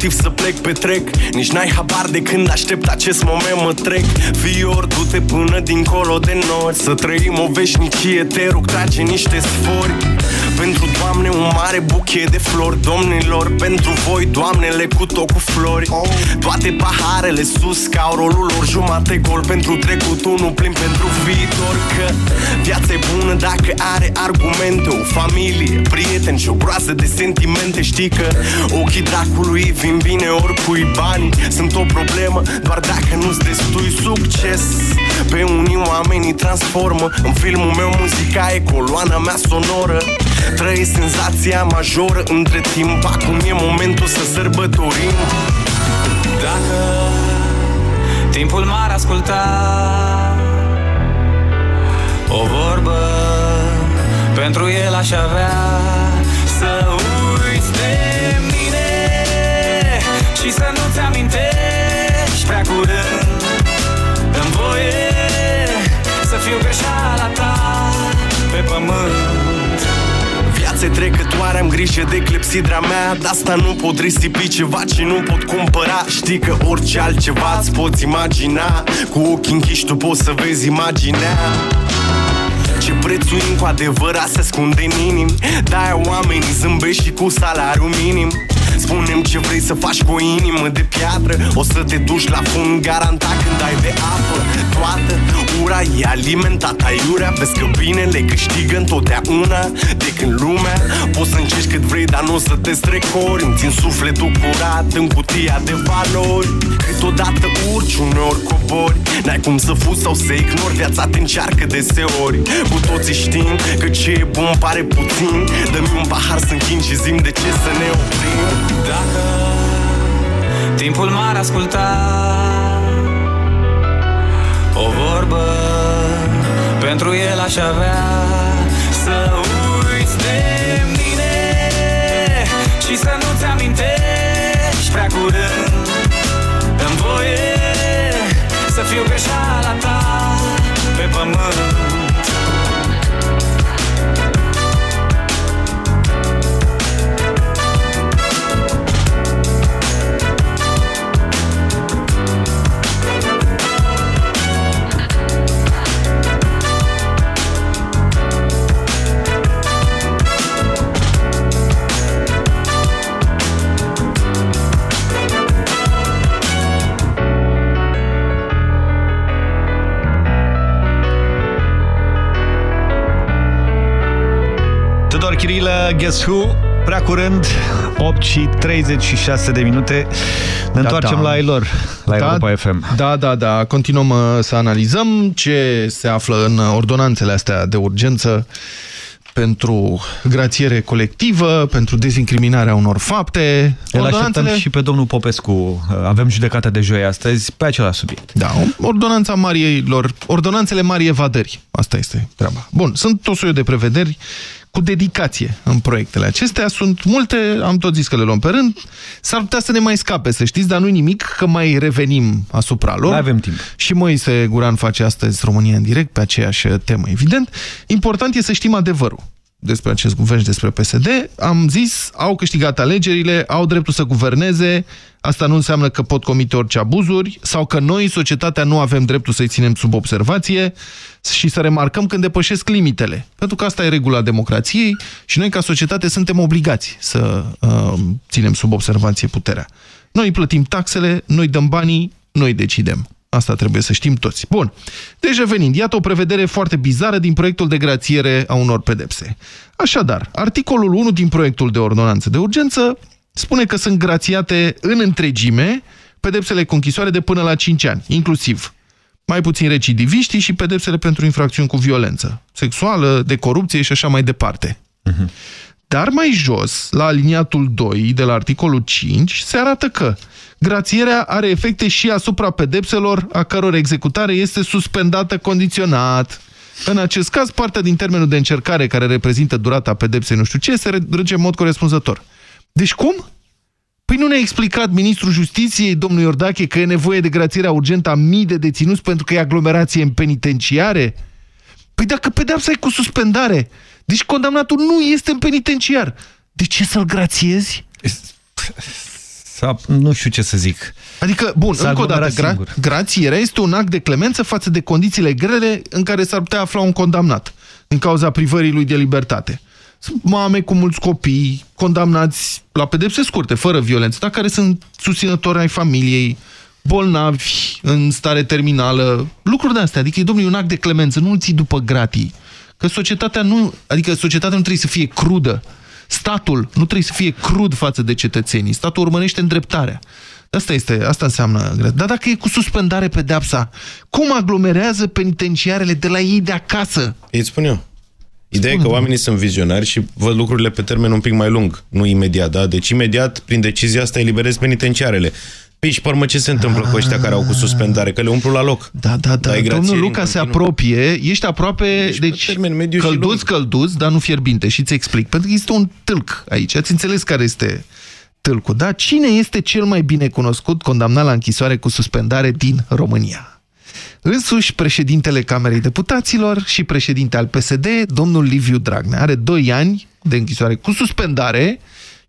niciun motiv să plec pe trec Nici n-ai habar de când aștept acest moment mă trec. Vior, du-te până dincolo de nori Să trăim o veșnicie, te rog, trage niște sfori. Pentru Doamne un mare buchet de flori. Domnilor, pentru voi, Doamnele cu tot cu flori. Toate paharele sus ca au rolul lor Jumate gol. Pentru trecut, unul plin pentru viitor. Că viața e bună dacă are argumente. O familie, prieteni și o groază de sentimente. Știi că ochii dracului vin bine oricui bani. Sunt o problemă doar dacă nu-ți destui succes. Pe unii oamenii transformă. În filmul meu muzica e coloana mea sonoră. Trăi senzația majoră între timp. Acum e momentul să sărbătorim. Dacă Timpul m-ar asculta O vorbă Pentru el aș avea amintești Prea curând. Dă-mi voie Să fiu greșeala ta Pe pământ. Viațe trecătoare, am grijă de clepsidra mea De asta nu pot risipi ceva ce nu pot cumpăra. Știi că orice altceva îți poți imagina Cu ochii închiși tu poți să vezi imaginea. Ce prețuim cu adevărat se ascunde în inim De-aia oamenii zâmbesc și cu salariu minim Spunem ce vrei să faci cu o inimă de piatră. O să te duci la fund garantat când ai de apă. Toată ura e alimentată aiurea Vezi că binele câștigă întotdeauna. De când lumea Poți să încerci cât vrei, dar nu o să te strecori. Îmi țin sufletul curat în cutia de valori. Câteodată urci, uneori cobori. N-ai cum să fuzi sau să ignori Viața te încearcă deseori. Cu toții știm că ce e bun pare puțin. Dă-mi un pahar să închin și zim de ce să ne oprim Dacă timpul m-ar asculta O vorbă pentru el aș avea. Să uiți de mine Și să nu-ți amintești prea curând. Dă-mi voie să fiu greșeala ta pe pământ Tudor Chirilă, Guess Who? Prea curând, 8 și 36 de minute. Ne întoarcem da. la ei lor, la da, Europa FM. Da, da, da. Continuăm uh, să analizăm ce se află în ordonanțele astea de urgență pentru grațiere colectivă, pentru dezincriminarea unor fapte. Îl așteptăm și pe domnul Popescu. Avem judecata de joi astăzi pe același subiect. Da, ordonanța Mariilor, ordonanțele Marii Evadări. Asta este treaba. Bun, sunt o soiul de prevederi cu dedicație în proiectele acestea. Sunt multe, am tot zis că le luăm pe rând. S-ar putea să ne mai scape, să știți, dar nu nimic, că mai revenim asupra lor. Mai avem timp. Și Moise Guran face astăzi România în direct pe aceeași temă, evident. Important e să știm adevărul despre acest guvern și despre PSD. Am zis, au câștigat alegerile, au dreptul să guverneze, asta nu înseamnă că pot comite orice abuzuri sau că noi, societatea, nu avem dreptul să-i ținem sub observație și să remarcăm când depășesc limitele. Pentru că asta e regula democrației și noi, ca societate, suntem obligați să uh, ținem sub observație puterea. Noi plătim taxele, noi dăm banii, noi decidem. Asta trebuie să știm toți. Bun. Deci revenind, iată o prevedere foarte bizară din proiectul de grațiere a unor pedepse. Așadar, articolul 1 din proiectul de ordonanță de urgență spune că sunt grațiate în întregime pedepsele cu închisoare de până la 5 ani, inclusiv mai puțin recidiviștii și pedepsele pentru infracțiuni cu violență sexuală, de corupție și așa mai departe. Uh -huh. Dar mai jos, la aliniatul 2 de la articolul 5, se arată că grațierea are efecte și asupra pedepselor a căror executare este suspendată condiționat. În acest caz, partea din termenul de încercare care reprezintă durata pedepsei nu știu ce se reduce în mod corespunzător. Deci cum? Păi nu ne-a explicat ministrul justiției, domnul Iordache, că e nevoie de grațierea urgentă a mii de deținuți pentru că e aglomerație în penitenciare? Păi dacă pedepsa e cu suspendare, deci condamnatul nu este în penitenciar, de ce să-l grațiezi? Nu știu ce să zic. Adică, bun, încă o dată, gra grațierea este un act de clemență față de condițiile grele în care s-ar putea afla un condamnat din cauza privării lui de libertate. Sunt mame cu mulți copii condamnați la pedepse scurte, fără violență, dar care sunt susținători ai familiei, bolnavi, în stare terminală, lucruri de astea. Adică, domnule, e un act de clemență, nu îl ții după gratii. Că societatea nu, adică societatea nu trebuie să fie crudă. Statul nu trebuie să fie crud față de cetățenii. Statul urmărește îndreptarea. Asta, este, asta înseamnă. Dar dacă e cu suspendare pedepsa, cum aglomerează penitenciarele de la ei de acasă? Îți spun eu. Ideea Spune, e că oamenii sunt vizionari și văd lucrurile pe termen un pic mai lung, nu imediat, da? Deci imediat, prin decizia asta, eliberezi penitenciarele. Păi și pe urmă ce se întâmplă cu ăștia care au cu suspendare? Că le umplu la loc. Da, da, da. Dai Domnul grațieri Luca în se continuu. apropie, ești aproape, deci, deci termen mediu și călduț, lung. călduț, dar nu fierbinte. Și ți explic. Pentru că este un tâlc aici. Ați înțeles care este tâlcul, da? Cine este cel mai bine cunoscut condamnat la închisoare cu suspendare din România? Însuși președintele Camerei Deputaților și președinte al PSD, domnul Liviu Dragnea. Are 2 ani de închisoare cu suspendare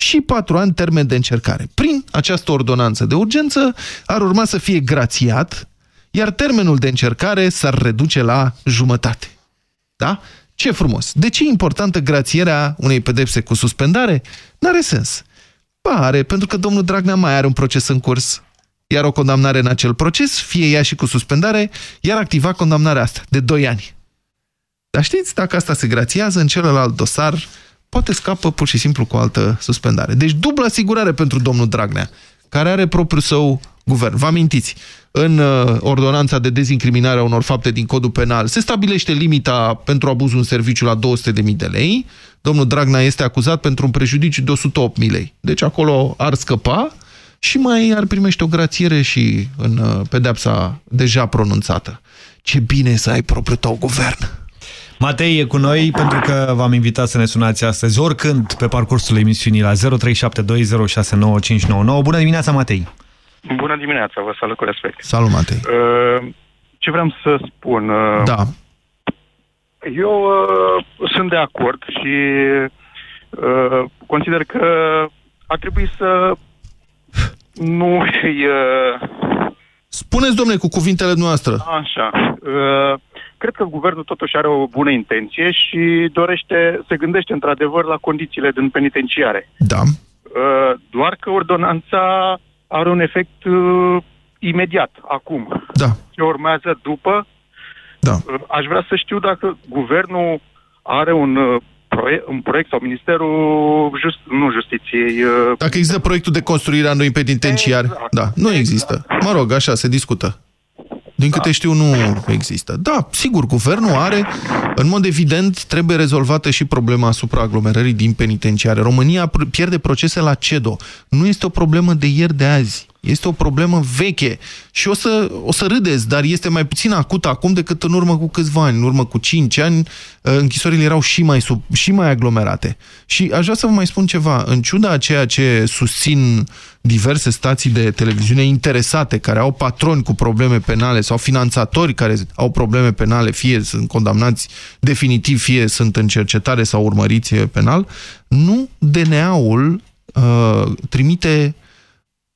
și 4 ani termen de încercare. Prin această ordonanță de urgență ar urma să fie grațiat, iar termenul de încercare s-ar reduce la jumătate. Da? Ce frumos! De ce e importantă grațierea unei pedepse cu suspendare? N-are sens. Ba, are, pentru că domnul Dragnea mai are un proces în curs, iar o condamnare în acel proces, fie ea și cu suspendare, iar activa condamnarea asta, de 2 ani. Dar știți, dacă asta se grațiază, în celălalt dosar, poate scapă pur și simplu cu altă suspendare. Deci dublă asigurare pentru domnul Dragnea, care are propriul său guvern. Vă amintiți, în uh, ordonanța de dezincriminare a unor fapte din codul penal se stabilește limita pentru abuzul în serviciu la 200.000 de lei. Domnul Dragnea este acuzat pentru un prejudiciu de 108.000 lei. Deci acolo ar scăpa și mai ar primește o grațiere și în uh, pedepsa deja pronunțată. Ce bine e să ai propriul tău guvern! Matei e cu noi pentru că v-am invitat să ne sunați astăzi, oricând pe parcursul emisiunii la 0372069599. Bună dimineața, Matei! Bună dimineața, vă salut cu respect. Salut, Matei! Uh, ce vreau să spun? Uh, Da. Eu uh, sunt de acord și uh, consider că ar trebui să nu îi... Uh, Spuneți, domnule, cu cuvintele noastre. așa. Uh, cred că guvernul totuși are o bună intenție și dorește, se gândește într-adevăr la condițiile din penitenciare. Da. Uh, doar că ordonanța are un efect uh, imediat, acum. Da. Ce urmează după? Da. Uh, aș vrea să știu dacă guvernul are un, uh, proiect, un proiect sau Ministerul just, nu Justiției. Uh, Dacă există proiectul de construire a noi penitenciari, Exact. da, nu există. Mă rog, așa, se discută. Din câte știu, nu există. Da, sigur, guvernul are, în mod evident, trebuie rezolvată și problema supraaglomerării din penitenciare. România pr- pierde procese la CEDO. Nu este o problemă de ieri de azi. Este o problemă veche și o să, o să râdeți, dar este mai puțin acut acum decât în urmă cu câțiva ani. În urmă cu 5 ani, uh, închisorile erau și mai, sub, și mai aglomerate. Și aș vrea să vă mai spun ceva. În ciuda a ceea ce susțin diverse stații de televiziune interesate, care au patroni cu probleme penale sau finanțatori care au probleme penale, fie sunt condamnați definitiv, fie sunt în cercetare sau urmăriți penal, nu DNA-ul uh, trimite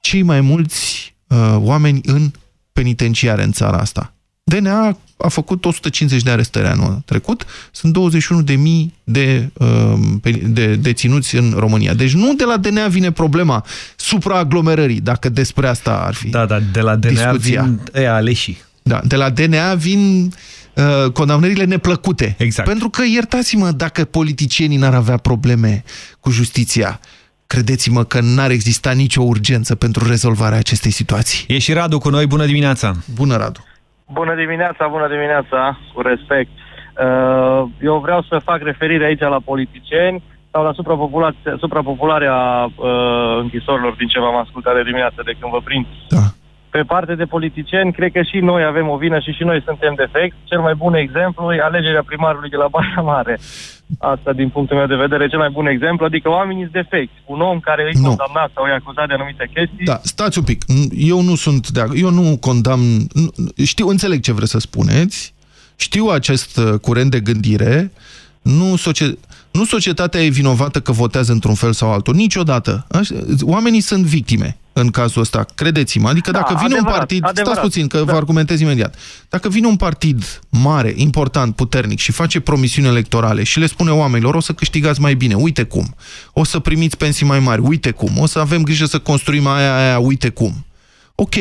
cei mai mulți uh, oameni în penitenciare în țara asta. DNA a făcut 150 de arestări anul trecut, sunt 21.000 de, uh, pe- de deținuți în România. Deci nu de la DNA vine problema supraaglomerării, dacă despre asta ar fi Da, da, de la DNA discuția. vin ăia aleșii. Da, de la DNA vin uh, condamnările neplăcute. Exact. Pentru că, iertați-mă, dacă politicienii n-ar avea probleme cu justiția, credeți-mă că n-ar exista nicio urgență pentru rezolvarea acestei situații. E și Radu cu noi, bună dimineața! Bună, Radu! Bună dimineața, bună dimineața, cu respect. Uh, Eu vreau să fac referire aici la politicieni sau la suprapopulația- suprapopularea uh, închisorilor din ce v-am ascultat de dimineață de când vă prind. Da. Pe parte de politicieni, cred că și noi avem o vină și și noi suntem defect. Cel mai bun exemplu e alegerea primarului de la Baia Mare. Asta, din punctul meu de vedere, cel mai bun exemplu. Adică oamenii sunt defecti. Un om care e Nu. condamnat sau e acuzat de anumite chestii, Da, stați un pic. Eu nu sunt de Eu nu condamn... nu- Știu, înțeleg ce vreți să spuneți. Știu acest uh, curent de gândire. Nu, socie... nu societatea e vinovată că votează într-un fel sau altul. Niciodată. Aș- Oamenii sunt victime în cazul ăsta. Credeți-mă. Adică Da, dacă vine un adevărat, partid... adevărat. Stați puțin, că Da. vă argumentez imediat. Dacă vine un partid mare, important, puternic și face promisiuni electorale și le spune oamenilor, o să câștigați mai bine, uite cum. O să primiți pensii mai mari, uite cum. O să avem grijă să construim aia, aia, uite cum. Ok.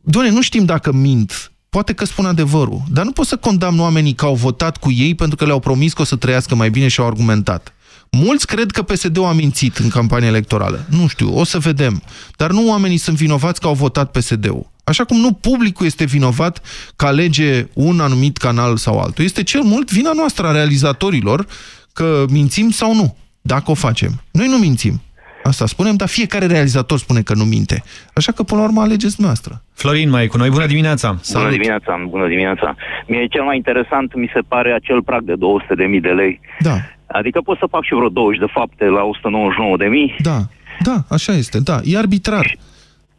Doamne, nu știm dacă mint. Poate că spun adevărul. Dar nu pot să condamn oamenii că au votat cu ei pentru că le-au promis că o să trăiască mai bine și au argumentat. Mulți cred că PSD-ul a mințit în campania electorală. Nu știu, o să vedem. Dar nu oamenii sunt vinovați că au votat PSD-ul. Așa cum nu publicul este vinovat că alege un anumit canal sau altul. Este cel mult vina noastră a realizatorilor că mințim sau nu, dacă o facem. Noi nu mințim. Asta spunem, dar fiecare realizator spune că nu minte. Așa că, până la urmă, alegeți noastră. Florin mai e cu noi. Bună dimineața! Bună dimineața, bună dimineața. Mie cel mai interesant mi se pare acel prag de 200.000 de lei. Da. Adică pot să fac și vreo 20 de fapte la 199.000. Da, da, așa este, da, e arbitrar.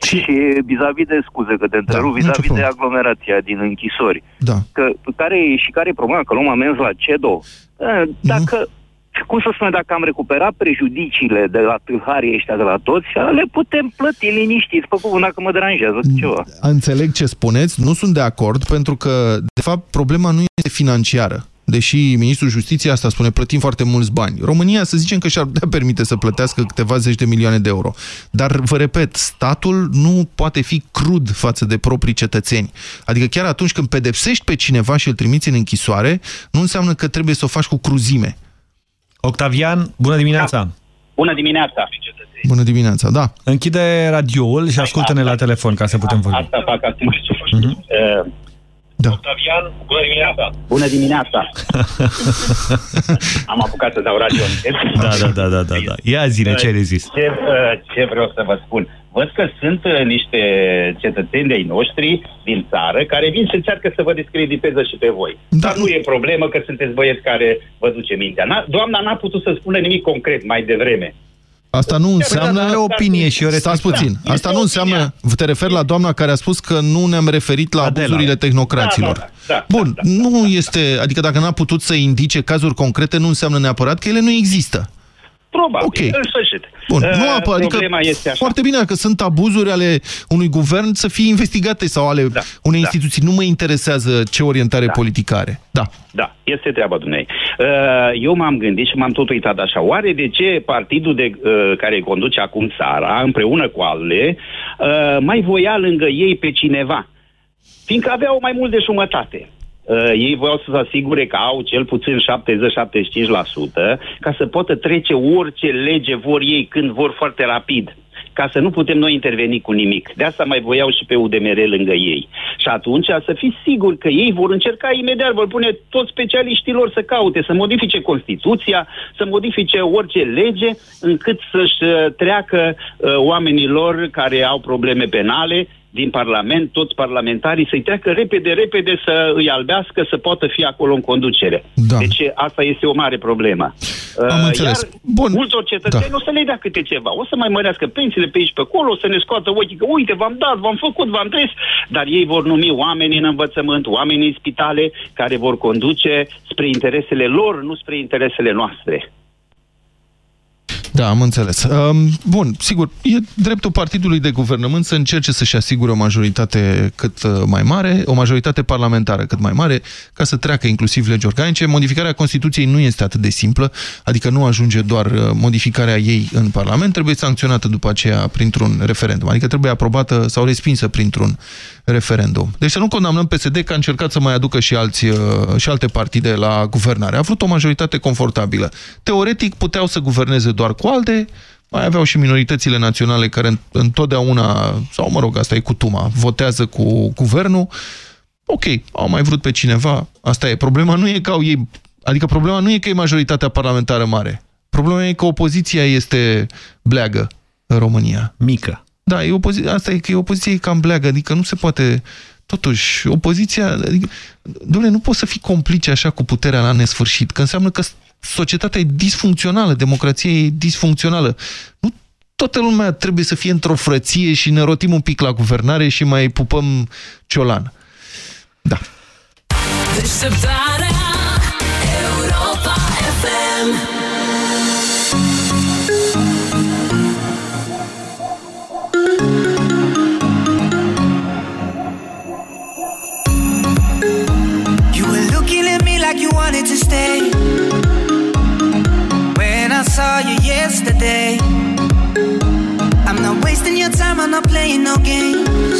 Și, și vis-a-vis de scuze că te întrerup, nicio vis-a-vis de problemă. aglomerația din închisori. Da. Că, care, e- și care e problema? Că luăm amenzi la CEDO. Eh, Dacă, cum să spune, dacă am recuperat prejudiciile de la tâlharii ăștia de la toți, le putem plăti liniștiți, pe cuvânt, dacă mă deranjează ceva. Înțeleg ce spuneți, nu sunt de acord, pentru că, de fapt, problema nu este financiară. Deși ministrul justiției asta spune, plătim foarte mulți bani. România, să zicem că și-ar putea permite să plătească câteva zeci de milioane de euro. Dar, vă repet, statul nu poate fi crud față de proprii cetățeni. Adică chiar atunci când pedepsești pe cineva și îl trimiți în închisoare, nu înseamnă că trebuie să o faci cu cruzime. Octavian, bună dimineața! Bună dimineața! Bună dimineața, da. Închide radioul și ascultă-ne la telefon ca să putem vorbi. Asta fac acum. Mhm. Uh, Da. Octavian, bună dimineața! Bună dimineața! Am apucat să dau radio în Da, da, da, da, da, da. Ia zine, ce ai zis? Ce, uh, ce vreau să vă spun? Văd că sunt uh, niște cetățeni de-ai noștri din țară care vin și încearcă să vă discrediteze și pe voi. Da. Dar nu e problemă că sunteți băieți care vă duce mintea. N-a, doamna n-a putut să spună nimic concret mai devreme. Asta nu înseamnă... are opinie și o Stați puțin. Da, Asta este nu opinia. înseamnă... Te referi la doamna care a spus că nu ne-am referit la abuzurile tehnocraților. Da, da, da, Bun, nu este... Adică dacă n-a putut să indice cazuri concrete, nu înseamnă neapărat că ele nu există. Probabil, Ok. în sfârșit. Bun, Uh, nu apă, adică problema este așa. foarte bine dacă sunt abuzuri ale unui guvern să fie investigate sau ale unei instituții. Nu mă interesează ce orientare politică are. Da. Da, este treaba dumnei. Uh, Eu m-am gândit și m-am tot uitat așa. Oare de ce partidul de, uh, care conduce acum țara, împreună cu altele, uh, mai voia lângă ei pe cineva? Fiindcă aveau mai mult de jumătate. Uh, ei voiau să se asigure că au cel puțin 70-75% ca să poată trece orice lege vor ei când vor foarte rapid ca să nu putem noi interveni cu nimic. De asta mai voiau și pe UDMR lângă ei. Și atunci să fiți siguri că ei vor încerca imediat, vor pune toți specialiștilor să caute, să modifice Constituția, să modifice orice lege, încât să-și uh, treacă uh, oamenii lor care au probleme penale din Parlament, toți parlamentarii, să-i treacă repede, repede să îi albească, să poată fi acolo în conducere. Da. Deci asta este o mare problemă. Am Uh, înțeles. Iar Bun. multor cetățeni da. o să le dea câte ceva. O să mai mărească pensiile pe aici pe acolo, o să ne scoată ochii că uite, v-am dat, v-am făcut, v-am tres, dar ei vor numi oameni în învățământ, oameni în spitale care vor conduce spre interesele lor, nu spre interesele noastre. Da, am înțeles. Um, Bun, sigur, e dreptul partidului de guvernământ să încerce să-și asigure o majoritate cât uh, mai mare, o majoritate parlamentară cât mai mare, ca să treacă inclusiv legi organice. Modificarea Constituției nu este atât de simplă, adică nu ajunge doar uh, modificarea ei în Parlament, trebuie sancționată după aceea printr-un referendum, adică trebuie aprobată sau respinsă printr-un referendum. Deci să nu condamnăm PSD că a încercat să mai aducă și, alți, uh, și alte partide la guvernare. A vrut o majoritate confortabilă. Teoretic puteau să guverneze doar cu alte, mai aveau și minoritățile naționale care întotdeauna, sau mă rog, asta e cutuma, votează cu guvernul. Ok, au mai vrut pe cineva, asta e. Problema nu e că au ei, adică problema nu e că e majoritatea parlamentară mare. Problema e că opoziția este bleagă în România. Mică. Da, e opozi... asta e că e opoziția e cam bleagă, adică nu se poate... Totuși, opoziția... Adică, Dom'le, nu poți să fii complice așa cu puterea la nesfârșit, că înseamnă că societatea e disfuncțională, democrația e disfuncțională. Nu toată lumea trebuie să fie într-o frăție și ne rotim un pic la guvernare și mai pupăm ciolan. Da. Deșteptarea saw you yesterday, I'm not wasting your time, I'm not playing no games.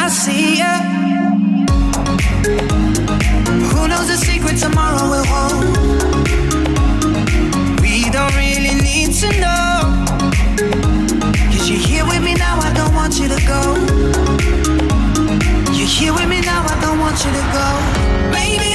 I see ya. Who knows the secret tomorrow will hold? We don't really need to know. Cause you're here with me now, I don't want you to go. You're here with me now, I don't want you to go. Maybe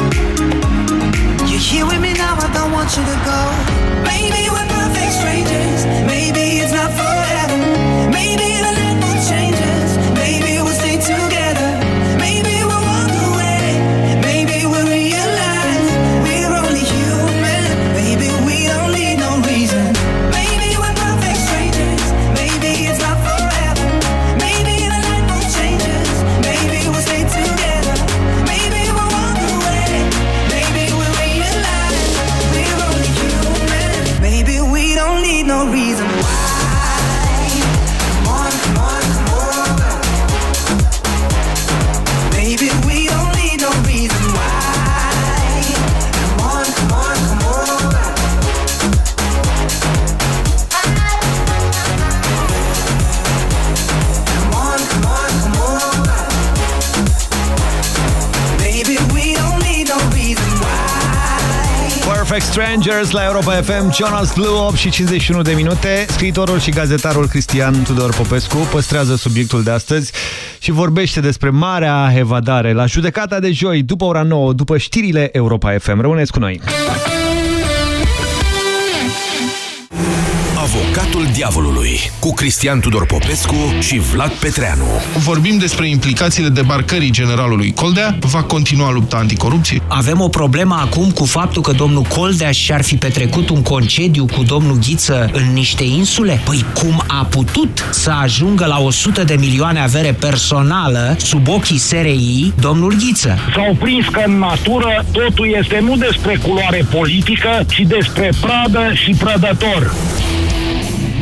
Here with me now, I don't want you to go. Maybe we're perfect strangers. Maybe Strangers la Europa FM, Jonas Blue, 8 și 51 de minute. Scriitorul și gazetarul Cristian Tudor Popescu păstrează subiectul de astăzi și vorbește despre marea evadare la judecata de joi, după ora 9, după știrile Europa FM. Rămâneți cu noi! Avocatul diavolului cu Cristian Tudor Popescu și Vlad Petreanu. Vorbim despre implicațiile debarcării generalului Coldea. Va continua lupta anticorupție? Avem o problemă acum cu faptul că domnul Coldea și-ar fi petrecut un concediu cu domnul Ghiță în niște insule? Păi cum a putut să ajungă la 100 de milioane avere personală sub ochii SRI domnul Ghiță? S-au prins că în natură totul este nu despre culoare politică, ci despre pradă și prădător.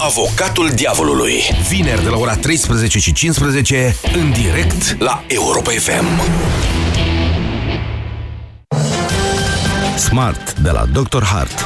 Avocatul diavolului. Vineri de la ora 13 și 15 în direct la Europa FM. Smart de la Dr. Hart.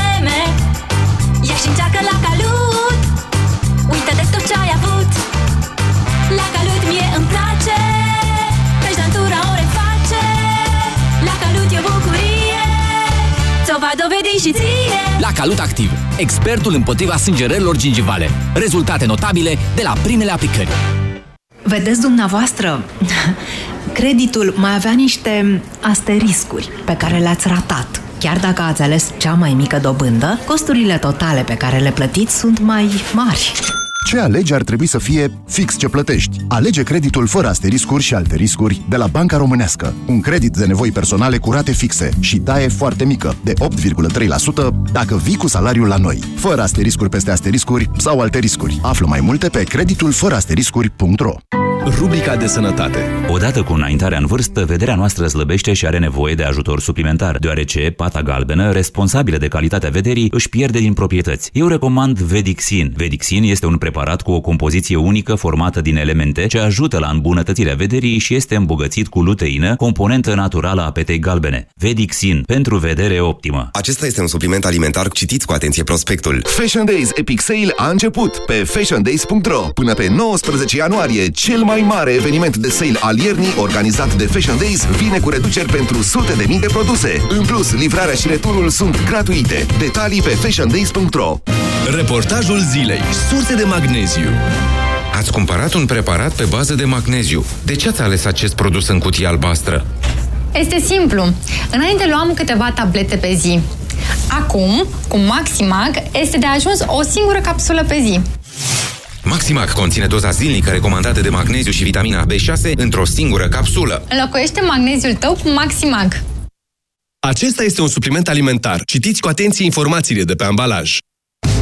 încearcă la calut. Uită de tot ce ai avut. La calut mie îmi place. Pești natura o reface. La calut e bucurie. Ți-o va dovedi și ție. La Calut Activ, expertul împotriva sângerărilor gingivale. Rezultate notabile de la primele aplicări. Vedeți dumneavoastră, creditul mai avea niște asteriscuri pe care le-ați ratat. Chiar dacă ați ales cea mai mică dobândă, costurile totale pe care le plătiți sunt mai mari. Ce alegi ar trebui să fie fix ce plătești. Alege creditul fără asteriscuri și alte riscuri de la Banca Românească. Un credit de nevoi personale cu rate fixe și taie foarte mică, de 8,3% dacă vii cu salariul la noi. Fără asteriscuri peste asteriscuri sau alte riscuri. Află mai multe pe creditul fără asteriscuri.ro Rubrica de sănătate. Odată cu înaintarea în vârstă, vederea noastră slăbește și are nevoie de ajutor suplimentar, deoarece pata galbenă, responsabilă de calitatea vederii, își pierde din proprietăți. Eu recomand Vedixin. Vedixin este un preparat cu o compoziție unică formată din elemente ce ajută la îmbunătățirea vederii și este îmbogățit cu luteină, componentă naturală a petei galbene. Vedixin, pentru vedere optimă. Acesta este un supliment alimentar. Citiți cu atenție prospectul. Fashion Days Epic Sale a început pe fashiondays.ro. Până pe 19 ianuarie, cel mai mare eveniment de sale al iernii organizat de Fashion Days vine cu reduceri pentru sute de mii de produse. În plus, livrarea și returul sunt gratuite. Detalii pe fashiondays.ro. Reportajul zilei. Surse de magneziu. Ați cumpărat un preparat pe bază de magneziu. De ce ați ales acest produs în cutie albastră? Este simplu. Înainte luam câteva tablete pe zi. Acum, cu Maximag, este de ajuns o singură capsulă pe zi. Maximac conține doza zilnică recomandată de magneziu și vitamina B6 într-o singură capsulă. Înlocuiește magneziul tău cu Maximag. Acesta este un supliment alimentar. Citiți cu atenție informațiile de pe ambalaj.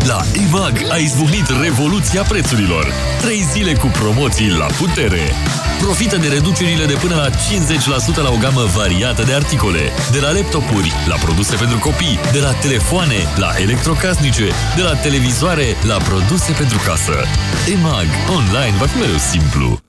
La EMAG a izbucnit revoluția prețurilor. Trei zile cu promoții la putere. Profită de reducerile de până la 50% la o gamă variată de articole. De la laptopuri, la produse pentru copii, de la telefoane, la electrocasnice, de la televizoare, la produse pentru casă. EMAG. Online va fi mereu simplu.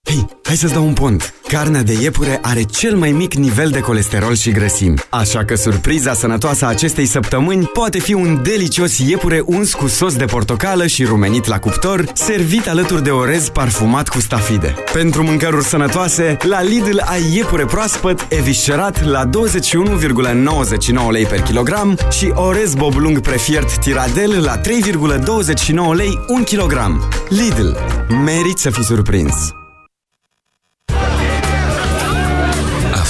Hei, hai să-ți dau un pont! Carnea de iepure are cel mai mic nivel de colesterol și grăsimi, așa că surpriza sănătoasă a acestei săptămâni poate fi un delicios iepure uns cu sos de portocală și rumenit la cuptor, servit alături de orez parfumat cu stafide. Pentru mâncăruri sănătoase, la Lidl ai iepure proaspăt, eviscerat la 21,99 lei per kilogram și orez boblung prefiert tiradel la 3,29 lei 1 kilogram. Lidl. Merit să fii surprins!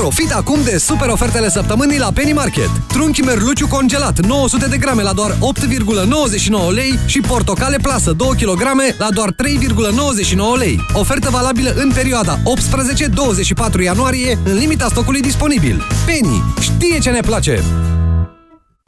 Profit acum de super ofertele săptămânii la Penny Market. Trunchi merluciu congelat 900 de grame la doar 8,99 lei și portocale plasă 2 kg la doar 3,99 lei. Ofertă valabilă în perioada 18-24 ianuarie în limita stocului disponibil. Penny știe ce ne place!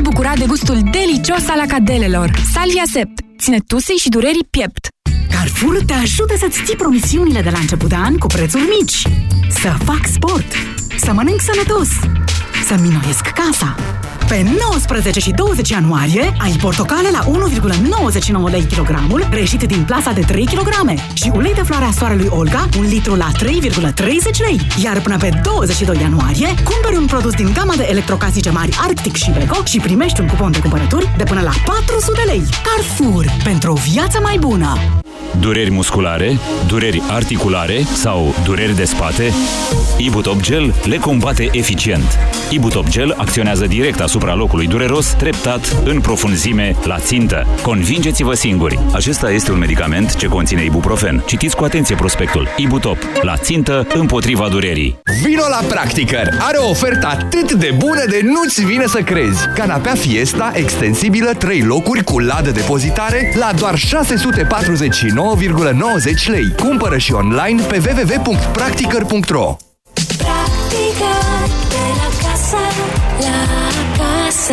bucura de gustul delicios al acadelelor. Salvia Sept ține tusei și durerii piept. Carrefour te ajută să-ți ții promisiunile de la început de an cu prețuri mici. Să fac sport, să mănânc sănătos, să minoiesc casa. Pe 19 și 20 ianuarie ai portocale la 1,99 lei kilogramul, reșit din plasa de 3 kg și ulei de floarea soarelui Olga, un litru la 3,30 lei. Iar până pe 22 ianuarie, cumperi un produs din gama de electrocasnice mari Arctic și Beko și primești un cupon de cumpărături de până la 400 lei. Carrefour, pentru o viață mai bună! Dureri musculare, dureri articulare sau dureri de spate? Ibutop Gel le combate eficient. Ibutop Gel acționează direct asupra locului dureros, treptat, în profunzime, la țintă. Convingeți-vă singuri! Acesta este un medicament ce conține ibuprofen. Citiți cu atenție prospectul. Ibutop. La țintă, împotriva durerii. Vino la Practicăr! Are o ofertă atât de bună de nu-ți vine să crezi! Canapea Fiesta extensibilă 3 locuri cu ladă depozitare la doar 649,90 lei. Cumpără și online pe www.practicăr.ro Practică de la casă la casă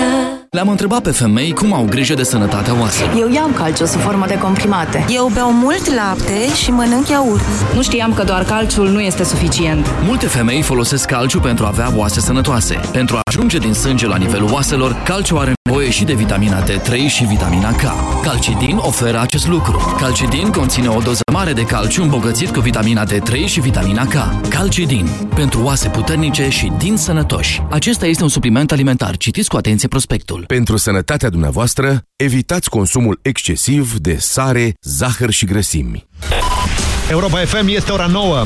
Le-am întrebat pe femei cum au grijă de sănătatea oaselor. Eu iau calciu sub formă de comprimate. Eu beau mult lapte și mănânc iaurt. Nu știam că doar calciul nu este suficient. Multe femei folosesc calciu pentru a avea oase sănătoase. Pentru a ajunge din sânge la nivelul oaselor, calciu are nevoie nevoie și de vitamina D3 și vitamina K. Calcidin oferă acest lucru. Calcidin conține o doză mare de calciu îmbogățit cu vitamina D3 și vitamina K. Calcidin. Pentru oase puternice și din sănătoși. Acesta este un supliment alimentar. Citiți cu atenție prospectul. Pentru sănătatea dumneavoastră, evitați consumul excesiv de sare, zahăr și grăsimi. Europa FM este ora 9.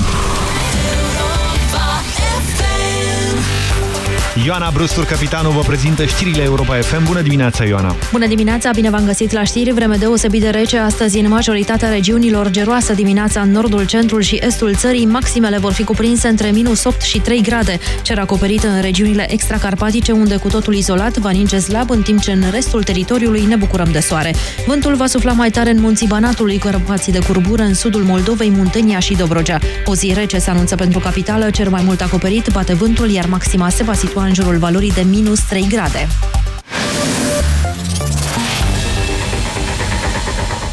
Ioana Brustur, capitanul, vă prezintă știrile Europa FM. Bună dimineața, Ioana! Bună dimineața, bine v-am găsit la știri. Vreme deosebit de rece astăzi în majoritatea regiunilor. Geroasă dimineața în nordul, centrul și estul țării. Maximele vor fi cuprinse între minus 8 și 3 grade. Cer acoperit în regiunile extracarpatice, unde cu totul izolat va ninge slab, în timp ce în restul teritoriului ne bucurăm de soare. Vântul va sufla mai tare în munții Banatului, Cărpații de curbură, în sudul Moldovei, Muntenia și Dobrogea. O zi rece se anunță pentru capitală, cer mai mult acoperit, bate vântul, iar maxima se va situa în jurul valorii de minus 3 grade.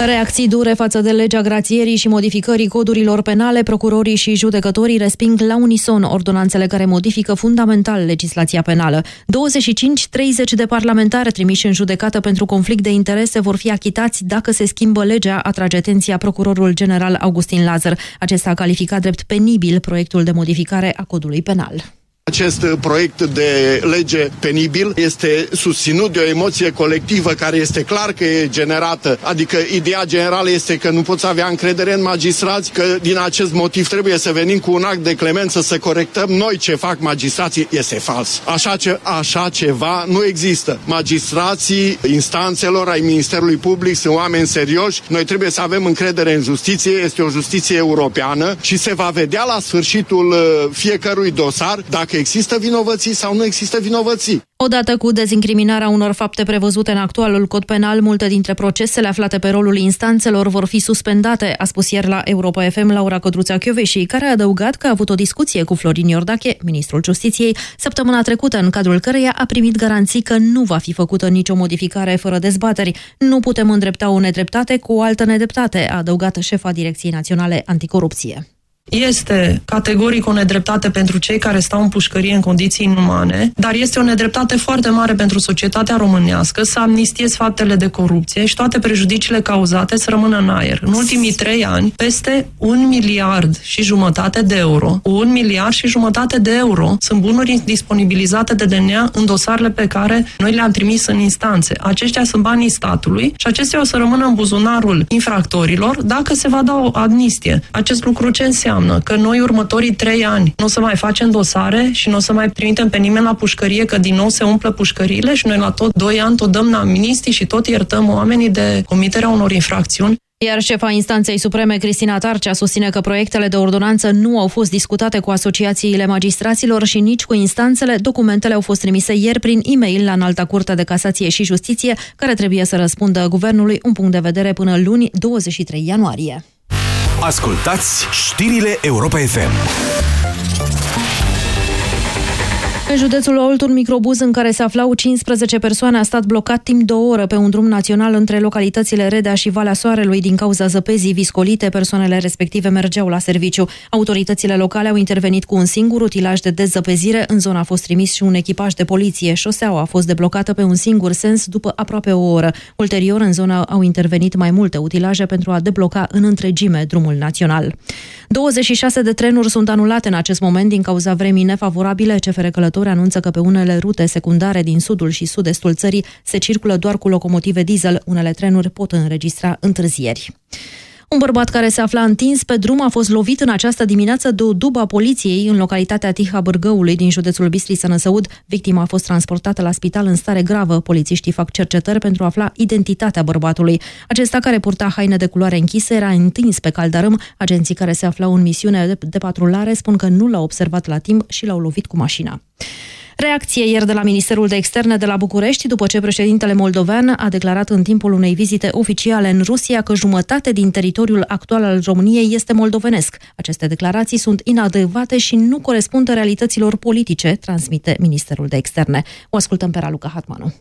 Reacții dure față de legea grațierii și modificării codurilor penale, procurorii și judecătorii resping la unison ordonanțele care modifică fundamental legislația penală. 25-30 de parlamentari trimiși în judecată pentru conflict de interese vor fi achitați dacă se schimbă legea, atrage atenția procurorul general Augustin Lazar. Acesta a calificat drept penibil proiectul de modificare a codului penal. Acest proiect de lege penibil este susținut de o emoție colectivă care este clar că e generată. Adică ideea generală este că nu poți avea încredere în magistrați, că din acest motiv trebuie să venim cu un act de clemență să corectăm noi ce fac magistrații. Este fals. Așa, ce, așa ceva nu există. Magistrații instanțelor ai Ministerului Public sunt oameni serioși. Noi trebuie să avem încredere în justiție. Este o justiție europeană și se va vedea la sfârșitul uh, fiecărui dosar dacă există vinovății sau nu există vinovății. Odată cu dezincriminarea unor fapte prevăzute în actualul cod penal, multe dintre procesele aflate pe rolul instanțelor vor fi suspendate, a spus ieri la Europa FM Laura Codruța Chioveși, care a adăugat că a avut o discuție cu Florin Iordache, ministrul Justiției, săptămâna trecută, în cadrul căreia a primit garanții că nu va fi făcută nicio modificare fără dezbateri. Nu putem îndrepta o nedreptate cu o altă nedreptate, a adăugat șefa Direcției Naționale Anticorupție. Este categoric o nedreptate pentru cei care stau în pușcărie în condiții inumane, dar este o nedreptate foarte mare pentru societatea românească să amnistiezi faptele de corupție și toate prejudiciile cauzate să rămână în aer. În ultimii trei ani, peste un miliard și jumătate de euro, un miliard și jumătate de euro sunt bunuri disponibilizate de DNA în dosarele pe care noi le-am trimis în instanțe. Aceștia sunt banii statului și acestea o să rămână în buzunarul infractorilor dacă se va da o amnistie. Acest lucru ce înseamnă? Înseamnă? Că noi următorii trei ani nu o să mai facem dosare și nu o să mai trimitem pe nimeni la pușcărie, că din nou se umplă pușcăriile și noi la tot doi ani tot dăm la miniștri și tot iertăm oamenii de comiterea unor infracțiuni. Iar șefa instanței supreme, Cristina Tarcea, susține că proiectele de ordonanță nu au fost discutate cu asociațiile magistraților și nici cu instanțele. Documentele au fost trimise ieri prin e-mail la Înalta Curte de Casație și Justiție, care trebuie să răspundă guvernului un punct de vedere până luni 23 ianuarie. Ascultați știrile Europa FM. În județul Olt, un microbuz în care se aflau 15 persoane a stat blocat timp de o oră pe un drum național între localitățile Redea și Valea Soarelui din cauza zăpezii viscolite. Persoanele respective mergeau la serviciu. Autoritățile locale au intervenit cu un singur utilaj de dezăpezire. În zonă a fost trimis și un echipaj de poliție. Șoseaua a fost deblocată pe un singur sens după aproape o oră. Ulterior, în zonă au intervenit mai multe utilaje pentru a debloca în întregime drumul național. 26 de trenuri sunt anulate în acest moment din cauza vremii nefavorabile. CFR Călător producători anunță că pe unele rute secundare din sudul și sud-estul țării se circulă doar cu locomotive diesel. Unele trenuri pot înregistra întârzieri. Un bărbat care se afla întins pe drum a fost lovit în această dimineață de o dubă a poliției în localitatea Tiha Bârgăului din județul Bistrița Năsăud. Victima a fost transportată la spital în stare gravă. Polițiștii fac cercetări pentru a afla identitatea bărbatului. Acesta care purta haine de culoare închisă era întins pe caldarâm. Agenții care se aflau în misiune de, de patrulare spun că nu l-au observat la timp și l-au lovit cu mașina. Reacție ieri de la Ministerul de Externe de la București, după ce președintele moldovean a declarat în timpul unei vizite oficiale în Rusia că jumătate din teritoriul actual al României este moldovenesc. Aceste declarații sunt inadecvate și nu corespund realităților politice, transmite Ministerul de Externe. O ascultăm pe Raluca Hatmanu.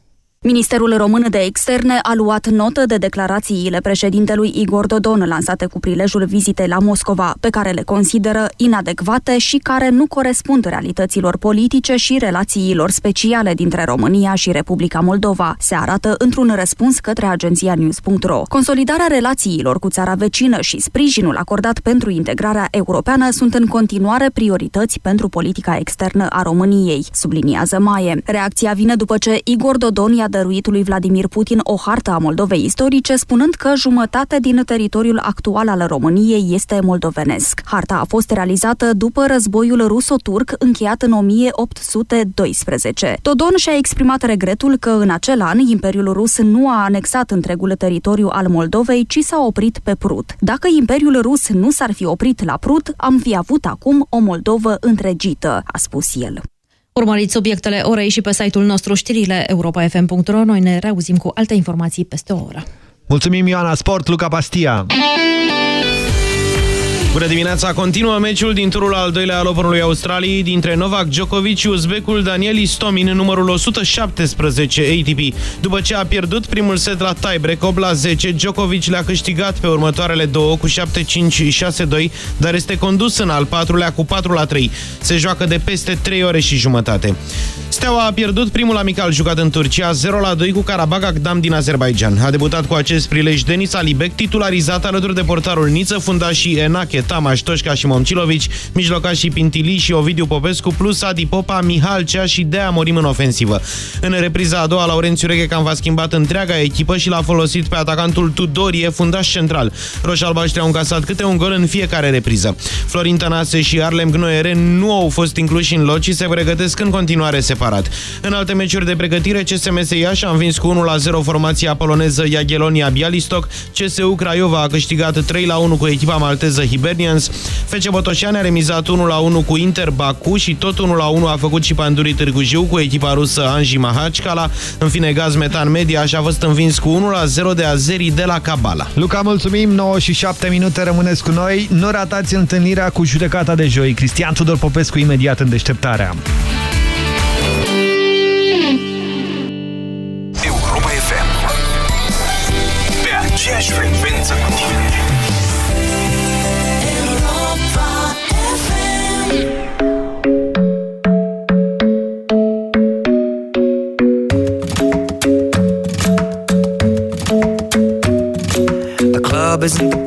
Ministerul Român de Externe a luat notă de declarațiile președintelui Igor Dodon lansate cu prilejul vizitei la Moscova, pe care le consideră inadecvate și care nu corespund realităților politice și relațiilor speciale dintre România și Republica Moldova, se arată într-un răspuns către agenția News.ro. Consolidarea relațiilor cu țara vecină și sprijinul acordat pentru integrarea europeană sunt în continuare priorități pentru politica externă a României, subliniază Maie. Reacția vine după ce Igor Dodon i-a dăruit lui Vladimir Putin o hartă a Moldovei istorice, spunând că jumătate din teritoriul actual al României este moldovenesc. Harta a fost realizată după războiul ruso-turc încheiat în 1812. Dodon și-a exprimat regretul că în acel an Imperiul Rus nu a anexat întregul teritoriu al Moldovei, ci s-a oprit pe Prut. Dacă Imperiul Rus nu s-ar fi oprit la Prut, am fi avut acum o Moldovă întregită, a spus el. Urmăriți subiectele orei și pe site-ul nostru știrile europa.fm.ro. Noi ne reauzim cu alte informații peste o oră. Mulțumim, Ioana Sport, Luca Pastia! Bună dimineața! Continuă meciul din turul al doilea al Openului Australiei dintre Novak Djokovic și uzbecul Daniel Istomin în numărul 117 ATP. După ce a pierdut primul set la tiebreak 8 la 10, Djokovic le-a câștigat pe următoarele două cu 7-5 și 6-2, dar este condus în al patrulea cu 4 la 3. Se joacă de peste 3 ore și jumătate. Steaua a pierdut primul amical jucat în Turcia 0 la 2 cu Karabag Agdam din Azerbaijan. A debutat cu acest prilej Denis Alibek, titularizat alături de portarul Niță, fundașii Enache Tamaș, Ștoșca și Momcilovici, mijlocașii Pintili și Ovidiu Popescu, plus Adi Popa, Mihal Cea și Dea Morim în ofensivă. În repriza a doua, Laurențiu Reghe v-a schimbat întreaga echipă și l-a folosit pe atacantul Tudorie, fundaș central. Roșalbaștri au încasat câte un gol în fiecare repriză. Florin Tănase și Arlem Gnoere nu au fost incluși în loci și se pregătesc în continuare separat. În alte meciuri de pregătire, CSMS Iași a învins cu 1-0 formația poloneză Jagiellonia Bialystok, CSU Craiova a câștigat 3-1 cu echipa malteză Hibernians, FC Botoșani a remizat 1-1 cu Inter Baku și tot 1-1 a făcut și Pandurii Târgu Jiu cu echipa rusă Anji Mahachkala. În fine, Gaz Metan Media și a fost învins cu 1-0 de azerii de la Cabala. Luca, mulțumim! 9 și 7 minute rămâneți cu noi. Nu ratați întâlnirea cu judecata de joi. Cristian Tudor Popescu imediat în deșteptarea. The club isn't the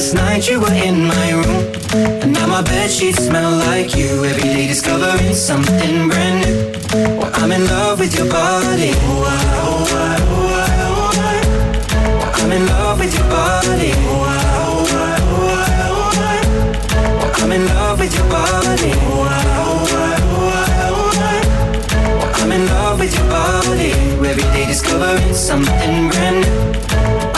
Last night you were in my room. And now my bed sheets smell like you. Every day discovering something brand new. Well, I'm in love with your body. Oh, I, ah, oh, I, ah, oh, I, ah, oh, I. Well, I'm in love with your body. Oh, I, oh, I, oh, I, oh, I. Well, I'm in love with your body. Oh, I, oh, I, oh, I, oh, I. Well, I'm in love with your body. Every day discovering something brand new.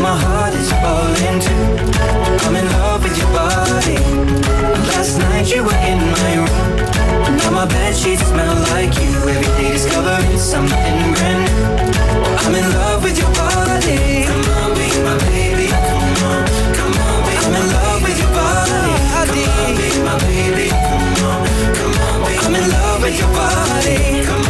my heart is falling too. I'm in love with your body. Last night you were in my room. Now my bed sheets smell like you. Every day discovering something new. I'm in love with your body. Come on, be my baby. Come on, come on, be I'm in love with your body. Come on, be my baby. Come on, come on, be I'm in love with your body. Come on,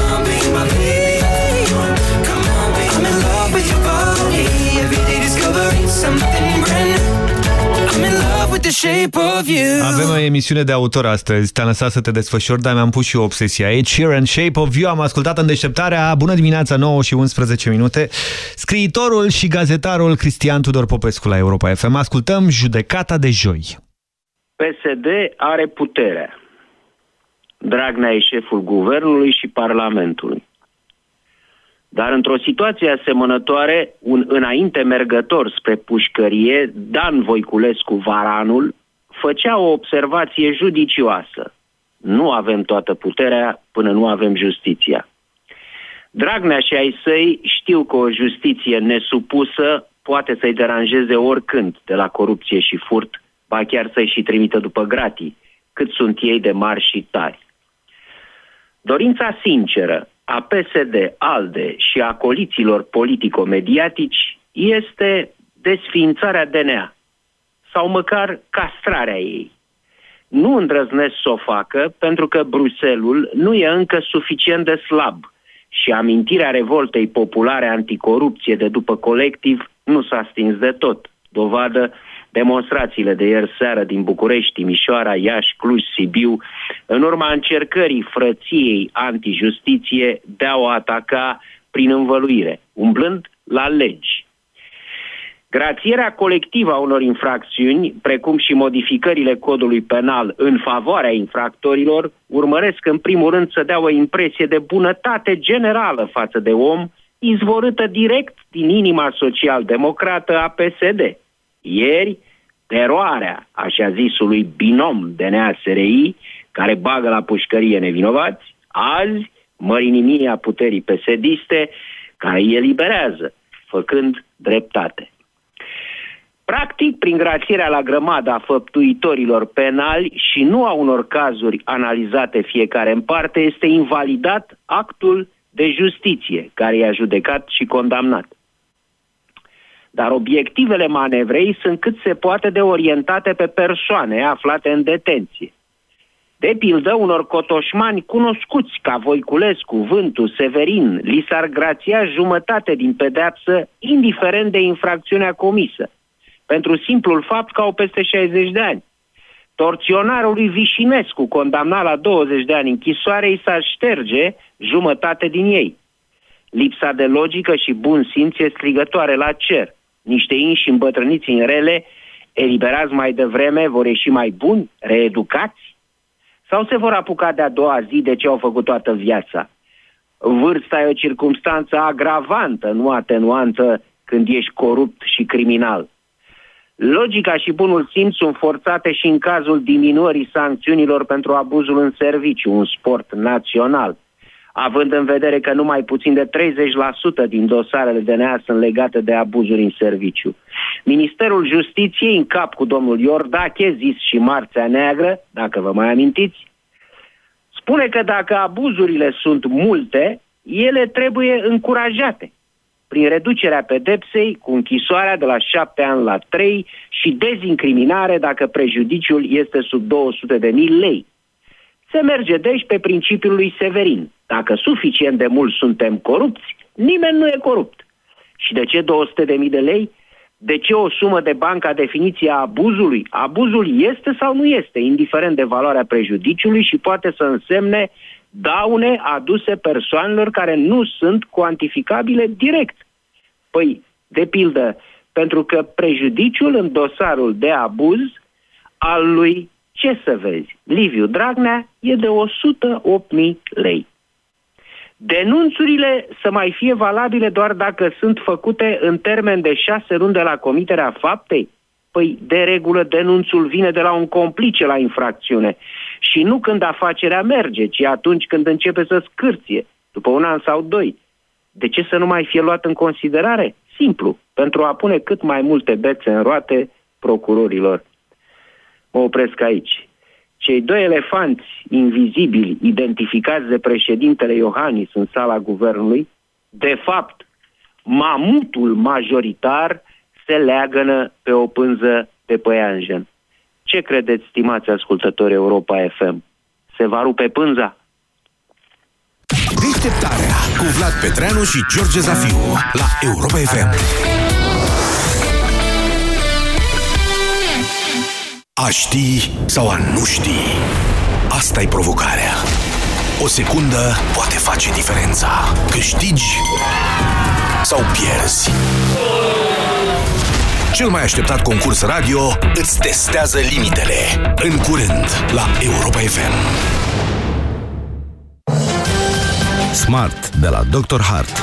Avem o emisiune de autor astăzi. Te-am lăsat să te desfășori, dar mi-am pus și eu obsesia. Ed Sheeran, Shape of You. Am ascultat în deșteptarea. Bună dimineața, 9 și 11 minute. Scriitorul și gazetarul Cristian Tudor Popescu la Europa FM. Ascultăm Judecata de joi. PSD are puterea. Dragnea e șeful guvernului și parlamentului. Dar într-o situație asemănătoare, un înainte mergător spre pușcărie, Dan Voiculescu Varanul, făcea o observație judicioasă. Nu avem toată puterea până nu avem justiția. Dragnea și ai săi știu că o justiție nesupusă poate să-i deranjeze oricând de la corupție și furt, ba chiar să-i și trimită după gratii, cât sunt ei de mari și tari. Dorința sinceră a PSD, ALDE și a coliților politico-mediatici este desfințarea DNA sau măcar castrarea ei. Nu îndrăznesc să o facă pentru că Bruselul nu e încă suficient de slab și amintirea revoltei populare anticorupție de după colectiv nu s-a stins de tot. Dovadă demonstrațiile de ieri seară din București, Timișoara, Iași, Cluj, Sibiu, în urma încercării frăției antijustiție de a o ataca prin învăluire, umblând la legi. Grațierea colectivă a unor infracțiuni, precum și modificările codului penal în favoarea infractorilor, urmăresc în primul rând să dea o impresie de bunătate generală față de om, izvorâtă direct din inima social-democrată a PSD. Ieri, teroarea, așa zisului binom DNA-SRI, care bagă la pușcărie nevinovați, azi, mărinimia puterii pesediste, care îi eliberează, făcând dreptate. Practic, prin grațierea la grămada făptuitorilor penali și nu a unor cazuri analizate fiecare în parte, este invalidat actul de justiție care i-a judecat și condamnat. Dar obiectivele manevrei sunt cât se poate de orientate pe persoane aflate în detenție. De pildă, unor cotoșmani cunoscuți ca Voiculescu, Vântu, Severin, li s-ar grația jumătate din pedeapsă, indiferent de infracțiunea comisă, pentru simplul fapt că au peste 60 de ani. Torționarului Vișinescu, condamnat la 20 de ani închisoare, îi s-ar șterge jumătate din ei. Lipsa de logică și bun simț e strigătoare la cer niște inși îmbătrâniți în rele, eliberați mai devreme, vor ieși mai buni, reeducați? Sau se vor apuca de-a doua zi de ce au făcut toată viața? Vârsta e o circunstanță agravantă, nu atenuantă, când ești corupt și criminal. Logica și bunul simț sunt forțate și în cazul diminuării sancțiunilor pentru abuzul în serviciu, un sport național având în vedere că numai puțin de 30% din dosarele DNA sunt legate de abuzuri în serviciu. Ministerul Justiției, în cap cu domnul Iordache, zis și Marțea Neagră, dacă vă mai amintiți, spune că dacă abuzurile sunt multe, ele trebuie încurajate prin reducerea pedepsei cu închisoarea de la 7 ani la 3 și dezincriminare dacă prejudiciul este sub 200 de mii lei. Se merge deci pe principiul lui Severin. Dacă suficient de mult suntem corupți, nimeni nu e corupt. Și de ce 200.000 de lei? De ce o sumă de bani ca definiție a abuzului? Abuzul este sau nu este, indiferent de valoarea prejudiciului și poate să însemne daune aduse persoanelor care nu sunt cuantificabile direct. Păi, de pildă, pentru că prejudiciul în dosarul de abuz al lui, ce să vezi, Liviu Dragnea e de 108.000 lei. Denunțurile să mai fie valabile doar dacă sunt făcute în termen de șase luni de la comiterea faptei? Păi, de regulă, denunțul vine de la un complice la infracțiune și nu când afacerea merge, ci atunci când începe să scârție, după un an sau doi. De ce să nu mai fie luat în considerare? Simplu, pentru a pune cât mai multe bețe în roate procurorilor. Mă opresc aici. Cei doi elefanți invizibili identificați de președintele Iohannis în sala guvernului, de fapt, mamutul majoritar se leagănă pe o pânză de păianjen. Ce credeți, stimați ascultători Europa FM? Se va rupe pânza? Deșteptarea cu Vlad Petreanu și George Zafiu la Europa FM. A ști sau a nu ști? asta e provocarea. O secundă poate face diferența. Câștigi sau pierzi. Cel mai așteptat concurs radio îți testează limitele. În curând, la Europa FM. Smart de la Dr. Hart.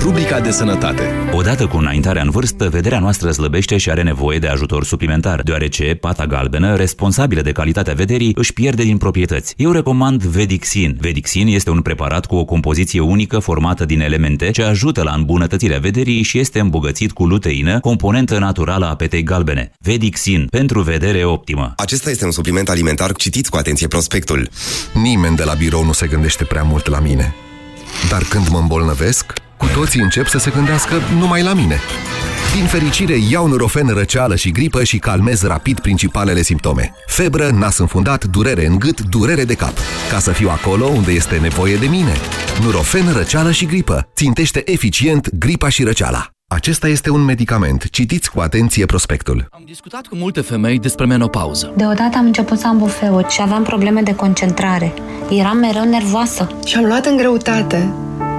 Rubrica de sănătate. Odată cu înaintarea în vârstă, vederea noastră slăbește și are nevoie de ajutor suplimentar, deoarece pata galbenă, responsabilă de calitatea vederii, își pierde din proprietăți. Eu recomand Vedixin. Vedixin este un preparat cu o compoziție unică formată din elemente ce ajută la îmbunătățirea vederii și este îmbogățit cu luteină, componentă naturală a petei galbene. Vedixin, pentru vedere optimă. Acesta este un supliment alimentar. Citiți cu atenție prospectul. Nimeni de la birou nu se gândește prea mult la mine. Dar când mă îmbolnăvesc, cu toții încep să se gândească numai la mine. Din fericire, iau Nurofen răceală și gripă și calmez rapid principalele simptome. Febră, nas înfundat, durere în gât, durere de cap. Ca să fiu acolo unde este nevoie de mine. Nurofen răceală și gripă. Țintește eficient gripa și răceala. Acesta este un medicament. Citiți cu atenție prospectul. Am discutat cu multe femei despre menopauză. Deodată am început să am bufeuri și aveam probleme de concentrare. Eram mereu nervoasă. Și am luat în greutate.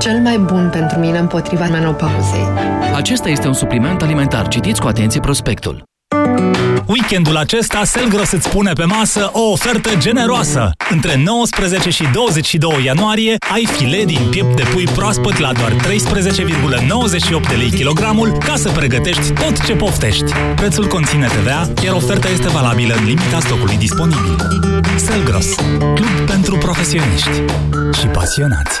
cel mai bun pentru mine împotriva menopauzei. Acesta este un supliment alimentar. Citiți cu atenție prospectul. Weekendul acesta, Selgros îți pune pe masă o ofertă generoasă. Între 19 și 22 ianuarie ai filet din piept de pui proaspăt la doar 13,98 de lei kilogramul ca să pregătești tot ce poftești. Prețul conține TVA, iar oferta este valabilă în limita stocului disponibil. Selgros, club pentru profesioniști și pasionați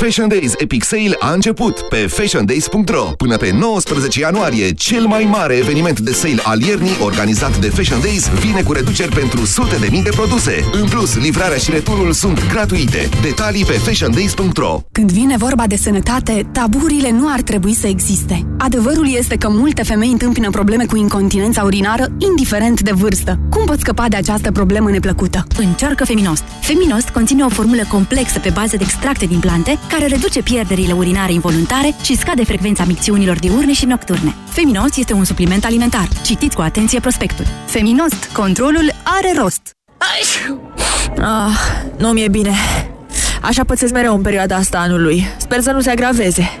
Fashion Days Epic Sale a început pe fashiondays.ro. Până pe 19 ianuarie, cel mai mare eveniment de sale al iernii organizat de Fashion Days vine cu reduceri pentru sute de mii de produse. În plus, livrarea și returul sunt gratuite. Detalii pe fashiondays.ro Când vine vorba de sănătate, taburile nu ar trebui să existe. Adevărul este că multe femei întâmpină probleme cu incontinența urinară, indiferent de vârstă. Cum poți scăpa de această problemă neplăcută? Încearcă Feminost. Feminost conține o formulă complexă pe bază de extracte din plante care reduce pierderile urinare involuntare și scade frecvența micțiunilor diurne și nocturne. Feminost este un supliment alimentar. Citiți cu atenție prospectul. Feminost. Controlul are rost. Ah, nu mi-e bine. Așa pățesc mereu în perioada asta anului. Sper să nu se agraveze.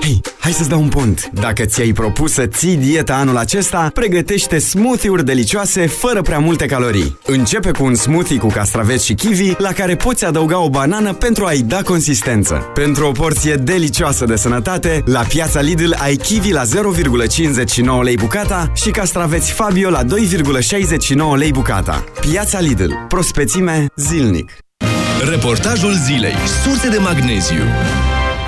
Hei, hai să-ți dau un pont! Dacă ți-ai propus să ții dieta anul acesta, pregătește smoothie-uri delicioase fără prea multe calorii. Începe cu un smoothie cu castraveți și kiwi, la care poți adăuga o banană pentru a-i da consistență. Pentru o porție delicioasă de sănătate, la piața Lidl ai kiwi la 0,59 lei bucata și castraveți Fabio la 2,69 lei bucata. Piața Lidl. Prospețime zilnic. Reportajul zilei. Surse de magneziu.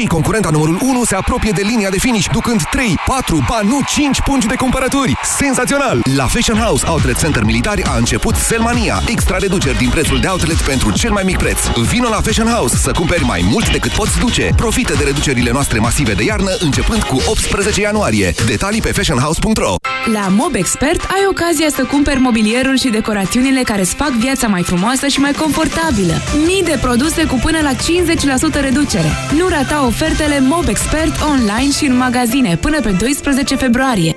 Și concurenta numărul 1 se apropie de linia de finish, ducând 3, 4, ba nu 5 pungi de cumpărături. Senzațional! La Fashion House Outlet Center Militari a început Selmania. Extra reduceri din prețul de outlet pentru cel mai mic preț. Vino la Fashion House să cumperi mai mult decât poți duce. Profită de reducerile noastre masive de iarnă începând cu 18 ianuarie. Detalii pe fashionhouse.ro La Mob Expert ai ocazia să cumperi mobilierul și decorațiunile care îți fac viața mai frumoasă și mai confortabilă. Mii de produse cu până la 50% reducere. Nu rata ofertele Mob Expert online și în magazine până pe 12 februarie.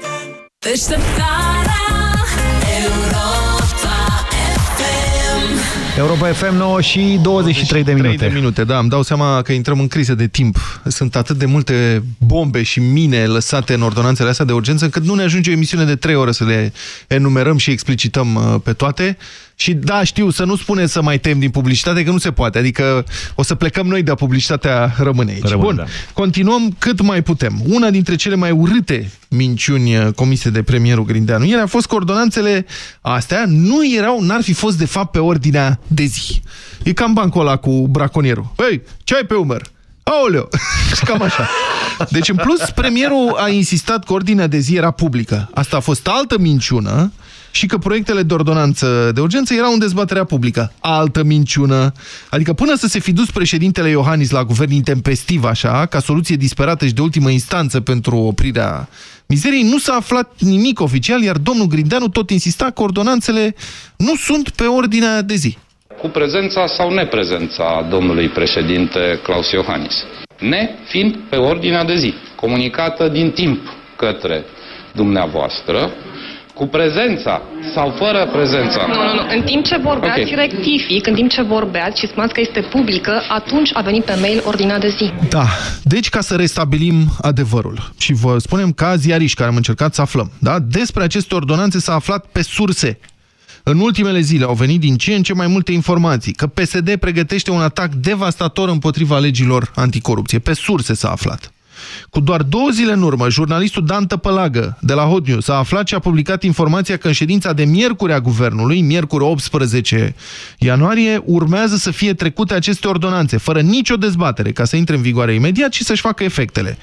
Europa FM 9 și 23 de minute. de minute, da, îmi dau seama că intrăm în criză de timp. Sunt atât de multe bombe și mine lăsate în ordonanțele astea de urgență, încât nu ne ajunge o emisiune de 3 ore să le enumerăm și explicităm uh, pe toate. Și da, știu, să nu spune să mai tem din publicitate, că nu se poate. Adică o să plecăm noi de publicitatea rămâne aici. Rămâne, Bun, da. continuăm cât mai putem. Una dintre cele mai urâte minciuni uh, comise de premierul Grindeanu ieri a fost că ordonanțele astea nu erau, n-ar fi fost de fapt pe ordinea de zi. E cam bancul ăla cu braconierul. Băi, ce ai pe umăr? Aoleu! Și cam așa. Deci, în plus, premierul a insistat că ordinea de zi era publică. Asta a fost altă minciună și că proiectele de ordonanță de urgență erau în dezbaterea publică. Altă minciună. Adică până să se fi dus președintele Iohannis la guvern intempestiv așa, ca soluție disperată și de ultimă instanță pentru oprirea mizeriei, nu s-a aflat nimic oficial, iar domnul Grindeanu tot insista că ordonanțele nu sunt pe ordinea de zi. cu prezența sau neprezența domnului președinte Claus Iohannis. Ne fiind pe ordinea de zi, comunicată din timp către dumneavoastră, cu prezența sau fără prezența. Nu, nu, nu. În timp ce vorbeați, Ok. rectific, în timp ce vorbeați și spuneați că este publică, atunci a venit pe mail ordinea de zi. Da, deci ca să restabilim adevărul și vă spunem ca ziariști care am încercat să aflăm, da? despre aceste ordonanțe s-a aflat pe surse. În ultimele zile au venit din ce în ce mai multe informații că PSD pregătește un atac devastator împotriva legilor anticorupție. Pe surse s-a aflat. Cu doar două zile în urmă, jurnalistul Dan Tăpălagă de la Hot News a aflat și a publicat informația că în ședința de miercuri a guvernului, miercuri 18 ianuarie, urmează să fie trecute aceste ordonanțe, fără nicio dezbatere, ca să intre în vigoare imediat și să-și facă efectele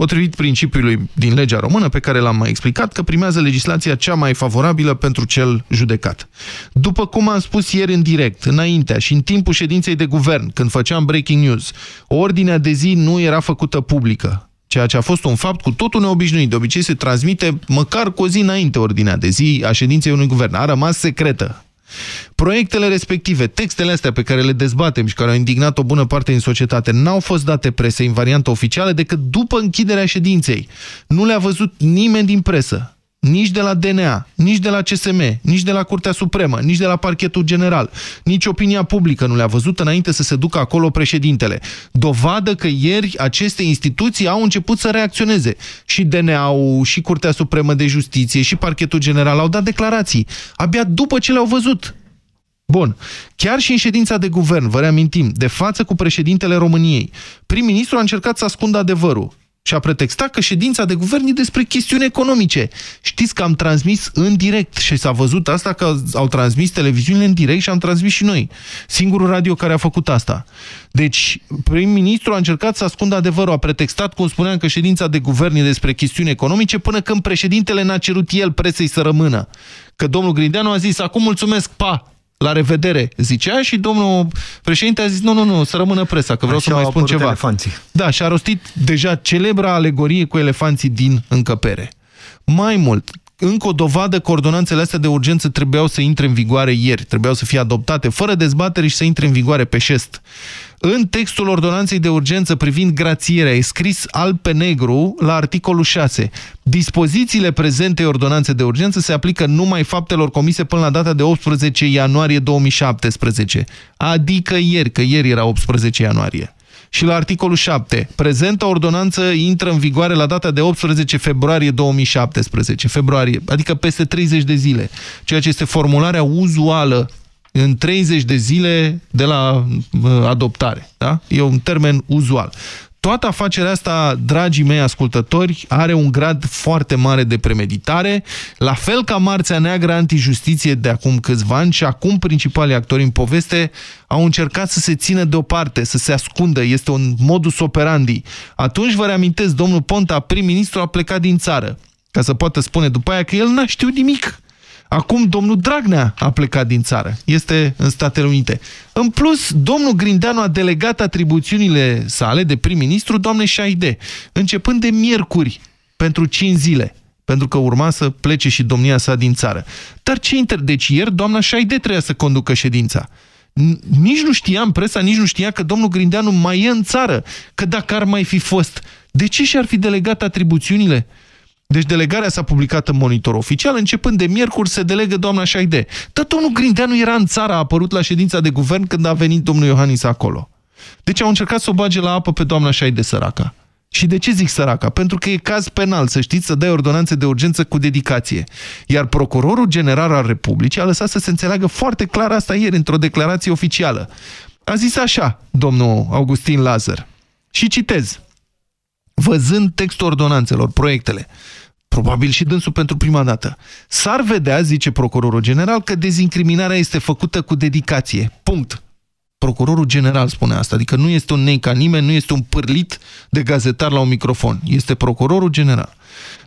potrivit principiului din legea română pe care l-am mai explicat, că primează legislația cea mai favorabilă pentru cel judecat. După cum am spus ieri în direct, înaintea și în timpul ședinței de guvern, când făceam breaking news, ordinea de zi nu era făcută publică, ceea ce a fost un fapt cu totul neobișnuit. De obicei se transmite măcar cu o zi înainte ordinea de zi a ședinței unui guvern. A rămas secretă. Proiectele respective, textele astea pe care le dezbatem și care au indignat o bună parte din societate, n-au fost date presei în variantă oficială decât după închiderea ședinței. Nu le-a văzut nimeni din presă nici de la DNA, nici de la CSM, nici de la Curtea Supremă, nici de la Parchetul General, nici opinia publică nu le-a văzut înainte să se ducă acolo președintele. Dovadă că ieri aceste instituții au început să reacționeze. Și DNA-ul, și Curtea Supremă de Justiție, și Parchetul General au dat declarații. Abia după ce le-au văzut. Bun. Chiar și în ședința de guvern, vă reamintim, de față cu președintele României, prim-ministru a încercat să ascundă adevărul și a pretextat că ședința de guvern e despre chestiuni economice. Știți că am transmis în direct și s-a văzut asta că au transmis televiziunile în direct și am transmis și noi. Singurul radio care a făcut asta. Deci, prim-ministru a încercat să ascundă adevărul, a pretextat, cum spuneam, că ședința de guvern e despre chestiuni economice, până când președintele n-a cerut el presei să rămână. Că domnul Grindeanu a zis, acum mulțumesc, pa, la revedere, zicea și domnul președinte a zis, nu, nu, nu, să rămână presa, că vreau Așa să mai spun ceva. Elefanții. Da, și a rostit deja celebra alegorie cu elefanții din încăpere. Mai mult, încă o dovadă că ordonanțele astea de urgență trebuiau să intre în vigoare ieri, trebuiau să fie adoptate fără dezbatere și să intre în vigoare pe șest. În textul ordonanței de urgență privind grațierea e scris alb pe negru la articolul 6. Dispozițiile prezentei ordonanțe de urgență se aplică numai faptelor comise până la data de 18 ianuarie 2017. Adică ieri, că ieri era 18 ianuarie. Și la articolul 7, prezenta ordonanță intră în vigoare la data de 18 februarie 2017, februarie, adică peste 30 de zile, ceea ce este formularea uzuală în 30 de zile de la uh, adoptare. Da? E un termen uzual. Toată afacerea asta, dragii mei ascultători, are un grad foarte mare de premeditare, la fel ca Marțea Neagră antijustiție de acum câțiva ani și acum principalii actori în poveste au încercat să se țină deoparte, să se ascundă, este un modus operandi. Atunci vă reamintesc, domnul Ponta, prim-ministru, a plecat din țară, ca să poată spune după aia că el n-a știut nimic Acum domnul Dragnea a plecat din țară. Este în Statele Unite. În plus, domnul Grindeanu a delegat atribuțiunile sale de prim-ministru doamne Șaide, începând de miercuri, pentru 5 zile pentru că urma să plece și domnia sa din țară. Dar ce inter... Deci ieri doamna Șaide trebuia să conducă ședința. Nici nu știam, presa nici nu știa că domnul Grindeanu mai e în țară, că dacă ar mai fi fost, de ce și-ar fi delegat atribuțiunile? Deci delegarea s-a publicat în monitor oficial, începând de miercuri se delegă doamna Șaide. Dar domnul Grindeanu era în țară, a apărut la ședința de guvern când a venit domnul Iohannis acolo. Deci au încercat să o bage la apă pe doamna Șaide săraca. Și de ce zic săraca? Pentru că e caz penal, să știți, să dai ordonanțe de urgență cu dedicație. Iar procurorul general al Republicii a lăsat să se înțeleagă foarte clar asta ieri într-o declarație oficială. A zis așa, domnul Augustin Lazar, și citez, văzând textul ordonanțelor, proiectele, probabil și dânsul pentru prima dată. S-ar vedea, zice procurorul general, că dezincriminarea este făcută cu dedicație. Punct. Procurorul general spune asta, adică nu este un nei ca nimeni, nu este un pârlit de gazetar la un microfon. Este procurorul general.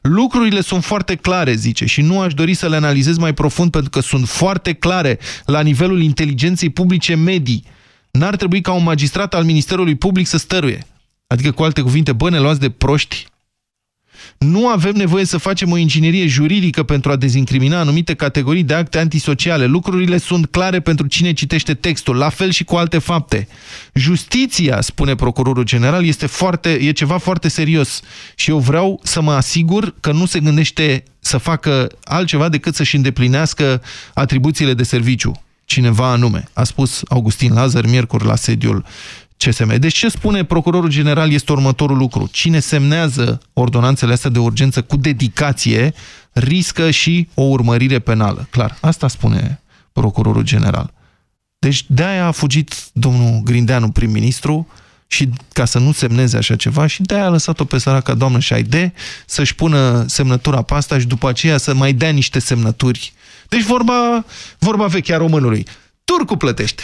Lucrurile sunt foarte clare, zice, și nu aș dori să le analizez mai profund pentru că sunt foarte clare la nivelul inteligenței publice medii. N-ar trebui ca un magistrat al Ministerului Public să stăruie. Adică, cu alte cuvinte, bă, ne luați de proști nu avem nevoie să facem o inginerie juridică pentru a dezincrimina anumite categorii de acte antisociale. Lucrurile sunt clare pentru cine citește textul, la fel și cu alte fapte. Justiția, spune procurorul general, este foarte, e ceva foarte serios și eu vreau să mă asigur că nu se gândește să facă altceva decât să-și îndeplinească atribuțiile de serviciu cineva anume, a spus Augustin Lazar miercuri la sediul CSM. Deci ce spune procurorul general este următorul lucru. Cine semnează ordonanțele astea de urgență cu dedicație riscă și o urmărire penală. Clar, asta spune procurorul general. Deci de-aia a fugit domnul Grindeanu prim-ministru și ca să nu semneze așa ceva și de-aia a lăsat-o pe săraca doamnă Șaide să-și pună semnătura pe asta și după aceea să mai dea niște semnături. Deci vorba, vorba veche a românului. Turcu plătește.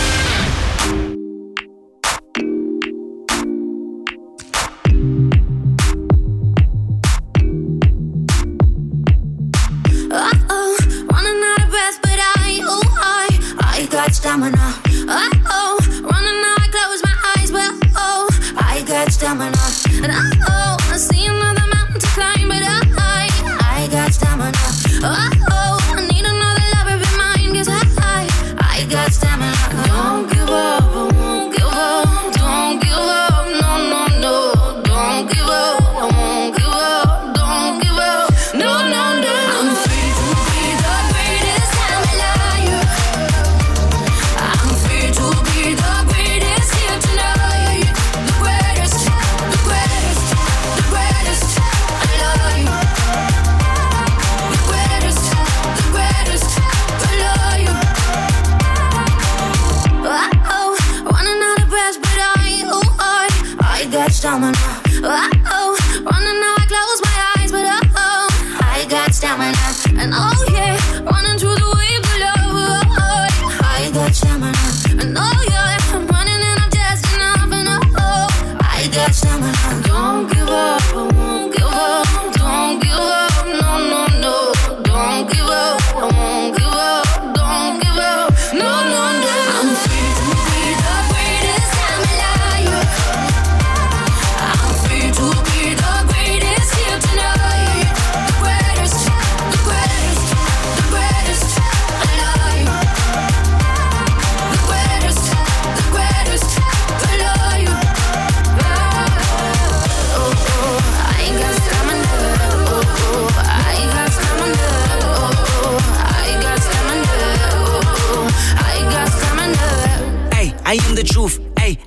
Ah. I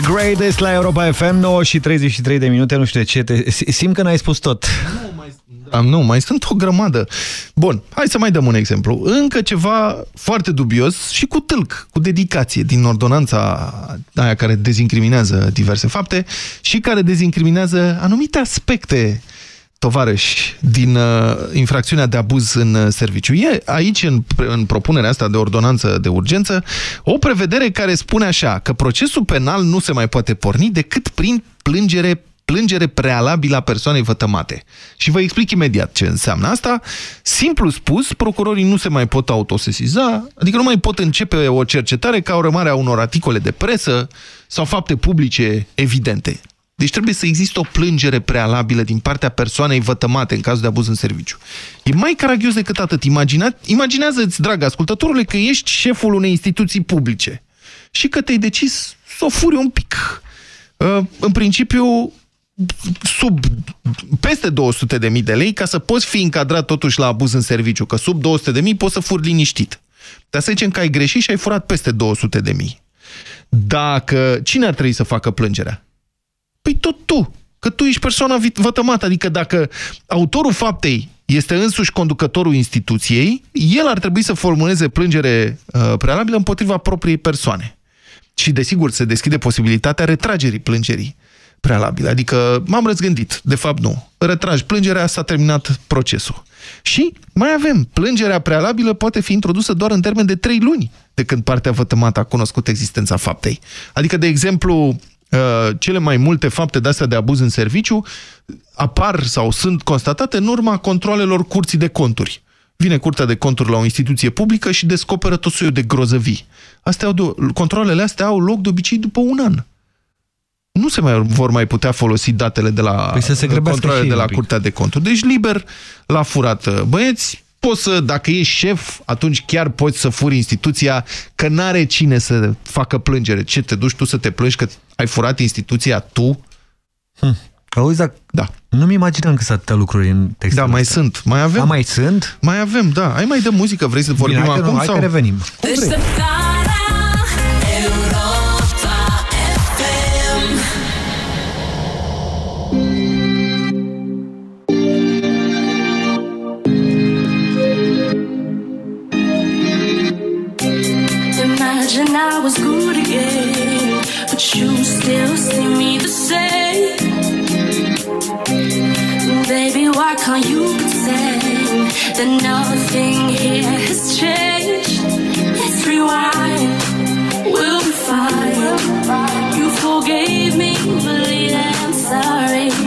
The Greatest la Europa FM, 9 și 33 de minute, nu știu de ce, te, simt că n-ai spus tot. Am, nu, mai sunt o grămadă. Bun, hai să mai dăm un exemplu. Încă ceva foarte dubios și cu tâlc, cu dedicație din ordonanța aia care dezincriminează diverse fapte și care dezincriminează anumite aspecte tovarăși din uh, infracțiunea de abuz în uh, serviciu. E aici, în, în propunerea asta de ordonanță de urgență, o prevedere care spune așa, că procesul penal nu se mai poate porni decât prin plângere plângere prealabilă a persoanei vătămate. Și vă explic imediat ce înseamnă asta. Simplu spus, procurorii nu se mai pot autosesiza, adică nu mai pot începe o cercetare ca urmare a unor articole de presă sau fapte publice evidente. Deci trebuie să existe o plângere prealabilă din partea persoanei vătămate în cazul de abuz în serviciu. E mai caragios decât atât. Imagina, imaginează-ți, drag ascultătorule, că ești șeful unei instituții publice și că te-ai decis să o furi un pic. Uh, În principiu, sub, peste 200 de mii de lei ca să poți fi încadrat totuși la abuz în serviciu, că sub 200 de mii poți să furi liniștit. Dar să zicem că ai greșit și ai furat peste 200 de mii. Dacă, cine ar trebui să facă plângerea? Păi tot tu, că tu ești persoana vătămată, adică dacă autorul faptei este însuși conducătorul instituției, el ar trebui să formuleze plângere uh, prealabilă împotriva propriei persoane. Și desigur se deschide posibilitatea retragerii plângerii prealabile. Adică m-am răzgândit, de fapt nu. Retragi plângerea, s-a terminat procesul. Și mai avem, plângerea prealabilă poate fi introdusă doar în termen de trei luni de când partea vătămată a cunoscut existența faptei. Adică, de exemplu, uh, cele mai multe fapte de astea de abuz în serviciu apar sau sunt constatate în urma controlelor curții de conturi. Vine curtea de conturi la o instituție publică și descoperă tot soiul de grozăvii. Astea au, controlele astea au loc de obicei după un an nu se mai vor mai putea folosi datele de la păi să se controle de la Curtea de Conturi. Deci liber la furat. Băieți, poți să, dacă ești șef, atunci chiar poți să furi instituția, că n-are cine să facă plângere. Ce, te duci tu să te plângi că ai furat instituția tu? Hm. Auzi, dar da. nu-mi imaginam că sunt atâtea lucruri în textul Da, mai astea. sunt. Mai avem. A, mai sunt? Mai avem, da. Ai mai de muzică? Vrei să vorbim Bine, hai acum? Că nu, sau? hai că revenim. Cum vrei. Can't you pretend that nothing here has changed? Let's rewind, we'll be fine. You forgave me, believe I'm sorry.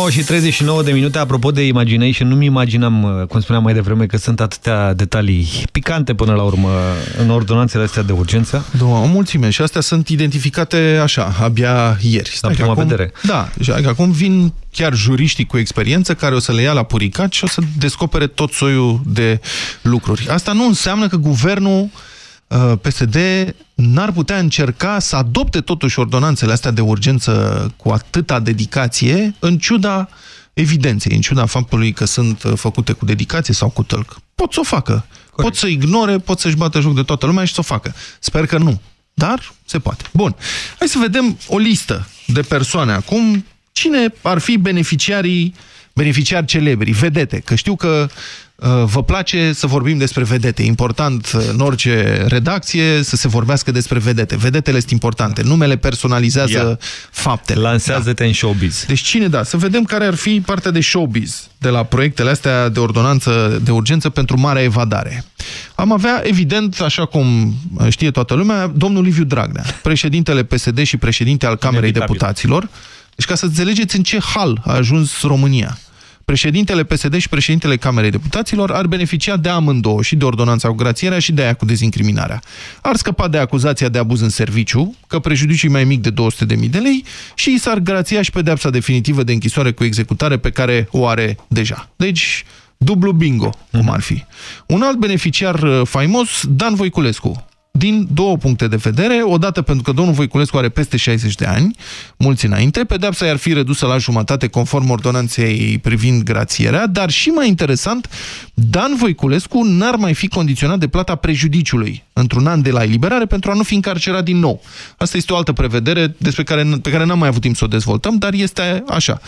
9 și 39 de minute. Apropo de Imagination, nu-mi imaginam, cum spuneam mai devreme, că sunt atâtea detalii picante până la urmă în ordonanțele astea de urgență. Da, o mulțime. Și astea sunt identificate așa, abia ieri. La prima acum, vedere. Da, și acum vin chiar juriștii cu experiență care o să le ia la puricat și o să descopere tot soiul de lucruri. Asta nu înseamnă că guvernul uh, PSD n-ar putea încerca să adopte totuși ordonanțele astea de urgență cu atâta dedicație, în ciuda evidenței, în ciuda faptului că sunt uh, făcute cu dedicație sau cu tălc. Pot să o facă. Corect. Pot să ignore, pot să-și bată joc de toată lumea și să o facă. Sper că nu. Dar se poate. Bun. Hai să vedem o listă de persoane acum. Cine ar fi beneficiarii, beneficiari celebri, vedete? Că știu că uh, vă place să vorbim despre vedete. E important uh, în orice redacție să se vorbească despre vedete. Vedetele sunt importante. Numele personalizează Ia. faptele. Lansează-te da. în showbiz. Deci cine da? Să vedem care ar fi partea de showbiz de la proiectele astea de ordonanță de urgență pentru marea evadare. Am avea, evident, așa cum știe toată lumea, domnul Liviu Dragnea, președintele PSD și președinte al Camerei Inevitabil. Deputaților. Deci ca să înțelegeți în ce hal a ajuns România. Președintele PSD și președintele Camerei Deputaților ar beneficia de amândouă, și de ordonanța cu grațierea și de aia cu dezincriminarea. Ar scăpa de acuzația de abuz în serviciu, că prejudiciul mai mic de 200.000 de lei și i s-ar grația și pedeapsa definitivă de închisoare cu executare pe care o are deja. Deci, dublu bingo, cum ar fi. Un alt beneficiar uh, faimos, Dan Voiculescu, din două puncte de vedere. Odată pentru că domnul Voiculescu are peste 60 de ani, mulți înainte, pedepsa i-ar fi redusă la jumătate conform ordonanței privind grațierea, dar și mai interesant, Dan Voiculescu n-ar mai fi condiționat de plata prejudiciului într-un an de la eliberare pentru a nu fi încarcerat din nou. Asta este o altă prevedere despre care, pe care n-am mai avut timp să o dezvoltăm, dar este așa.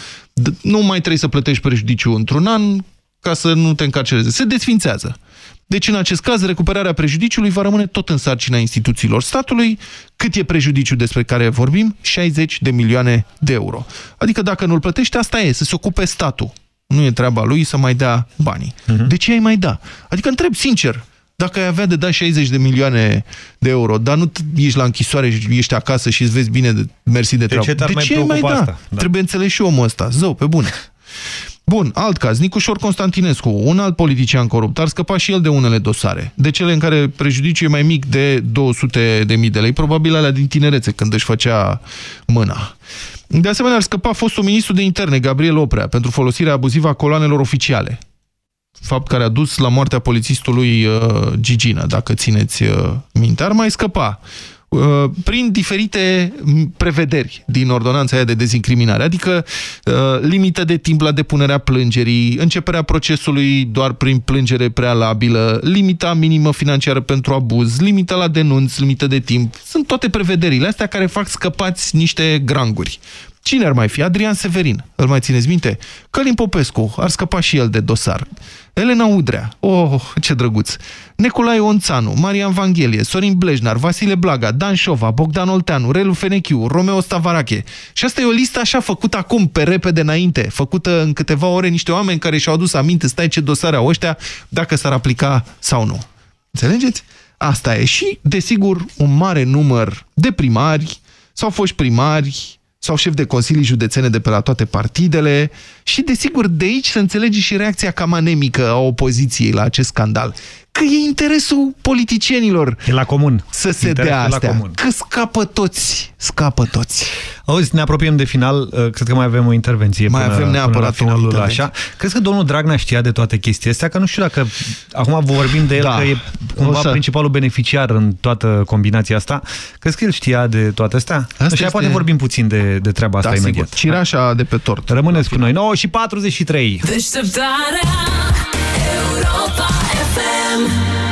Nu mai trebuie să plătești prejudiciu într-un an ca să nu te încarcereze. Se desfințează. Deci, în acest caz, recuperarea prejudiciului va rămâne tot în sarcina instituțiilor statului. Cât e prejudiciul despre care vorbim? 60 de milioane de euro. Adică dacă nu-l plătește, asta e, să se ocupe statul. Nu e treaba lui să mai dea banii. Uh mhm. -huh. De ce ai mai da? Adică întreb sincer, dacă ai avea de da 60 de milioane de euro, dar nu ești la închisoare și ești acasă și îți vezi bine de mersi de treabă. De ce, de ce ai mai da? Asta? da? Trebuie înțeles și omul ăsta. Zău, pe bune. Bun, alt caz, Nicușor Constantinescu, un alt politician corupt, ar scăpa și el de unele dosare, de cele în care prejudiciul e mai mic de 200 de mii de lei, probabil alea din tinerețe, când își făcea mâna. De asemenea, ar scăpa fostul ministru de interne, Gabriel Oprea, pentru folosirea abuzivă a coloanelor oficiale. Fapt care a dus la moartea polițistului uh, Gigina, dacă țineți uh, minte. Ar mai scăpa Uh, prin diferite prevederi din ordonanța aia de dezincriminare, adică uh, limită de timp la depunerea plângerii, începerea procesului doar prin plângere prealabilă, limita minimă financiară pentru abuz, limita la denunț, limită de timp. Sunt toate prevederile astea care fac scăpați niște granguri. Cine ar mai fi? Adrian Severin. Îl mai țineți minte? Călin Popescu. Ar scăpa și el de dosar. Elena Udrea. Oh, ce drăguț. Nicolae Onțanu, Marian Vanghelie, Sorin Blejnar, Vasile Blaga, Dan Șova, Bogdan Olteanu, Relu Fenechiu, Romeo Stavarache. Și asta e o listă așa făcută acum, pe repede înainte, făcută în câteva ore niște oameni care și-au adus aminte, stai ce dosare au ăștia, dacă s-ar aplica sau nu. Înțelegeți? Asta e. Și, desigur, un mare număr de primari sau foști primari, sau șef de consilii județene de pe la toate partidele și, desigur, de aici să înțelegi și reacția cam anemică a opoziției la acest scandal că e interesul politicienilor e la comun. să se interesul dea astea. La comun. Că scapă toți, scapă toți. Auzi, ne apropiem de final, uh, cred că mai avem o intervenție mai până, avem neapărat până la finalul așa. Crezi că domnul Dragnea știa de toate chestiile astea? Că nu știu dacă acum vorbim de el da. că e cumva să... principalul beneficiar în toată combinația asta. Crezi că el știa de toate astea? Asta și este... poate vorbim puțin de, de treaba asta da, imediat. Sigur. Cireașa de pe tort. Rămâneți cu noi. 9 și 43. Deșteptarea Europa FM.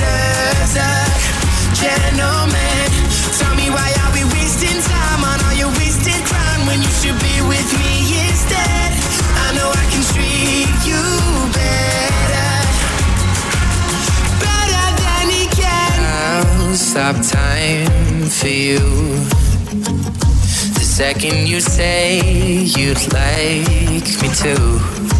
deserves a gentleman. Tell me why are we wasting time on all your wasted time when you should be with me instead? I know I can treat you better. Better than he can. I'll stop time for you second you say you'd like me to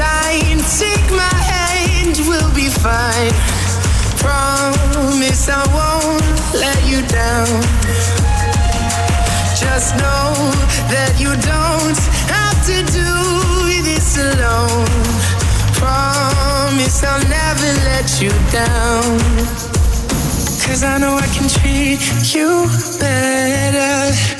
sign, take my hand, we'll be fine. Promise I won't let you down. Just know that you don't have to do this alone. Promise I'll never let you down. Cause I know I can treat you better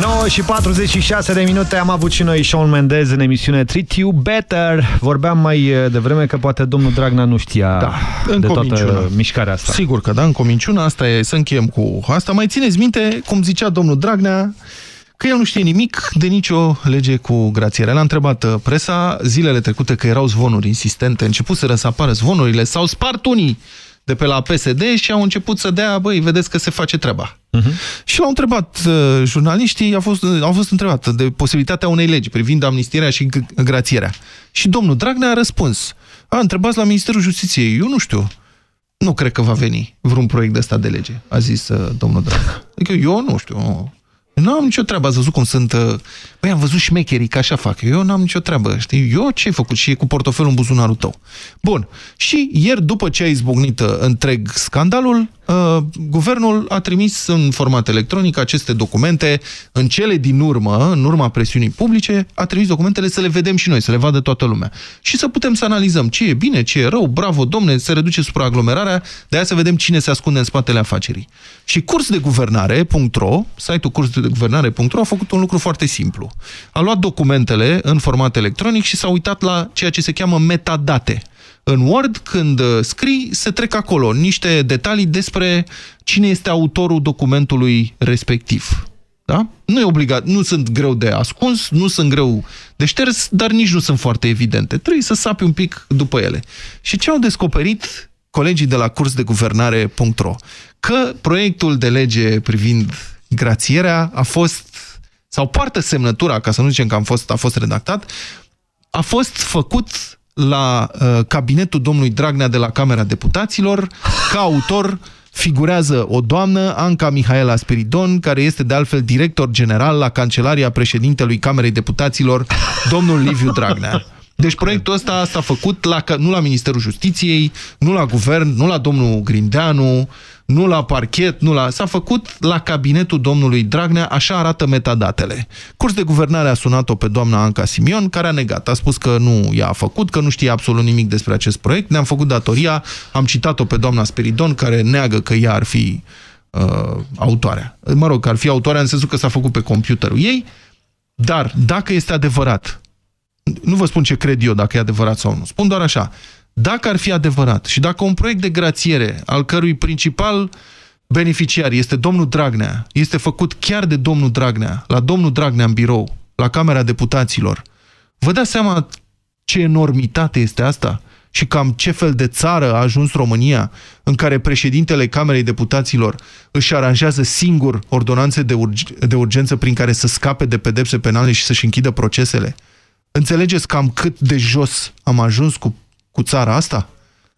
9 și 46 de minute am avut și noi Shawn Mendez în emisiune Treat You Better. Vorbeam mai eh, devreme că poate domnul Dragnea nu știa Da, de toată cominciună. mișcarea asta. Sigur că da, în cominciună, asta e, să încheiem cu asta. Mai țineți minte, cum zicea domnul Dragnea, că el nu știe nimic de nicio lege cu grațiere. L-a întrebat uh, presa zilele trecute că erau zvonuri insistente, începuseră să apară zvonurile, s-au spart unii de pe la PSD și au început să dea, băi, vedeți că se face treaba. Uh-huh. Și l-au întrebat uh, jurnaliștii, a fost, uh, au fost întrebat de posibilitatea unei legi privind amnistierea și g- grațierea. Și domnul Dragnea a răspuns. A, întrebați la Ministerul Justiției, eu nu știu. Nu cred că va veni vreun proiect de ăsta de lege, a zis uh, domnul Dragnea. Adică eu nu știu. Nu am nicio treabă, ați văzut cum sunt... uh, Băi, am văzut șmecherii că așa fac. Eu n-am nicio treabă, știi? Eu ce ai făcut? Și e cu portofelul în buzunarul tău. Bun. Și ieri, după ce a izbucnit uh, întreg scandalul, uh, guvernul a trimis în format electronic aceste documente. În cele din urmă, în urma presiunii publice, a trimis documentele să le vedem și noi, să le vadă toată lumea. Și să putem să analizăm ce e bine, ce e rău, bravo, domne, se reduce supraaglomerarea, de aia să vedem cine se ascunde în spatele afacerii. Și cursdeguvernare.ro, site-ul cursdeguvernare.ro a făcut un lucru foarte simplu. A luat documentele în format electronic și s-a uitat la ceea ce se cheamă metadate. În Word, când uh, scrii, se trec acolo niște detalii despre cine este autorul documentului respectiv. Da? Nu e obligat, nu sunt greu de ascuns, nu sunt greu de șters, dar nici nu sunt foarte evidente. Trebuie să sapi un pic după ele. Și ce au descoperit colegii de la cursdeguvernare.ro? Că proiectul de lege privind grațierea a fost, sau poartă semnătura, ca să nu zicem că am fost, a fost redactat, a fost făcut la uh, cabinetul domnului Dragnea de la Camera Deputaților, ca autor figurează o doamnă, Anca Mihaela Spiridon, care este de altfel director general la Cancelaria președintelui Camerei Deputaților, domnul Liviu Dragnea. Deci proiectul ăsta s-a făcut la, nu la Ministerul Justiției, nu la Guvern, nu la domnul Grindeanu, nu la parchet, nu la... S-a făcut la cabinetul domnului Dragnea, așa arată metadatele. Curs de guvernare a sunat-o pe doamna Anca Simion, care a negat. A spus că nu i-a făcut, că nu știe absolut nimic despre acest proiect. Ne-am făcut datoria, am citat-o pe doamna Speridon, care neagă că ea ar fi uh, autoarea. Mă rog, că ar fi autoarea în sensul că s-a făcut pe computerul ei, dar dacă este adevărat, nu vă spun ce cred eu dacă e adevărat sau nu, spun doar așa, dacă ar fi adevărat și dacă un proiect de grațiere al cărui principal beneficiar este domnul Dragnea, este făcut chiar de domnul Dragnea, la domnul Dragnea în birou, la Camera Deputaților, vă dați seama ce enormitate este asta? Și cam ce fel de țară a ajuns România în care președintele Camerei Deputaților își aranjează singur ordonanțe de, urg de urgență prin care să scape de pedepse penale și să-și închidă procesele? Înțelegeți cam cât de jos am ajuns cu, cu țara asta?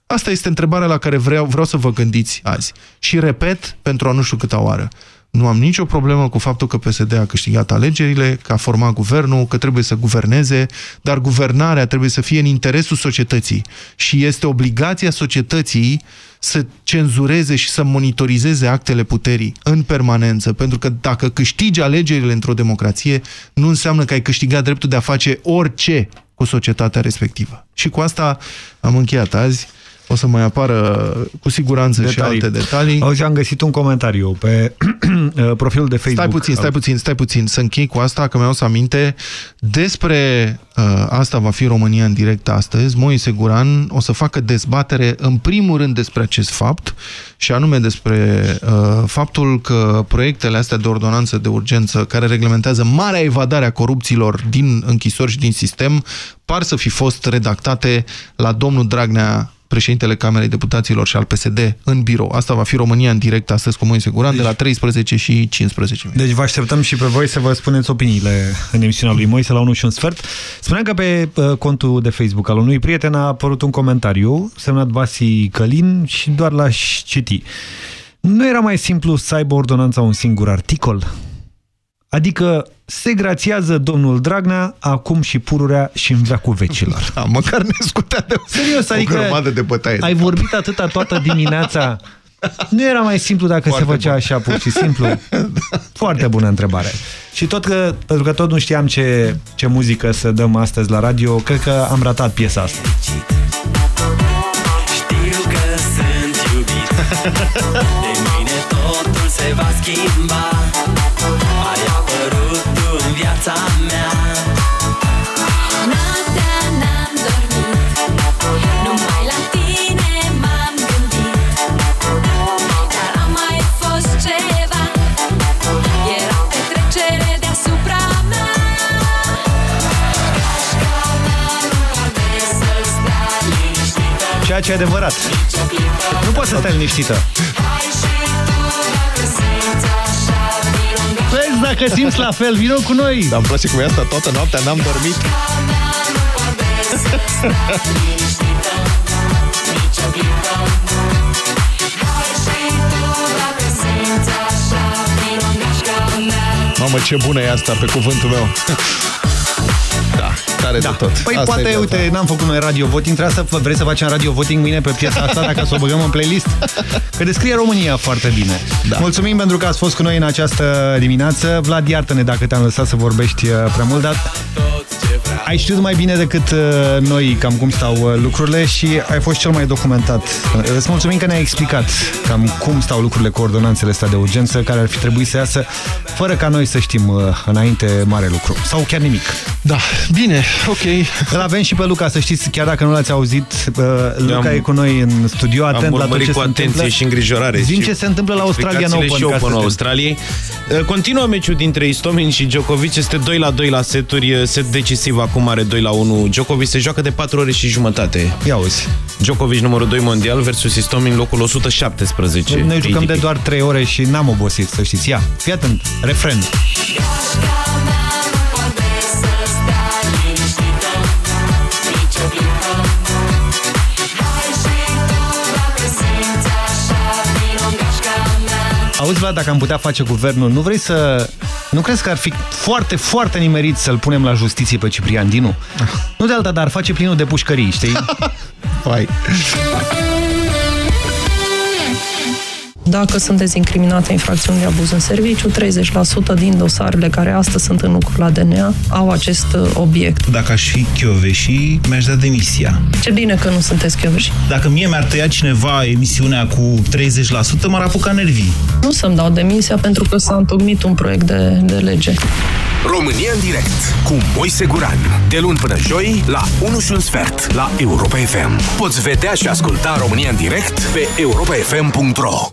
Asta este întrebarea la care vreau, vreau să vă gândiți azi. Și repet, pentru a nu știu câta oară. Nu am nicio problemă cu faptul că PSD a câștigat alegerile, că a format guvernul, că trebuie să guverneze, dar guvernarea trebuie să fie în interesul societății. Și este obligația societății să cenzureze și să monitorizeze actele puterii în permanență, pentru că dacă câștigi alegerile într-o democrație, nu înseamnă că ai câștigat dreptul de a face orice cu societatea respectivă. Și cu asta am încheiat azi. O să mai apară cu siguranță detalii. și alte detalii. Auzi, am găsit un comentariu pe profilul de Facebook. Stai puțin, stai puțin, stai puțin. Să închei cu asta, că mi-au să aminte. Despre uh, asta va fi România în direct astăzi. Moise Guran o să facă dezbatere în primul rând despre acest fapt și anume despre uh, faptul că proiectele astea de ordonanță de urgență care reglementează marea evadare a corupților din închisori și din sistem par să fi fost redactate la domnul Dragnea președintele Camerei Deputaților și al PSD în birou. Asta va fi România în direct astăzi cu Moise Guran deci, de la 13 și 15 Deci vă așteptăm și pe voi să vă spuneți opiniile în emisiunea lui Moise la 1 și un sfert. Spuneam că pe uh, contul de Facebook al unui prieten a apărut un comentariu semnat Vasi Călin și doar l-aș citi. Nu era mai simplu să aibă ordonanța un singur articol? Adică se grațiază domnul Dragnea acum și pururea și în veacul vecilor. Da, măcar ne scutea de Serios, adică grămadă de bătaie. Ai vorbit atâta toată dimineața. Nu era mai simplu dacă Foarte se făcea bun. așa, pur și simplu? Foarte bună întrebare. Și tot că, pentru că tot nu știam ce, ce muzică să dăm astăzi la radio, cred că am ratat piesa asta. Știu că sunt iubit De mine totul se va schimba viața mea. Noaptea n-am dormit Numai la tine m-am gândit. Dar a mai fost ceva Era petrecere deasupra mea. Ceea ce e adevărat. Nu poți să stai liniștită Vezi dacă simți la fel, vino cu noi! Dar îmi place cum e asta, toată noaptea n-am dormit. Mamă, ce bună e asta, pe cuvântul meu. Tare da. de tot. Păi asta poate, uite, n-am făcut noi radio voting, trebuie să vreți să facem radio voting mâine pe piesa asta, dacă să o băgăm în playlist? Că descrie România foarte bine. Da. Mulțumim pentru că ați fost cu noi în această dimineață. Vlad, iartă-ne dacă te-am lăsat să vorbești uh, prea mult, dar ai știut mai bine decât uh, noi cam cum stau uh, lucrurile și ai fost cel mai documentat. Îți mulțumim că ne-ai explicat cam cum stau lucrurile cu ordonanțele astea de urgență, care ar fi trebuit să iasă, fără ca noi să știm înainte mare lucru. Sau chiar nimic. Da, bine, ok. Îl avem și pe Luca, să știți, chiar dacă nu l-ați auzit, Luca am, e cu noi în studio, atent la tot ce cu se atenție întâmplă. și îngrijorare. Zim ce se întâmplă la Australian Open. și Open Australiei. Continuă meciul dintre Istomin și Djokovic, este 2 la 2 la seturi, set decisiv acum are 2 la 1. Djokovic se joacă de 4 ore și jumătate. Ia uzi. Djokovic numărul 2 mondial versus Istomin locul 117. Noi jucăm de doar 3 ore și n-am obosit, să știți. Ia, fii atent, refren. Auzi, Vlad, dacă am putea face guvernul, nu vrei să... Nu crezi că ar fi foarte, foarte nimerit să-l punem la justiție pe Ciprian Dinu? nu de alta, dar face plinul de pușcării, știi? Hai. Dacă sunt dezincriminate infracțiuni de abuz în serviciu, 30% din dosarele care astăzi sunt în lucru la DNA au acest uh, obiect. Dacă aș fi chioveși, mi-aș da demisia. Ce bine că nu sunteți chioveși. Dacă mie mi-ar tăia cineva emisiunea cu 30%, m-ar apuca nervii. Nu să-mi dau demisia pentru că s-a întocmit un proiect de, de lege. România în direct cu Moise Guran. De luni până joi la 1 și un sfert la Europa FM. Poți vedea și asculta România în direct pe europafm.ro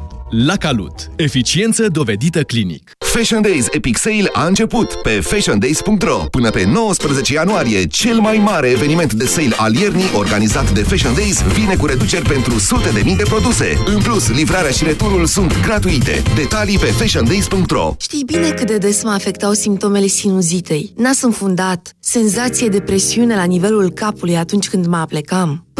La Calut. Eficiență dovedită clinic. Fashion Days Epic Sale a început pe fashiondays.ro. Până pe 19 ianuarie, cel mai mare eveniment de sale al iernii organizat de Fashion Days vine cu reduceri pentru sute de mii de produse. În plus, livrarea și returul sunt gratuite. Detalii pe fashiondays.ro Știi bine cât de des mă afectau simptomele sinuzitei. Nas înfundat, senzație de presiune la nivelul capului atunci când mă aplecam.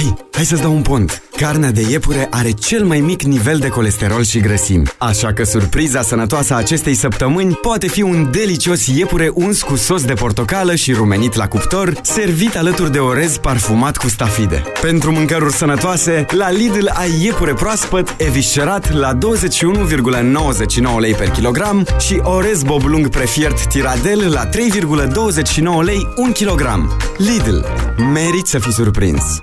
Hei, hai să-ți dau un pont! Carnea de iepure are cel mai mic nivel de colesterol și grăsimi, așa că surpriza sănătoasă a acestei săptămâni poate fi un delicios iepure uns cu sos de portocală și rumenit la cuptor, servit alături de orez parfumat cu stafide. Pentru mâncăruri sănătoase, la Lidl ai iepure proaspăt, eviscerat la 21,99 lei per kilogram și orez boblung prefiert tiradel la 3,29 lei 1 kilogram. Lidl. Merit să fii surprins!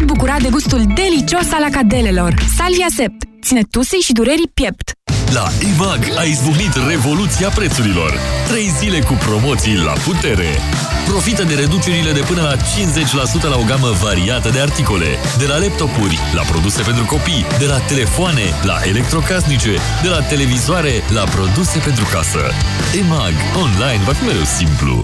pot bucura de gustul delicios al acadelelor. Salvia Sept ține tusei și durerii piept. La EMAG a izbucnit revoluția prețurilor. Trei zile cu promoții la putere. Profită de reducerile de până la 50% la o gamă variată de articole. De la laptopuri, la produse pentru copii, de la telefoane, la electrocasnice, de la televizoare, la produse pentru casă. EMAG. Online va fi mereu simplu.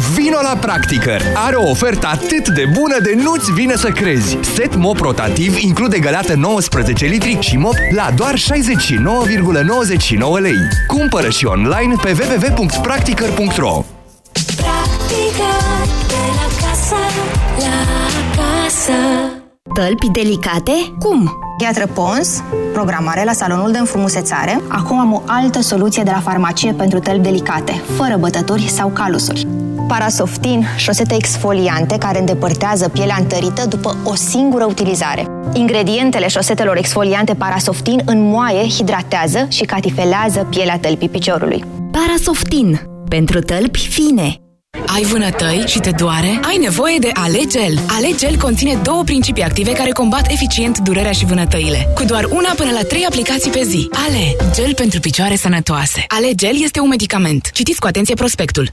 Vino la Practicăr! Are o ofertă atât de bună de nu-ți vine să crezi! Set mop rotativ include găleată 19 litri și mop la doar 69,99 lei. Cumpără și online pe www.practicăr.ro Practica de la casă, la casă. Tălpi delicate? Cum? Piatră Pons, programare la salonul de înfrumusețare. Acum am o altă soluție de la farmacie pentru tălpi delicate, fără bătături sau calusuri. Parasoftin, șosete exfoliante care îndepărtează pielea întărită după o singură utilizare. Ingredientele șosetelor exfoliante Parasoftin înmoaie, hidratează și catifelează pielea tălpii piciorului. Parasoftin. Pentru tălpi fine. Ai vânătăi și te doare? Ai nevoie de Alegel. Alegel conține două principii active care combat eficient durerea și vânătăile. Cu doar una până la trei aplicații pe zi. Ale, gel pentru picioare sănătoase. Alegel este un medicament. Citiți cu atenție prospectul.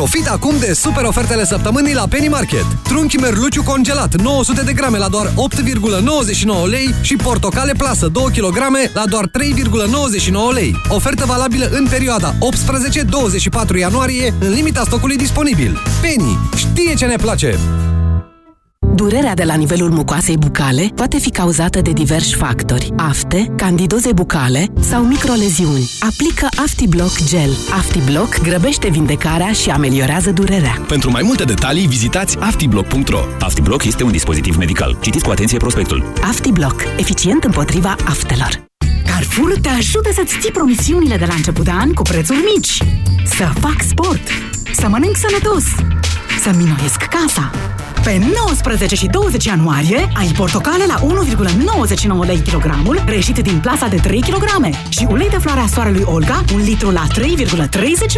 Profit acum de super ofertele săptămânii la Penny Market. Trunchi merluciu congelat 900 de grame la doar 8,99 lei și portocale plasă 2 kg la doar 3,99 lei. Ofertă valabilă în perioada 18-24 ianuarie în limita stocului disponibil. Penny știe ce ne place! Durerea de la nivelul mucoasei bucale poate fi cauzată de diversi factori. Afte, candidoze bucale sau microleziuni. Aplică AftiBlock Gel. AftiBlock grăbește vindecarea și ameliorează durerea. Pentru mai multe detalii, vizitați aftiblock.ro. AftiBlock este un dispozitiv medical. Citiți cu atenție prospectul. AftiBlock. Eficient împotriva aftelor. Carrefour te ajută să-ți ții promisiunile de la început de an cu prețuri mici. Să fac sport. Să mănânc sănătos. Să minoiesc casa. Pe 19 și 20 ianuarie ai portocale la 1,99 lei kilogramul, reșit din plasa de 3 kg și ulei de floarea soarelui Olga, un litru la 3,30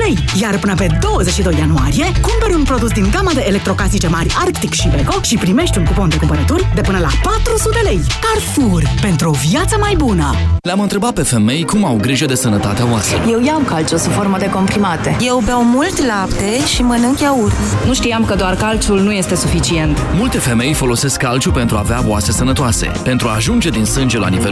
lei. Iar până pe 22 ianuarie, cumperi un produs din gama de electrocasnice mari Arctic și Beko și primești un cupon de cumpărături de până la 400 de lei. Carrefour, pentru o viață mai bună! Le-am întrebat pe femei cum au grijă de sănătatea oaselor. Eu iau calciu sub formă de comprimate. Eu beau mult lapte și mănânc iaurt. Nu știam că doar calciul nu este suficient. Multe femei folosesc calciu pentru a avea oase sănătoase. Pentru a ajunge din sânge la nivel